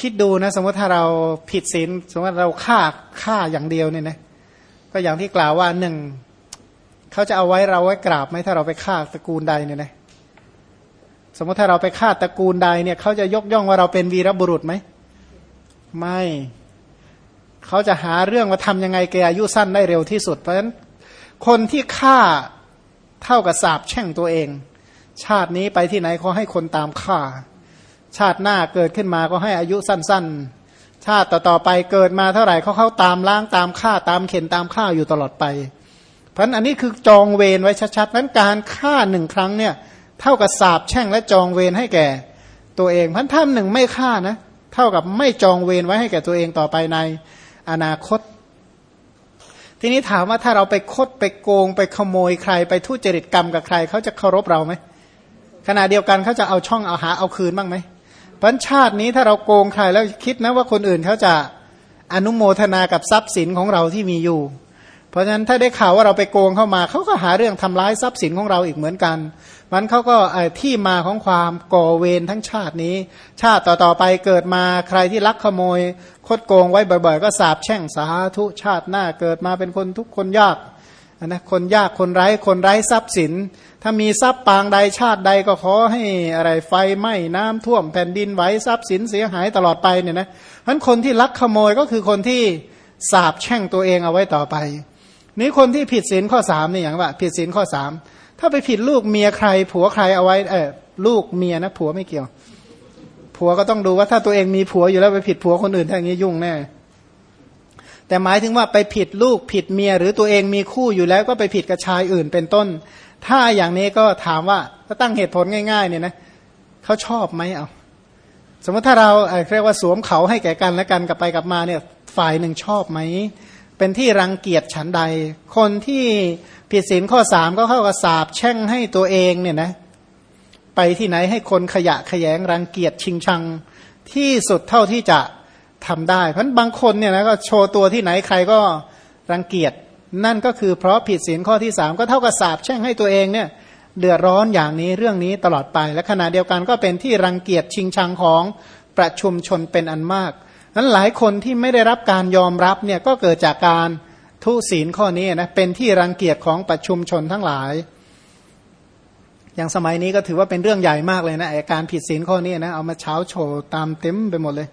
คิดดูนะ สมมติถ้าเราผิดศีลสมมติเราฆ่าฆ่าอย่างเดียวเนี่ยนะก็อย่างที่กล่าวว่าหนึ่งเขาจะเอาไว้เราไว้กราบไหมถ้าเราไปฆ่าตระกูลใดเนี่ยนะ สมมติถ้าเราไปฆ่าตระกูลใดเนี่ยเขาจะยกย่องว่าเราเป็นวีรบุรุษไหมไม่เขาจะหาเรื่องว่าทำยังไงแกอายุสั้นได้เร็วที่สุด เพราะฉะนั้นคนที่ฆ่าเท่ากับสาบแช่งตัวเอง ชาตินี้ไปที่ไหนเขาให้คนตามฆ่า ชาติหน้าเกิดขึ้นมาก็ให้อายุสั้น ๆ ชาติต่อๆไปเกิดมาเท่าไหร่เขาเข้าตามล้างตามฆ่าตามเข็นตามฆ่าอยู่ตลอดไป เพราะนั้นอันนี้คือจองเวรไว้ชัดๆนั้นการฆ่าหนึ่งครั้งเนี่ย เท่ากับสาบแช่งและจองเวรให้แก่ ตัวเองพันท่านหนึ่งไม่ฆ่านะเท่ากับไม่จองเวรไว้ให้แก่ตัวเองต่อไปในอนาคต ทีนี้ถามว่าถ้าเราไปคดไปโกง ไปขโมยใคร ไปทุจริตกรรมกับใคร เขาจะเคารพเราไหมขณะเดียวกันเขาจะเอาช่องเอาหาเอาคืนบ้างไหมพันชาตินี้ถ้าเราโกงใครแล้วคิดนะว่าคนอื่นเขาจะอนุโมทนากับทรัพย์สินของเราที่มีอยู่ เพราะฉะนั้นถ้าได้ข่าวว่าเราไปโกงเข้ามา เขาก็หาเรื่องทำร้ายทรัพย์สินของเราอีกเหมือนกัน มันเขาก็ที่มาของความก่อเวรทั้งชาตินี้ ชาติต่อๆไปเกิดมาใครที่ลักขโมย คดโกงไว้บ่อยๆ ก็สาบแช่งสาธุชาติหน้าเกิดมาเป็นคนทุกคนยากนะคนยากคนไร้คนไร้ทรัพย์สิน ถ้ามีทรัพย์ปางใดชาติใดก็ขอให้อะไรไฟไหม้น้ำท่วมแผ่นดินไหวทรัพย์สินเสียหายตลอดไปเนี่ยนะเพราะคนที่ลักขโมยก็คือคนที่สาบแช่งตัวเองเอาไว้ต่อไป นี้คนที่ผิดศีลข้อสามนี่อย่างว่า ผิดศีลข้อสาม ถ้าไปผิดลูกเมียใคร ผัวใครเอาไว้เออลูกเมียนะผัวไม่เกี่ยว ผัวก็ต้องดูว่าถ้าตัวเองมีผัวอยู่แล้วไปผิดผัวคนอื่นถ้าอย่างนี้ยุ่งแน่แต่หมายถึงว่าไปผิดลูกผิดเมีย หรือตัวเองมีคู่อยู่แล้วก็ไปผิดกับชายอื่นเป็นต้น ถ้าอย่างนี้ก็ถามว่าถ้าตั้งเหตุผลง่ายๆเนี่ยนะเขาชอบไหมเอา สมมติถ้าเราเรียกว่าสวมเขาให้แก่กันและกันกลับไปกลับมาเนี่ยฝ่ายหนึ่งชอบไหมเป็นที่รังเกียจฉันใด คนที่ ผิดศีลข้อสามก็เข้ากับสาบแช่งให้ตัวเองเนี่ยนะไปที่ไหนให้คนขยะขยงรังเกียจชิงชังที่สุดเท่าที่จะทำได้ เพราะบางคนเนี่ยนะก็โชว์ตัวที่ไหนใครก็รังเกียจนั่นก็คือเพราะผิดศีลข้อที่สามก็เท่ากับสาบแช่งให้ตัวเองเนี่ยเดือดร้อนอย่างนี้เรื่องนี้ตลอดไป และขณะเดียวกันก็เป็นที่รังเกียจชิงชังของประชุมชนเป็นอันมากนั้นหลายคนที่ไม่ได้รับการยอมรับเนี่ยก็เกิดจากการ ทุศีลข้อนี้นะเป็นที่รังเกียจของประชุมชนทั้งหลาย อย่างสมัยนี้ก็ถือว่าเป็นเรื่องใหญ่มากเลยนะการผิดศีลข้อนี้นะเอามาเช้าโชว์ตามเต็มไปหมดเลย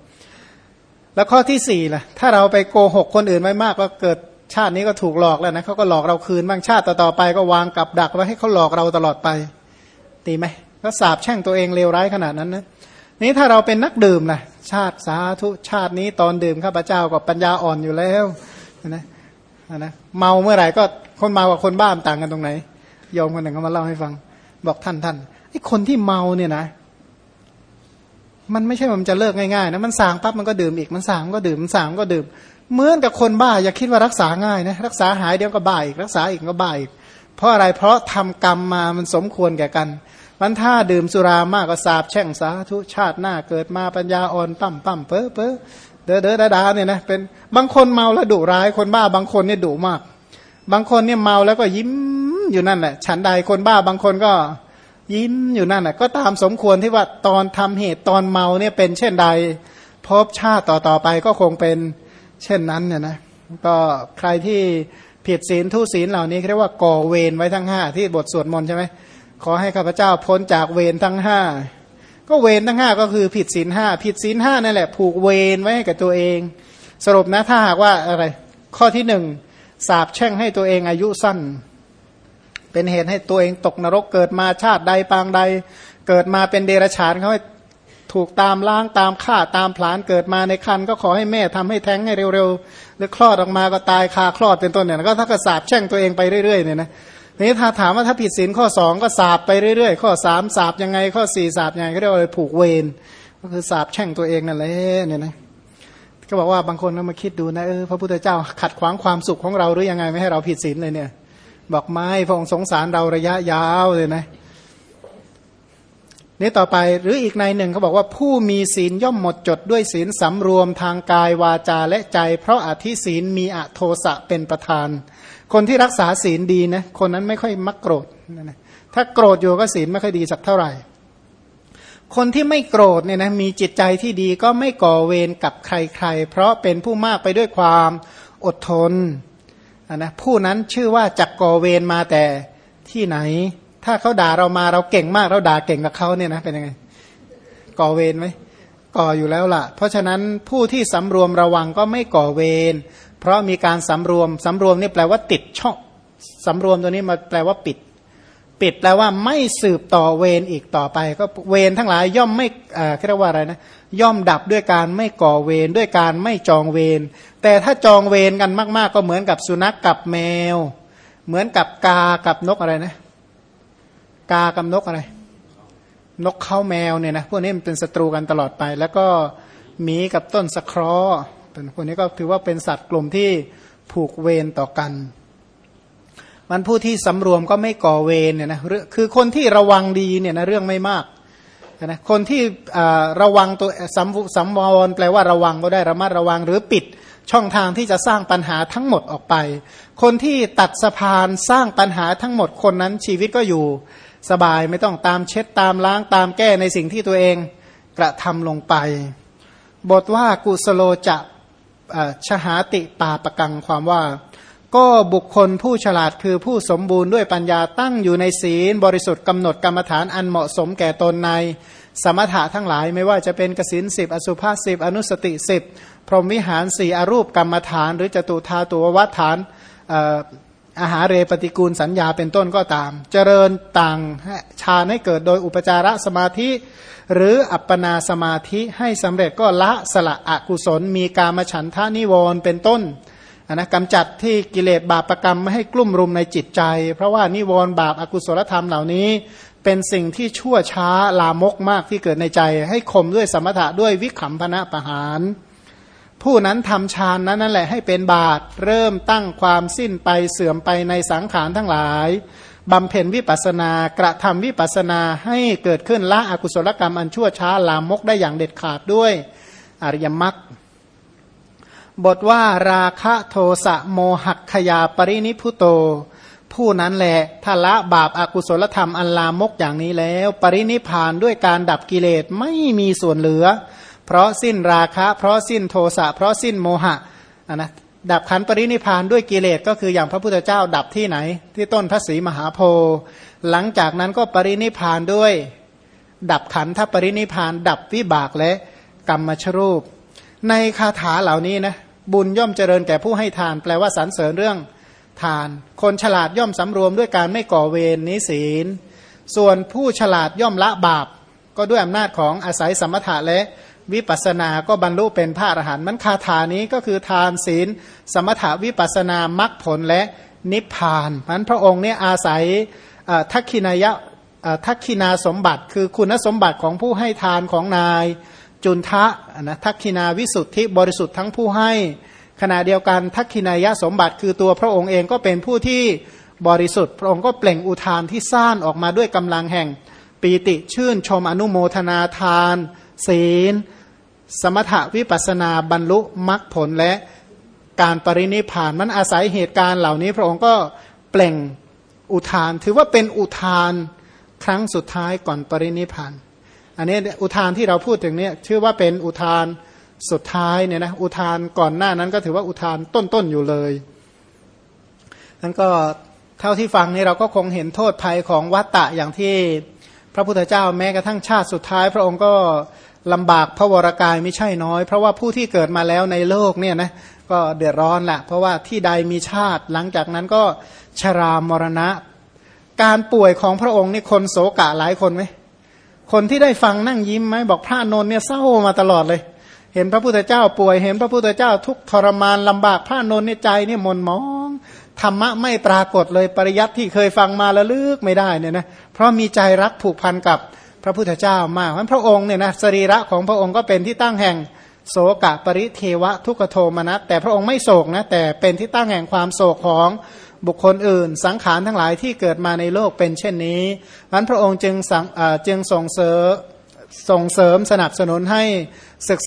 แล้วข้อที่สี่ล่ะ ถ้าเราไปโกหกคนอื่นไม่มากก็เกิดชาตินี้ก็ถูกหลอกแล้วนะเขาก็หลอกเราคืนบ้างชาติต่อๆไปก็วางกับดักไว้ให้เขาหลอกเราตลอดไปตีไหมก็สาบแช่งตัวเองเลวร้ายขนาดนั้นนะนี้ถ้าเราเป็นนักดื่มล่ะชาติสาธุชาตินี้ตอนดื่มข้าพเจ้าก็ปัญญาอ่อนอยู่แล้วนะ นะเมาเมื่อไหร่ก็คนเมากับคนบ้าต่างกันตรงไหนยอมคนหนึ่งเขามาเล่าให้ฟัง บอกท่านท่านไอ้คนที่เมาเนี่ยนะ มันไม่ใช่มันจะเลิกง่ายๆนะมันสางปั๊บมันก็ดื่มอีกมันสางก็ดื่มมันสางก็ดื่มเหมือนกับคนบ้าอย่าคิดว่ารักษาง่ายนะรักษาหายเดี๋ยวก็บ้าอีกรักษาอีกก็บ้าอีกเพราะอะไรเพราะทำกรรมมามันสมควรแก่กันมันถ้าดื่มสุรามากก็สาบแช่งสาธุชาติหน้าเกิดมาปัญญาอ่อนปั๊มปั๊มเพ้อเพ้อ เด้อเด้อดาเนี่ยนะเป็นบางคนเมาแล้วดุร้ายคนบ้าบางคนเนี่ยดุมาก บางคนเนี่ยเมาแล้วก็ยิ้มอยู่นั่นแหละฉันใดคนบ้าบางคนก็ยิ้มอยู่นั่นแหละก็ตามสมควรที่ว่าตอนทำเหตุตอนเมาเนี่ยเป็นเช่นใดพบชาติต่อต่อไปก็คงเป็นเช่นนั้นเนี่ยนะก็ใครที่ผิดศีลทุศีลเหล่านี้เรียกว่าก่อเวรไว้ทั้งห้าที่บทสวดมนต์ใช่ไหมขอให้ข้าพเจ้าพ้นจากเวรทั้งห้า ก็เวรทั้งห้าก็คือผิดศีลห้าผิดศีลห้านั่นแหละ ผูกเวรไว้ให้กับตัวเอง สรุปนะถ้าหากว่าอะไร ข้อที่หนึ่งสาบแช่งให้ตัวเองอายุสั้น เป็นเหตุให้ตัวเองตกนรกเกิดมาชาติใดปางใด เกิดมาเป็นเดรัจฉานเขาให้ถูกตามล้างตามฆ่าตามผลาญเกิดมาในคันก็ขอให้แม่ทำให้แท้งให้เร็วๆหรือคลอดออกมาก็ตายคาคลอดเป็นต้นเนี่ยก็ถ้าก็สาบแช่งตัวเองไปเรื่อยๆเนี่ยนะ นี้ถ้าถามว่าถ้าผิดศีลข้อสองก็สาบไปเรื่อยๆ ข้อสามสาบยังไง ข้อสี่สาบยังไงก็เรียกว่าผูกเวรก็คือสาบแช่งตัวเองนั่นแหละเนี่ยนะก็บอกว่าบางคนเรามาคิดดูนะเออพระพุทธเจ้าขัดขวางความสุขของเราหรือยังไงไม่ให้เราผิดศีลเลยเนี่ย บอกไม่พระองค์สงสารเราระยะยาวเลยนะนี่ต่อไปหรืออีกในหนึ่งเขาบอกว่าผู้มีศีลย่อมหมดจดด้วยศีลสำรวมทางกายวาจาและใจ เพราะอธิศีลมีอโทสะเป็นประธาน คนที่รักษาศีลดีนะคนนั้นไม่ค่อยมักโกรธนะถ้าโกรธอยู่ก็ศีลไม่ค่อยดีสักเท่าไหร่ คนที่ไม่โกรธเนี่ยนะมีจิตใจที่ดีก็ไม่ก่อเวรกับใครๆ เพราะเป็นผู้มากไปด้วยความอดทนนะผู้นั้นชื่อว่าจักก่อเวรมาแต่ที่ไหน ถ้าเขาด่าเรามาเราเก่งมากเราด่าเก่งกับเขาเนี่ยนะเป็นยังไง ก่อเวรไหมก่ออยู่แล้วล่ะ เพราะฉะนั้นผู้ที่สำรวมระวังก็ไม่ก่อเวร เพราะมีการสำรวมสำรวมนี่แปลว่าติดช่องสำรวมตัวนี้มาแปลว่าปิด ปิดแปลว่าไม่สืบต่อเวรอีกต่อไป ก็เวรทั้งหลายย่อมไม่เอ่อเรียกว่าอะไรนะย่อมดับด้วยการไม่ก่อเวรด้วยการไม่จองเวรแต่ถ้าจองเวรกันมาก ๆ ก็เหมือนกับสุนัขกกับแมว เหมือนกับกากับนกอะไรนะ กากับนกอะไร นกเข้าแมวเนี่ยนะพวกนี้มันเป็นศัตรูกันตลอดไป แล้วก็หมีกับต้นสะเคราะห์ เป็นพวกนี้ก็ถือว่าเป็นสัตว์กลุ่มที่ผูกเวรต่อกัน มันผู้ที่สำรวมก็ไม่ก่อเวรเนี่ยนะคือคนที่ระวังดีเนี่ยนะเรื่องไม่มากนะคนที่ระวังตัวสัมสัมวรแปลว่าระวังก็ได้ระมัดระวังหรือปิดช่องทางที่จะสร้างปัญหาทั้งหมดออกไป คนที่ตัดสะพานสร้างปัญหาทั้งหมดคนนั้นชีวิตก็อยู่สบายไม่ต้องตามเช็ดตามล้างตามแก้ในสิ่งที่ตัวเองกระทำลงไป บทว่ากุสโลจะ ชหาติปาปกังความว่า ก็บุคคลผู้ฉลาดคือผู้สมบูรณ์ด้วยปัญญาตั้งอยู่ในศีล บริสุทธิ์กำหนดกรรมฐานอันเหมาะสมแก่ตนใน สมถะทั้งหลายไม่ว่าจะเป็นกสินสิบอสุภาสิบอนุสติสิบพรหมวิหารสี่อรูปกรรมฐาน หรือจตุธาตัววัฏฐาน อาหารเรปฏิกูลสัญญาเป็นต้นก็ตาม เจริญต่างฌานให้เกิดโดยอุปจารสมาธิ หรืออัปปนาสมาธิให้สำเร็จก็ละสละอกุศล มีกามฉันทานิวรเป็นต้นนะกำจัดที่กิเลสบาปรกรรมไม่ให้กลุ่มรุมในจิตใจ เพราะว่านิวรณ์บาปอากุศลธรรมเหล่านี้ เป็นสิ่งที่ชั่วช้าลามกมากที่เกิดในใจ ให้ข่มด้วยสมถะด้วยวิขำพนะประหาร ผู้นั้นทำฌานนั้นนั่นแหละให้เป็นบาตเริ่มตั้งความสิ้นไปเสื่อมไปในสังขารทั้งหลายบำเพ็ญวิปัสนากระทำวิปัสนาให้เกิดขึ้นละอกุศลกรรมอันชั่วช้าลามกได้อย่างเด็ดขาดด้วยอริยมรรคบทว่าราคะโทสะโมหักขยาปรินิพุโต ผู้นั้นแหละถ้าละบาปอากุศลธรรมอันลามกอย่างนี้แล้ว ปรินิพานด้วยการดับกิเลสไม่มีส่วนเหลือ เพราะสิ้นราคะ เพราะสิ้นโทสะเพราะสิ้นโมหะนะดับขันปรินิพานด้วยกิเลสก็คืออย่างพระพุทธเจ้าดับที่ไหน ที่ต้นพระศรีมหาโพธิ์หลังจากนั้นก็ปรินิพานด้วย ดับขันธปรินิพาน ดับวิบากและกรรมชรูป ในคาถาเหล่านี้นะบุญย่อมเจริญแก่ผู้ให้ทาน แปลว่าสรรเสริญเรื่องทาน คนฉลาดย่อมสำรวมด้วยการไม่ก่อเวรนนิศีล ส่วนผู้ฉลาดย่อมละบาป ก็ด้วยอำนาจของอาศัยสมถะและ วิปัสนาก็บรรลุเป็นพระอรหันต์มันคาถานี้ก็คือทานศีล สมถาวิปัสนามรรคผลและนิพพานมันพระองค์เนี่ยอาศัยทักขินายะทักขินาสมบัติ คือคุณสมบัติของผู้ให้ทานของนายจุนทะนะทักขินาวิสุทธิบริสุทธิ์ทั้งผู้ให้ขณะเดียวกันทักขินายะสมบัติคือตัวพระองค์เองก็เป็นผู้ที่บริสุทธิ์ พระองค์ก็เปล่งอุทานที่สร้างออกมาด้วยกำลังแห่ง ปีติชื่นชมอนุโมทนาทาน ศีล สมถะวิปัสนาบรรลุมรรคผลและการปรินิพานมันอาศัยเหตุการณ์เหล่านี้ พระองค์ก็เปล่งอุทาน ถือว่าเป็นอุทานครั้งสุดท้ายก่อนปรินิพาน อันนี้อุทานที่เราพูดถึงเนี่ยชื่อว่าเป็นอุทานสุดท้ายเนี่ยนะอุทานก่อนหน้านั้นก็ถือว่าอุทานต้นๆอยู่เลยนั้นก็เท่าที่ฟังนี่เราก็คงเห็นโทษภัยของวัตตะอย่างที่พระพุทธเจ้าแม้กระทั่งชาติสุดท้าย พระองค์ก็ ลำบากพระวรากายไม่ใช่น้อย เพราะว่าผู้ที่เกิดมาแล้วในโลกเนี่ยนะก็เดือดร้อนแหละเพราะว่าที่ใดมีชาติหลังจากนั้นก็ชรามรณะ การป่วยของพระองค์นี่คนโศกะหลายคนไหมคนที่ได้ฟังนั่งยิ้มไหมบอกพระนนท์เนี่ยเศร้ามาตลอดเลย เห็นพระพุทธเจ้าป่วยเห็นพระพุทธเจ้าทุกทรมานลำบากพระนนท์ในใจเนี่ยมนมองธรรมะไม่ปรากฏเลยปริยัติที่เคยฟังมาแล้วลึกไม่ได้เนี่ยนะเพราะมีใจรักผูกพันกับ พระพุทธเจ้ามากเพราะพระองค์เนี่ยนะสรีระของพระองค์ก็เป็นที่ตั้งแห่งโศกะปริเทวะทุกโทมนัสแต่พระองค์ไม่โศกนะแต่เป็นที่ตั้งแห่งความโศกของบุคคลอื่น สังขารทั้งหลายที่เกิดมาในโลกเป็นเช่นนี้นั้นพระองค์จึงจึงส่งเสริมส่งเสริมสนับสนุนให้ศึก